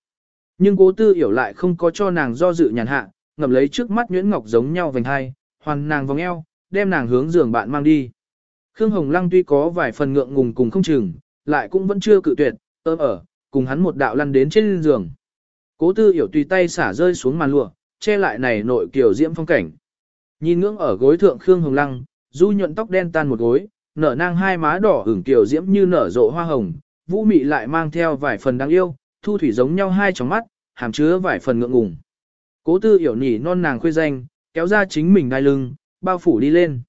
Nhưng cố tư hiểu lại không có cho nàng do dự nhàn hạ, ngậm lấy trước mắt nhuyễn ngọc giống nhau vành hai, hoàn nàng vòng eo, đem nàng hướng giường bạn mang đi. Khương Hồng Lăng tuy có vài phần ngượng ngùng cùng không chừng, lại cũng vẫn chưa cự tuyệt, ôm ở, cùng hắn một đạo lăn đến trên giường. Cố tư hiểu tùy tay xả rơi xuống màn lụa, che lại này nội kiểu diễm phong cảnh. Nhìn ngưỡng ở gối thượng Khương Hồng Lăng, du nhuận tóc đen tan một gối, nở nang hai má đỏ hưởng kiểu diễm như nở rộ hoa hồng, vũ mị lại mang theo vài phần đáng yêu, thu thủy giống nhau hai tròng mắt, hàm chứa vài phần ngượng ngùng. Cố tư hiểu nhỉ non nàng khuê danh, kéo ra chính mình đai lưng, bao phủ đi lên.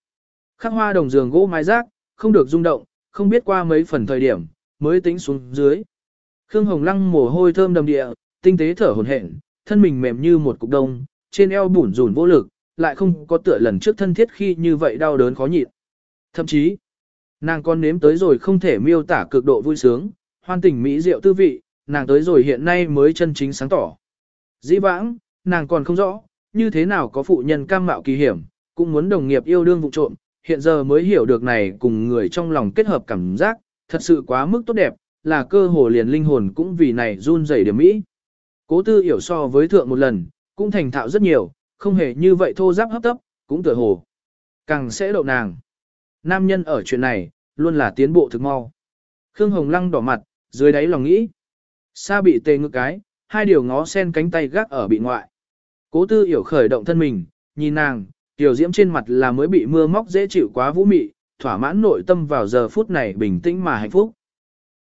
Khắc hoa đồng giường gỗ mái rác, không được rung động, không biết qua mấy phần thời điểm, mới tính xuống dưới. Khương Hồng Lăng mồ hôi thơm đầm địa, tinh tế thở hồn hển, thân mình mềm như một cục đông, trên eo bủn rủn vô lực, lại không có tựa lần trước thân thiết khi như vậy đau đớn khó nhịn. Thậm chí, nàng còn nếm tới rồi không thể miêu tả cực độ vui sướng, hoan tình mỹ diệu tư vị, nàng tới rồi hiện nay mới chân chính sáng tỏ. Dĩ vãng, nàng còn không rõ, như thế nào có phụ nhân cam mạo kỳ hiểm, cũng muốn đồng nghiệp yêu đương vụ trộm, hiện giờ mới hiểu được này cùng người trong lòng kết hợp cảm giác, thật sự quá mức tốt đẹp, là cơ hồ liền linh hồn cũng vì này run rẩy điểm mỹ. Cố tư hiểu so với thượng một lần, cũng thành thạo rất nhiều, không hề như vậy thô giáp hấp tấp, cũng tựa hồ. Càng sẽ đậu nàng. Nam nhân ở chuyện này, luôn là tiến bộ thực mau. Khương Hồng Lăng đỏ mặt, dưới đáy lòng nghĩ. Sa bị tê ngực cái, hai điều ngó sen cánh tay gác ở bị ngoại. Cố tư hiểu khởi động thân mình, nhìn nàng, tiểu diễm trên mặt là mới bị mưa móc dễ chịu quá vũ mị, thỏa mãn nội tâm vào giờ phút này bình tĩnh mà hạnh phúc.